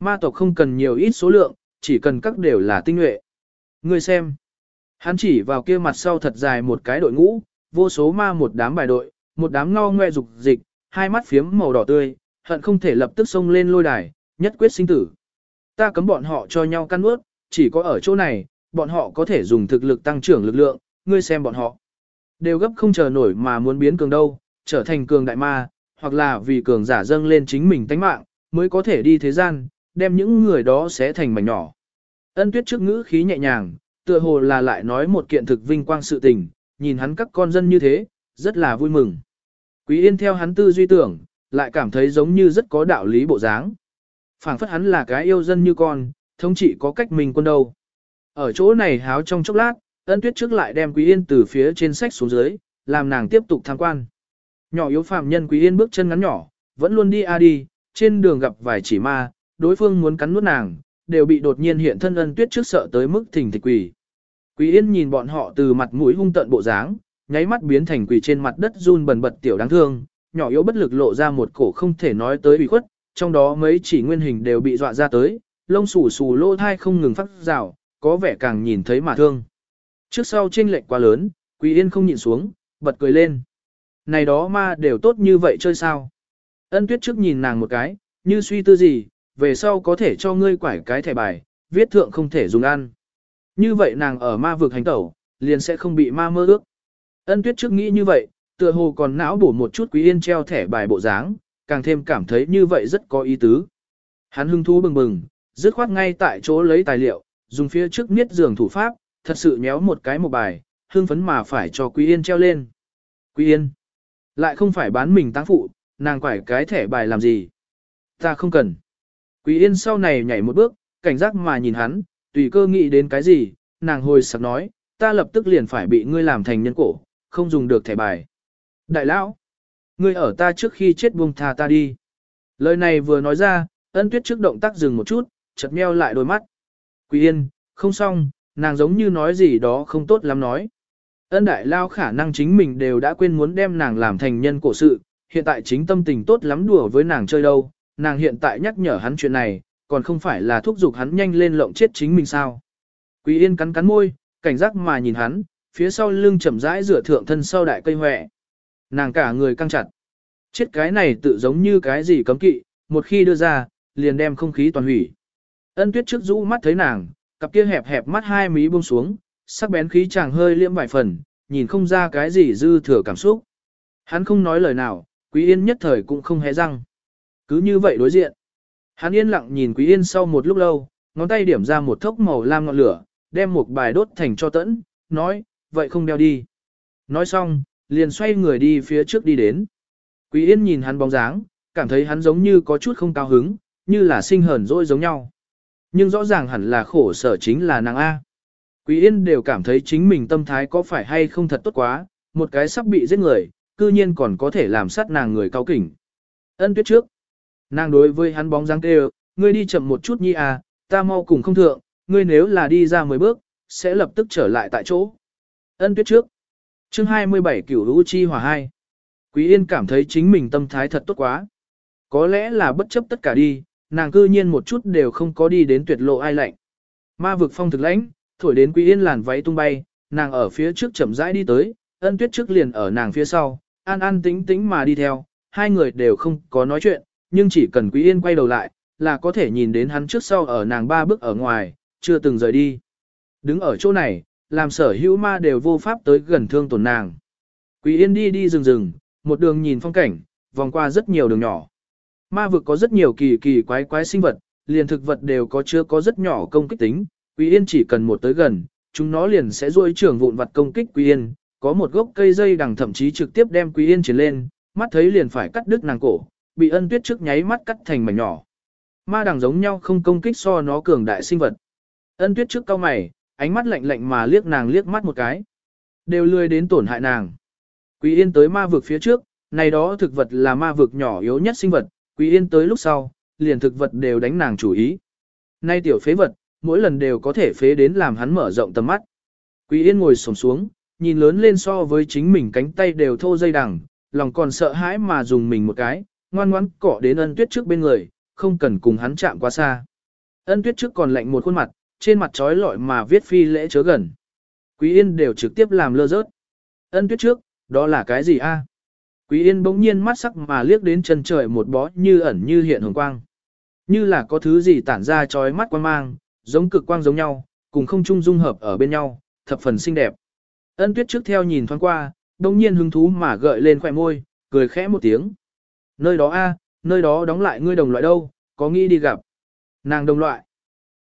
Ma tộc không cần nhiều ít số lượng, chỉ cần các đều là tinh nhuệ. Ngươi xem, hắn chỉ vào kia mặt sau thật dài một cái đội ngũ, vô số ma một đám bài đội, một đám ngao ngoe dục dịch, hai mắt phiếm màu đỏ tươi, hận không thể lập tức xông lên lôi đài, nhất quyết sinh tử. Ta cấm bọn họ cho nhau căn ướt, chỉ có ở chỗ này, bọn họ có thể dùng thực lực tăng trưởng lực lượng, ngươi xem bọn họ. Đều gấp không chờ nổi mà muốn biến cường đâu, trở thành cường đại ma, hoặc là vì cường giả dâng lên chính mình tánh mạng, mới có thể đi thế gian, đem những người đó sẽ thành mảnh nhỏ. Ân tuyết trước ngữ khí nhẹ nhàng, tựa hồ là lại nói một kiện thực vinh quang sự tình, nhìn hắn các con dân như thế, rất là vui mừng. Quý yên theo hắn tư duy tưởng, lại cảm thấy giống như rất có đạo lý bộ dáng. phảng phất hắn là cái yêu dân như con, thống trị có cách mình quân đâu. Ở chỗ này háo trong chốc lát, ân tuyết trước lại đem Quý Yên từ phía trên sách xuống dưới, làm nàng tiếp tục tham quan. Nhỏ yếu phàm nhân Quý Yên bước chân ngắn nhỏ, vẫn luôn đi a đi, trên đường gặp vài chỉ ma, đối phương muốn cắn nuốt nàng, đều bị đột nhiên hiện thân ân tuyết trước sợ tới mức thình thịch quỷ. Quý Yên nhìn bọn họ từ mặt mũi hung tận bộ dáng, nháy mắt biến thành quỷ trên mặt đất run bần bật tiểu đáng thương, nhỏ yếu bất lực lộ ra một cổ không thể nói tới ủy khuất, trong đó mấy chỉ nguyên hình đều bị dọa ra tới, lông xù xù lô thai không ngừng phát rào, có vẻ càng nhìn thấy mà thương. Trước sau chênh lệch quá lớn, Quý Yên không nhịn xuống, bật cười lên. Này đó ma đều tốt như vậy chơi sao? Ân tuyết trước nhìn nàng một cái, như suy tư gì, về sau có thể cho ngươi quải cái thẻ bài, viết thượng không thể dùng ăn. Như vậy nàng ở ma vực hành tẩu, liền sẽ không bị ma mơ ước. Ân tuyết trước nghĩ như vậy, tựa hồ còn não bổ một chút quý yên treo thẻ bài bộ dáng, càng thêm cảm thấy như vậy rất có ý tứ. Hắn hưng thú bừng bừng, dứt khoát ngay tại chỗ lấy tài liệu, dùng phía trước miết giường thủ pháp, thật sự nhéo một cái một bài, hương phấn mà phải cho quý yên treo lên. Quý yên, lại không phải bán mình táng phụ, nàng quải cái thẻ bài làm gì. Ta không cần. Quý yên sau này nhảy một bước, cảnh giác mà nhìn hắn, tùy cơ nghĩ đến cái gì, nàng hồi sặc nói, ta lập tức liền phải bị ngươi làm thành nhân cổ, không dùng được thẻ bài. Đại lão, ngươi ở ta trước khi chết buông tha ta đi. Lời này vừa nói ra, ân tuyết trước động tác dừng một chút, chật meo lại đôi mắt. Quý yên, không xong, nàng giống như nói gì đó không tốt lắm nói. Ân đại lao khả năng chính mình đều đã quên muốn đem nàng làm thành nhân cổ sự, hiện tại chính tâm tình tốt lắm đùa với nàng chơi đâu, nàng hiện tại nhắc nhở hắn chuyện này, còn không phải là thúc giục hắn nhanh lên lộng chết chính mình sao. Quý yên cắn cắn môi, cảnh giác mà nhìn hắn, phía sau lưng chậm rãi rửa thượng thân sau đại cây hòe. Nàng cả người căng chặt. Chết cái này tự giống như cái gì cấm kỵ, một khi đưa ra, liền đem không khí toàn hủy. Ân tuyết trước rũ mắt thấy nàng, cặp kia hẹp hẹp mắt hai mí buông xuống, sắc bén khí chàng hơi liễm vài phần, nhìn không ra cái gì dư thừa cảm xúc. Hắn không nói lời nào, Quý Yên nhất thời cũng không hé răng. Cứ như vậy đối diện. Hắn yên lặng nhìn Quý Yên sau một lúc lâu, ngón tay điểm ra một thốc màu lam ngọn lửa, đem một bài đốt thành cho tẫn, nói, vậy không đeo đi. Nói xong, liền xoay người đi phía trước đi đến. Quý Yên nhìn hắn bóng dáng, cảm thấy hắn giống như có chút không cao hứng, như là sinh hờn dỗi giống nhau. Nhưng rõ ràng hẳn là khổ sở chính là nàng A. Quý Yên đều cảm thấy chính mình tâm thái có phải hay không thật tốt quá, một cái sắp bị giết người, cư nhiên còn có thể làm sát nàng người cao kỉnh. Ân tuyết trước. Nàng đối với hắn bóng dáng kêu, ngươi đi chậm một chút nhi à, ta mau cùng không thượng, ngươi nếu là đi ra 10 bước, sẽ lập tức trở lại tại chỗ. Ân tuyết trước. chương 27 cửu lũ chi hỏa 2. Quý Yên cảm thấy chính mình tâm thái thật tốt quá. Có lẽ là bất chấp tất cả đi, nàng cư nhiên một chút đều không có đi đến tuyệt lộ ai lạnh. Ma vực phong thực lãnh, thổi đến Quý Yên làn váy tung bay, nàng ở phía trước chậm rãi đi tới, ân tuyết trước liền ở nàng phía sau, an an tĩnh tĩnh mà đi theo, hai người đều không có nói chuyện, nhưng chỉ cần Quý Yên quay đầu lại, là có thể nhìn đến hắn trước sau ở nàng ba bước ở ngoài, chưa từng rời đi. Đứng ở chỗ này, làm sở hữu ma đều vô pháp tới gần thương tổn nàng. Quý Yên đi đi rừng rừng, một đường nhìn phong cảnh, vòng qua rất nhiều đường nhỏ. Ma vực có rất nhiều kỳ kỳ quái quái sinh vật, liền thực vật đều có chứa có rất nhỏ công kích tính, Quý Yên chỉ cần một tới gần, chúng nó liền sẽ rôi trưởng vụn vật công kích Quý Yên, có một gốc cây dây đằng thậm chí trực tiếp đem Quý Yên chiến lên, mắt thấy liền phải cắt đứt nàng cổ, bị ân tuyết trước nháy mắt cắt thành mảnh nhỏ. Ma đằng giống nhau không công kích so nó cường đại sinh vật. Ân tuyết trước cao mày, ánh mắt lạnh lạnh mà liếc nàng liếc mắt một cái. Đều lười đến tổn hại nàng. Quý Yên tới ma vực phía trước, này đó thực vật là ma vực nhỏ yếu nhất sinh vật, Quý Yên tới lúc sau, liền thực vật đều đánh nàng chủ ý. Nay tiểu phế vật, mỗi lần đều có thể phế đến làm hắn mở rộng tầm mắt. Quý Yên ngồi xổm xuống, nhìn lớn lên so với chính mình cánh tay đều thô dây đằng, lòng còn sợ hãi mà dùng mình một cái, ngoan ngoãn cỏ đến ân tuyết trước bên người, không cần cùng hắn chạm quá xa. Ân tuyết trước còn lạnh một khuôn mặt, trên mặt trói lọi mà viết phi lễ chớ gần. Quý Yên đều trực tiếp làm lơ rớt. Ân tuyết trước, đó là cái gì a? Quý Yên bỗng nhiên mắt sắc mà liếc đến chân trời một bó như ẩn như hiện hồng quang. Như là có thứ gì tản ra chói mắt quang mang, giống cực quang giống nhau, cùng không chung dung hợp ở bên nhau, thập phần xinh đẹp. Ân tuyết trước theo nhìn thoáng qua, bỗng nhiên hứng thú mà gợi lên khỏe môi, cười khẽ một tiếng. Nơi đó a, nơi đó đóng lại ngươi đồng loại đâu, có nghĩ đi gặp. Nàng đồng loại.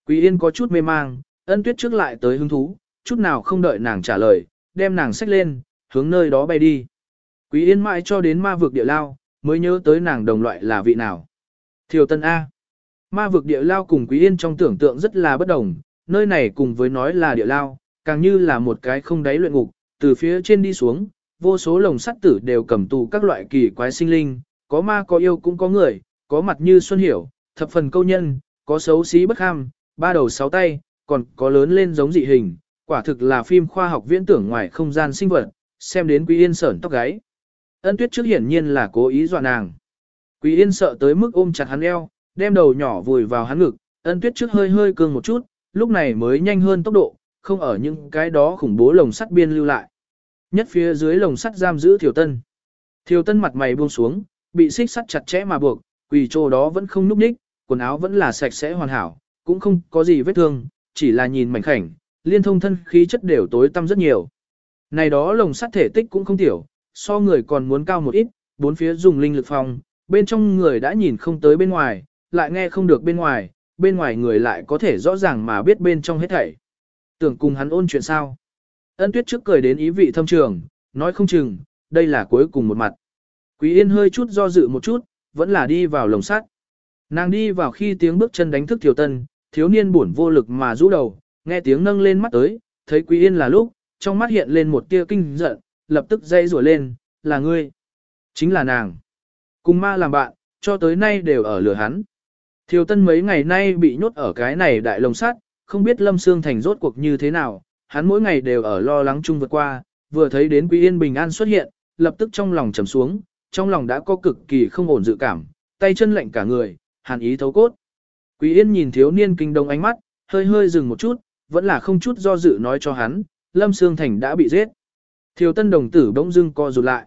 Quý Yên có chút mê mang, ân tuyết trước lại tới hứng thú, chút nào không đợi nàng trả lời, đem nàng xách lên, hướng nơi đó bay đi. Quý Yên mãi cho đến ma vực địa lao, mới nhớ tới nàng đồng loại là vị nào. Thiều Tân A. Ma vực địa lao cùng Quý Yên trong tưởng tượng rất là bất đồng, nơi này cùng với nói là địa lao, càng như là một cái không đáy luyện ngục, từ phía trên đi xuống, vô số lồng sắt tử đều cầm tù các loại kỳ quái sinh linh, có ma có yêu cũng có người, có mặt như xuân hiểu, thập phần câu nhân, có xấu xí bất ham, ba đầu sáu tay, còn có lớn lên giống dị hình, quả thực là phim khoa học viễn tưởng ngoài không gian sinh vật, xem đến Quý Yên sởn tóc gáy. Ân Tuyết trước hiển nhiên là cố ý dọa nàng. Quý Yên sợ tới mức ôm chặt hắn eo, đem đầu nhỏ vùi vào hắn ngực, Ân Tuyết trước hơi hơi cương một chút, lúc này mới nhanh hơn tốc độ, không ở những cái đó khủng bố lồng sắt biên lưu lại. Nhất phía dưới lồng sắt giam giữ Thiều Tân. Thiều Tân mặt mày buông xuống, bị xích sắt chặt chẽ mà buộc, quỳ trô đó vẫn không núp ních, quần áo vẫn là sạch sẽ hoàn hảo, cũng không có gì vết thương, chỉ là nhìn mảnh khảnh, liên thông thân khí chất đều tối tăm rất nhiều. Này đó lồng sắt thể tích cũng không tiểu, so người còn muốn cao một ít, bốn phía dùng linh lực phòng, bên trong người đã nhìn không tới bên ngoài, lại nghe không được bên ngoài, bên ngoài người lại có thể rõ ràng mà biết bên trong hết thảy. Tưởng cùng hắn ôn chuyện sao? Ân tuyết trước cười đến ý vị thâm trường, nói không chừng, đây là cuối cùng một mặt. Quý yên hơi chút do dự một chút, vẫn là đi vào lồng sắt. Nàng đi vào khi tiếng bước chân đánh thức thiếu tân, thiếu niên buồn vô lực mà rũ đầu, nghe tiếng nâng lên mắt tới, thấy quý yên là lúc, trong mắt hiện lên một tia kinh giận, lập tức dây rủa lên, là ngươi. Chính là nàng. Cùng ma làm bạn, cho tới nay đều ở lửa hắn. Thiều Tân mấy ngày nay bị nhốt ở cái này đại lồng sắt, không biết Lâm Sương Thành rốt cuộc như thế nào, hắn mỗi ngày đều ở lo lắng chung vượt qua, vừa thấy đến Quý Yên bình an xuất hiện, lập tức trong lòng trầm xuống, trong lòng đã có cực kỳ không ổn dự cảm, tay chân lạnh cả người, hàn ý thấu cốt. Quý Yên nhìn thiếu niên kinh đông ánh mắt, hơi hơi dừng một chút, vẫn là không chút do dự nói cho hắn, Lâm Sương Thành đã bị giết. Thiều Tân đồng tử bỗng dưng co rụt lại.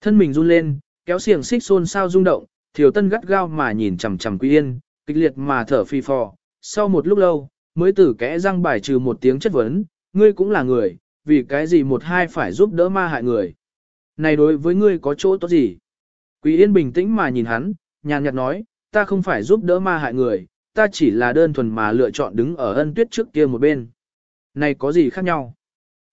Thân mình run lên, kéo xiềng xích xôn sao rung động, Thiều Tân gắt gao mà nhìn chằm chằm Quý Yên, kịch liệt mà thở phì phò. Sau một lúc lâu, mới tử kẽ răng bài trừ một tiếng chất vấn, ngươi cũng là người, vì cái gì một hai phải giúp đỡ ma hại người. Này đối với ngươi có chỗ tốt gì? Quý Yên bình tĩnh mà nhìn hắn, nhàn nhạt nói, ta không phải giúp đỡ ma hại người, ta chỉ là đơn thuần mà lựa chọn đứng ở ân tuyết trước kia một bên. Này có gì khác nhau?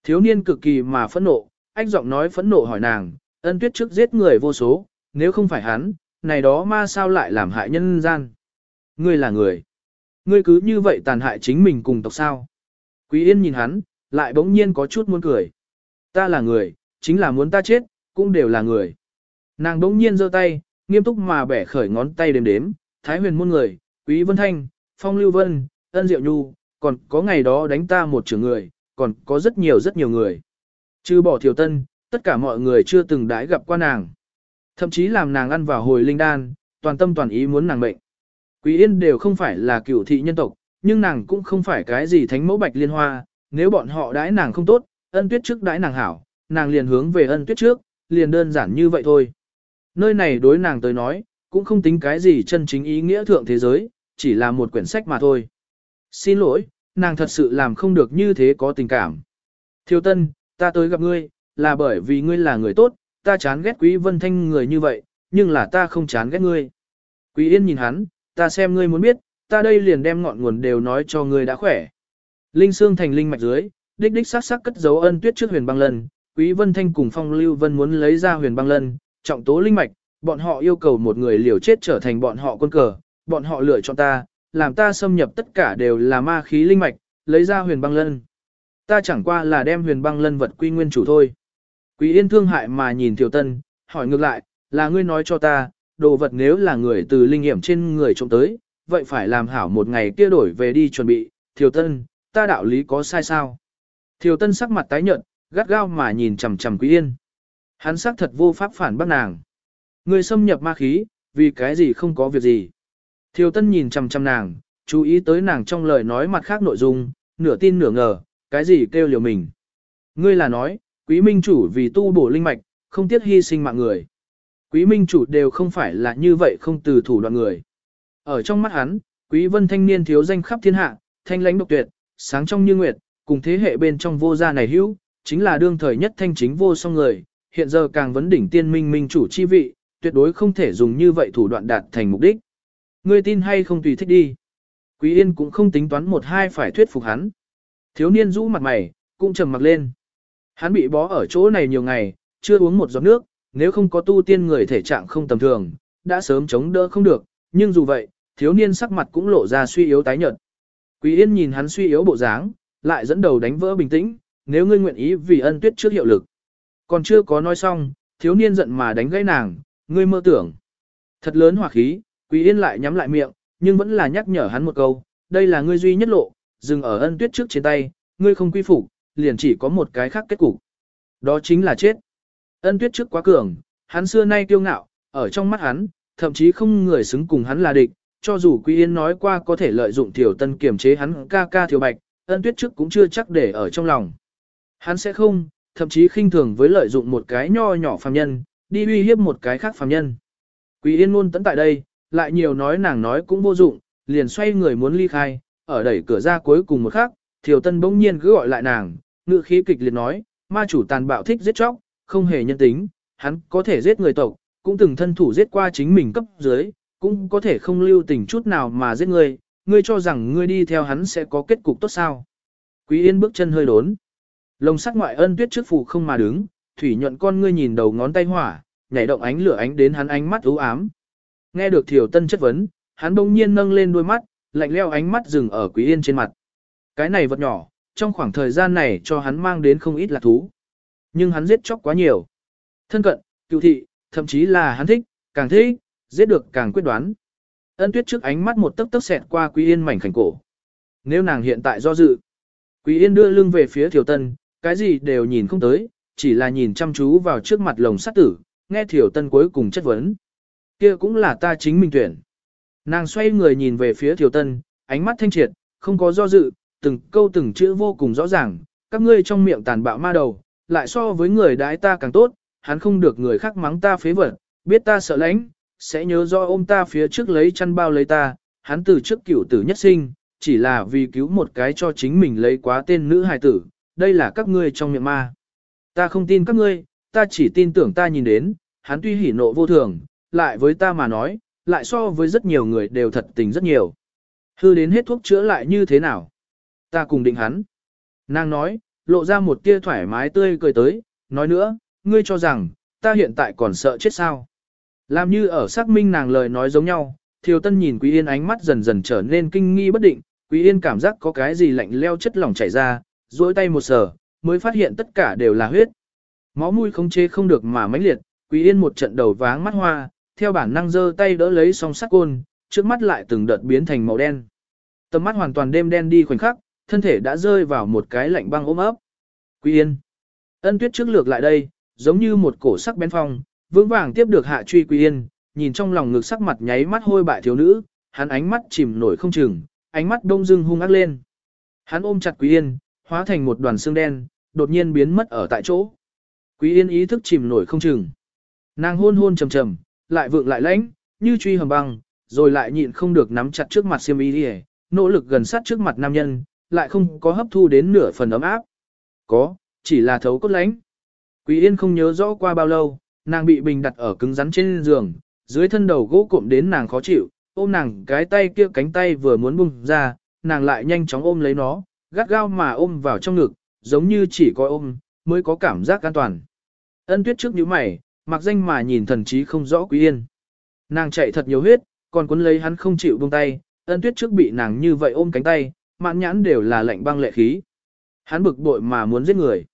Thiếu niên cực kỳ mà phẫn nộ, anh giọng nói phẫn nộ hỏi nàng, ân tuyết trước giết người vô số, nếu không phải hắn, này đó ma sao lại làm hại nhân gian? Ngươi là người. Ngươi cứ như vậy tàn hại chính mình cùng tộc sao? Quý Yên nhìn hắn, lại bỗng nhiên có chút muốn cười. Ta là người, chính là muốn ta chết, cũng đều là người. Nàng bỗng nhiên giơ tay, nghiêm túc mà bẻ khởi ngón tay đếm đếm, Thái huyền muôn người, Quý Vân Thanh, Phong Lưu Vân, Ân Diệu Nhu, còn có ngày đó đánh ta một trưởng người, còn có rất nhiều rất nhiều người. Trừ bỏ thiểu tân, tất cả mọi người chưa từng đãi gặp qua nàng. Thậm chí làm nàng ăn vào hồi linh đan, toàn tâm toàn ý muốn nàng mệnh. Quý Yên đều không phải là cựu thị nhân tộc, nhưng nàng cũng không phải cái gì thánh mẫu bạch liên hoa, nếu bọn họ đãi nàng không tốt, ân tuyết trước đãi nàng hảo, nàng liền hướng về ân tuyết trước, liền đơn giản như vậy thôi. Nơi này đối nàng tới nói, cũng không tính cái gì chân chính ý nghĩa thượng thế giới, chỉ là một quyển sách mà thôi. Xin lỗi, nàng thật sự làm không được như thế có tình cảm. Thiêu Tân, ta tới gặp ngươi, là bởi vì ngươi là người tốt, ta chán ghét Quý Vân Thanh người như vậy, nhưng là ta không chán ghét ngươi. Quý Yên nhìn hắn, ta xem ngươi muốn biết, ta đây liền đem ngọn nguồn đều nói cho ngươi đã khỏe. Linh xương thành linh mạch dưới, đích đích sắc sắc cất dấu ân tuyết trước huyền băng lân, Quý Vân Thanh cùng Phong Lưu Vân muốn lấy ra huyền băng lân, trọng tố linh mạch, bọn họ yêu cầu một người liều chết trở thành bọn họ quân cờ, bọn họ lựa chọn ta, làm ta xâm nhập tất cả đều là ma khí linh mạch, lấy ra huyền băng lân. Ta chẳng qua là đem huyền băng lân vật quy nguyên chủ thôi. Quý yên thương hại mà nhìn Tiểu Tân, hỏi ngược lại, là ngươi nói cho ta, đồ vật nếu là người từ linh nghiệm trên người trộm tới, vậy phải làm hảo một ngày kia đổi về đi chuẩn bị, Tiểu Tân, ta đạo lý có sai sao? Tiểu Tân sắc mặt tái nhợt, gắt gao mà nhìn chằm chằm Quý Yên. Hắn sắc thật vô pháp phản bác nàng. Ngươi xâm nhập ma khí, vì cái gì không có việc gì. Thiều Tân nhìn chằm chằm nàng, chú ý tới nàng trong lời nói mặt khác nội dung, nửa tin nửa ngờ, cái gì kêu liều mình. Ngươi là nói, quý minh chủ vì tu bổ linh mạch, không tiếc hy sinh mạng người. Quý minh chủ đều không phải là như vậy không từ thủ đoạn người. Ở trong mắt hắn, quý vân thanh niên thiếu danh khắp thiên hạ, thanh lãnh độc tuyệt, sáng trong như nguyệt, cùng thế hệ bên trong vô gia này hữu, chính là đương thời nhất thanh chính vô song người, hiện giờ càng vấn đỉnh tiên minh minh chủ chi vị, tuyệt đối không thể dùng như vậy thủ đoạn đạt thành mục đích. Ngươi tin hay không tùy thích đi. Quý Yên cũng không tính toán một hai phải thuyết phục hắn. Thiếu niên rũ mặt mày, cũng trầm mặt lên. Hắn bị bó ở chỗ này nhiều ngày, chưa uống một giọt nước, nếu không có tu tiên người thể trạng không tầm thường, đã sớm chống đỡ không được, nhưng dù vậy, thiếu niên sắc mặt cũng lộ ra suy yếu tái nhợt. Quý Yên nhìn hắn suy yếu bộ dáng, lại dẫn đầu đánh vỡ bình tĩnh, nếu ngươi nguyện ý vì ân tuyết trước hiệu lực. Còn chưa có nói xong, thiếu niên giận mà đánh gãy nàng, ngươi mơ tưởng. Thật lớn hỏa khí, Quý Yên lại nhắm lại miệng, nhưng vẫn là nhắc nhở hắn một câu, đây là ngươi duy nhất lộ, dừng ở ân tuyết trước trên tay, ngươi không quy phục, liền chỉ có một cái khác kết cục. Đó chính là chết. Ân tuyết trước quá cường, hắn xưa nay kiêu ngạo, ở trong mắt hắn, thậm chí không người xứng cùng hắn là địch, cho dù Quý Yên nói qua có thể lợi dụng Tiểu Tân kiểm chế hắn ca ca tiểu Bạch, ân tuyết trước cũng chưa chắc để ở trong lòng. Hắn sẽ không, thậm chí khinh thường với lợi dụng một cái nho nhỏ phàm nhân, đi uy hiếp một cái khác phàm nhân. Quý Yên luôn tấn tại đây, lại nhiều nói nàng nói cũng vô dụng, liền xoay người muốn ly khai, ở đẩy cửa ra cuối cùng một khắc, Thiều Tân bỗng nhiên cứ gọi lại nàng, ngữ khí kịch liệt nói, ma chủ tàn bạo thích giết chóc, không hề nhân tính, hắn có thể giết người tộc, cũng từng thân thủ giết qua chính mình cấp dưới, cũng có thể không lưu tình chút nào mà giết người ngươi cho rằng ngươi đi theo hắn sẽ có kết cục tốt sao. Quý Yên bước chân hơi đốn. Lồng sắc ngoại ân tuyết trước phủ không mà đứng, thủy nhuận con ngươi nhìn đầu ngón tay hỏa, nhảy động ánh lửa ánh đến hắn ánh mắt u ám. Nghe được Thiều Tân chất vấn, hắn bỗng nhiên nâng lên đôi mắt, lạnh leo ánh mắt dừng ở Quý Yên trên mặt. Cái này vật nhỏ, trong khoảng thời gian này cho hắn mang đến không ít lạc thú. Nhưng hắn giết chóc quá nhiều. Thân cận, cựu thị, thậm chí là hắn thích, càng thích, giết được càng quyết đoán. Ân tuyết trước ánh mắt một tấc tấc xẹt qua Quý Yên mảnh khảnh cổ. Nếu nàng hiện tại do dự, Quý Yên đưa lưng về phía Thiều Tân, cái gì đều nhìn không tới, chỉ là nhìn chăm chú vào trước mặt lồng sắt tử, nghe Thiều Tân cuối cùng chất vấn. Kia cũng là ta chính mình tuyển. Nàng xoay người nhìn về phía Thiều Tân, ánh mắt thanh triệt, không có do dự, từng câu từng chữ vô cùng rõ ràng, các ngươi trong miệng tàn bạo ma đầu, lại so với người đãi ta càng tốt, hắn không được người khác mắng ta phế vật, biết ta sợ lãnh, sẽ nhớ do ôm ta phía trước lấy chăn bao lấy ta, hắn từ trước cửu tử nhất sinh, chỉ là vì cứu một cái cho chính mình lấy quá tên nữ hài tử, đây là các ngươi trong miệng ma. Ta không tin các ngươi, ta chỉ tin tưởng ta nhìn đến, hắn tuy hỉ nộ vô thường, lại với ta mà nói, lại so với rất nhiều người đều thật tình rất nhiều. Hư đến hết thuốc chữa lại như thế nào? Ta cùng định hắn. Nàng nói, lộ ra một tia thoải mái tươi cười tới, nói nữa, ngươi cho rằng, ta hiện tại còn sợ chết sao? Làm như ở xác minh nàng lời nói giống nhau, Thiều Tân nhìn Quý Yên ánh mắt dần dần trở nên kinh nghi bất định, Quý Yên cảm giác có cái gì lạnh leo chất lỏng chảy ra, duỗi tay một sờ, mới phát hiện tất cả đều là huyết. Máu mũi không chế không được mà mãnh liệt, Quý Yên một trận đầu váng mắt hoa, theo bản năng giơ tay đỡ lấy song sắt côn, trước mắt lại từng đợt biến thành màu đen. Tầm mắt hoàn toàn đêm đen đi khoảnh khắc, thân thể đã rơi vào một cái lạnh băng ôm ấp. Quý Yên. Ân Tuyết trước lược lại đây, giống như một cổ sắc bén phong, vững vàng tiếp được hạ truy Quý Yên, nhìn trong lòng ngực sắc mặt nháy mắt hôi bại thiếu nữ, hắn ánh mắt chìm nổi không chừng, ánh mắt đông dưng hung ác lên. Hắn ôm chặt Quý Yên, hóa thành một đoàn xương đen, đột nhiên biến mất ở tại chỗ. Quý Yên ý thức chìm nổi không chừng. Nàng hôn hôn trầm trầm, lại vượng lại lãnh, như truy hầm băng, rồi lại nhịn không được nắm chặt trước mặt xiêm y đi nỗ lực gần sát trước mặt nam nhân, lại không có hấp thu đến nửa phần ấm áp. Có, chỉ là thấu cốt lãnh. Quý Yên không nhớ rõ qua bao lâu, nàng bị bình đặt ở cứng rắn trên giường, dưới thân đầu gỗ cụm đến nàng khó chịu, ôm nàng cái tay kia cánh tay vừa muốn bung ra, nàng lại nhanh chóng ôm lấy nó, gắt gao mà ôm vào trong ngực, giống như chỉ có ôm, mới có cảm giác an toàn. Ân tuyết trước nhíu mày, mặc danh mà nhìn thần trí không rõ quý yên. Nàng chạy thật nhiều huyết, còn cuốn lấy hắn không chịu buông tay, ân tuyết trước bị nàng như vậy ôm cánh tay, mạn nhãn đều là lạnh băng lệ khí. Hắn bực bội mà muốn giết người.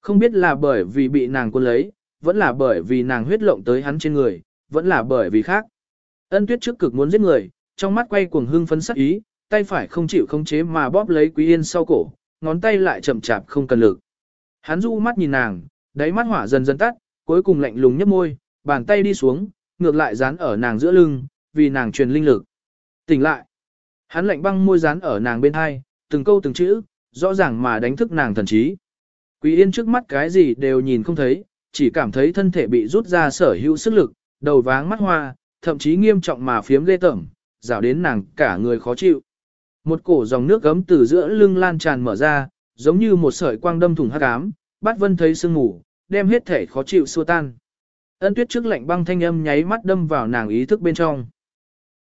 Không biết là bởi vì bị nàng cuốn lấy, vẫn là bởi vì nàng huyết lộng tới hắn trên người, vẫn là bởi vì khác. Ân tuyết trước cực muốn giết người, trong mắt quay cuồng hưng phấn sắc ý, tay phải không chịu không chế mà bóp lấy Quý Yên sau cổ, ngón tay lại chậm chạp không cần lực. Hắn du mắt nhìn nàng, đáy mắt hỏa dần dần tắt, cuối cùng lạnh lùng nhấp môi, bàn tay đi xuống, ngược lại dán ở nàng giữa lưng, vì nàng truyền linh lực. Tỉnh lại. Hắn lạnh băng môi dán ở nàng bên hai, từng câu từng chữ, rõ ràng mà đánh thức nàng thần trí. Quý Yên trước mắt cái gì đều nhìn không thấy, chỉ cảm thấy thân thể bị rút ra sở hữu sức lực, đầu váng mắt hoa, thậm chí nghiêm trọng mà phiếm ghê tởm, rào đến nàng cả người khó chịu. Một cổ dòng nước gấm từ giữa lưng lan tràn mở ra, giống như một sợi quang đâm thủng hắc ám, Bát Vân thấy sương ngủ đem hết thể khó chịu xua tan. Ân Tuyết trước lạnh băng thanh âm nháy mắt đâm vào nàng ý thức bên trong.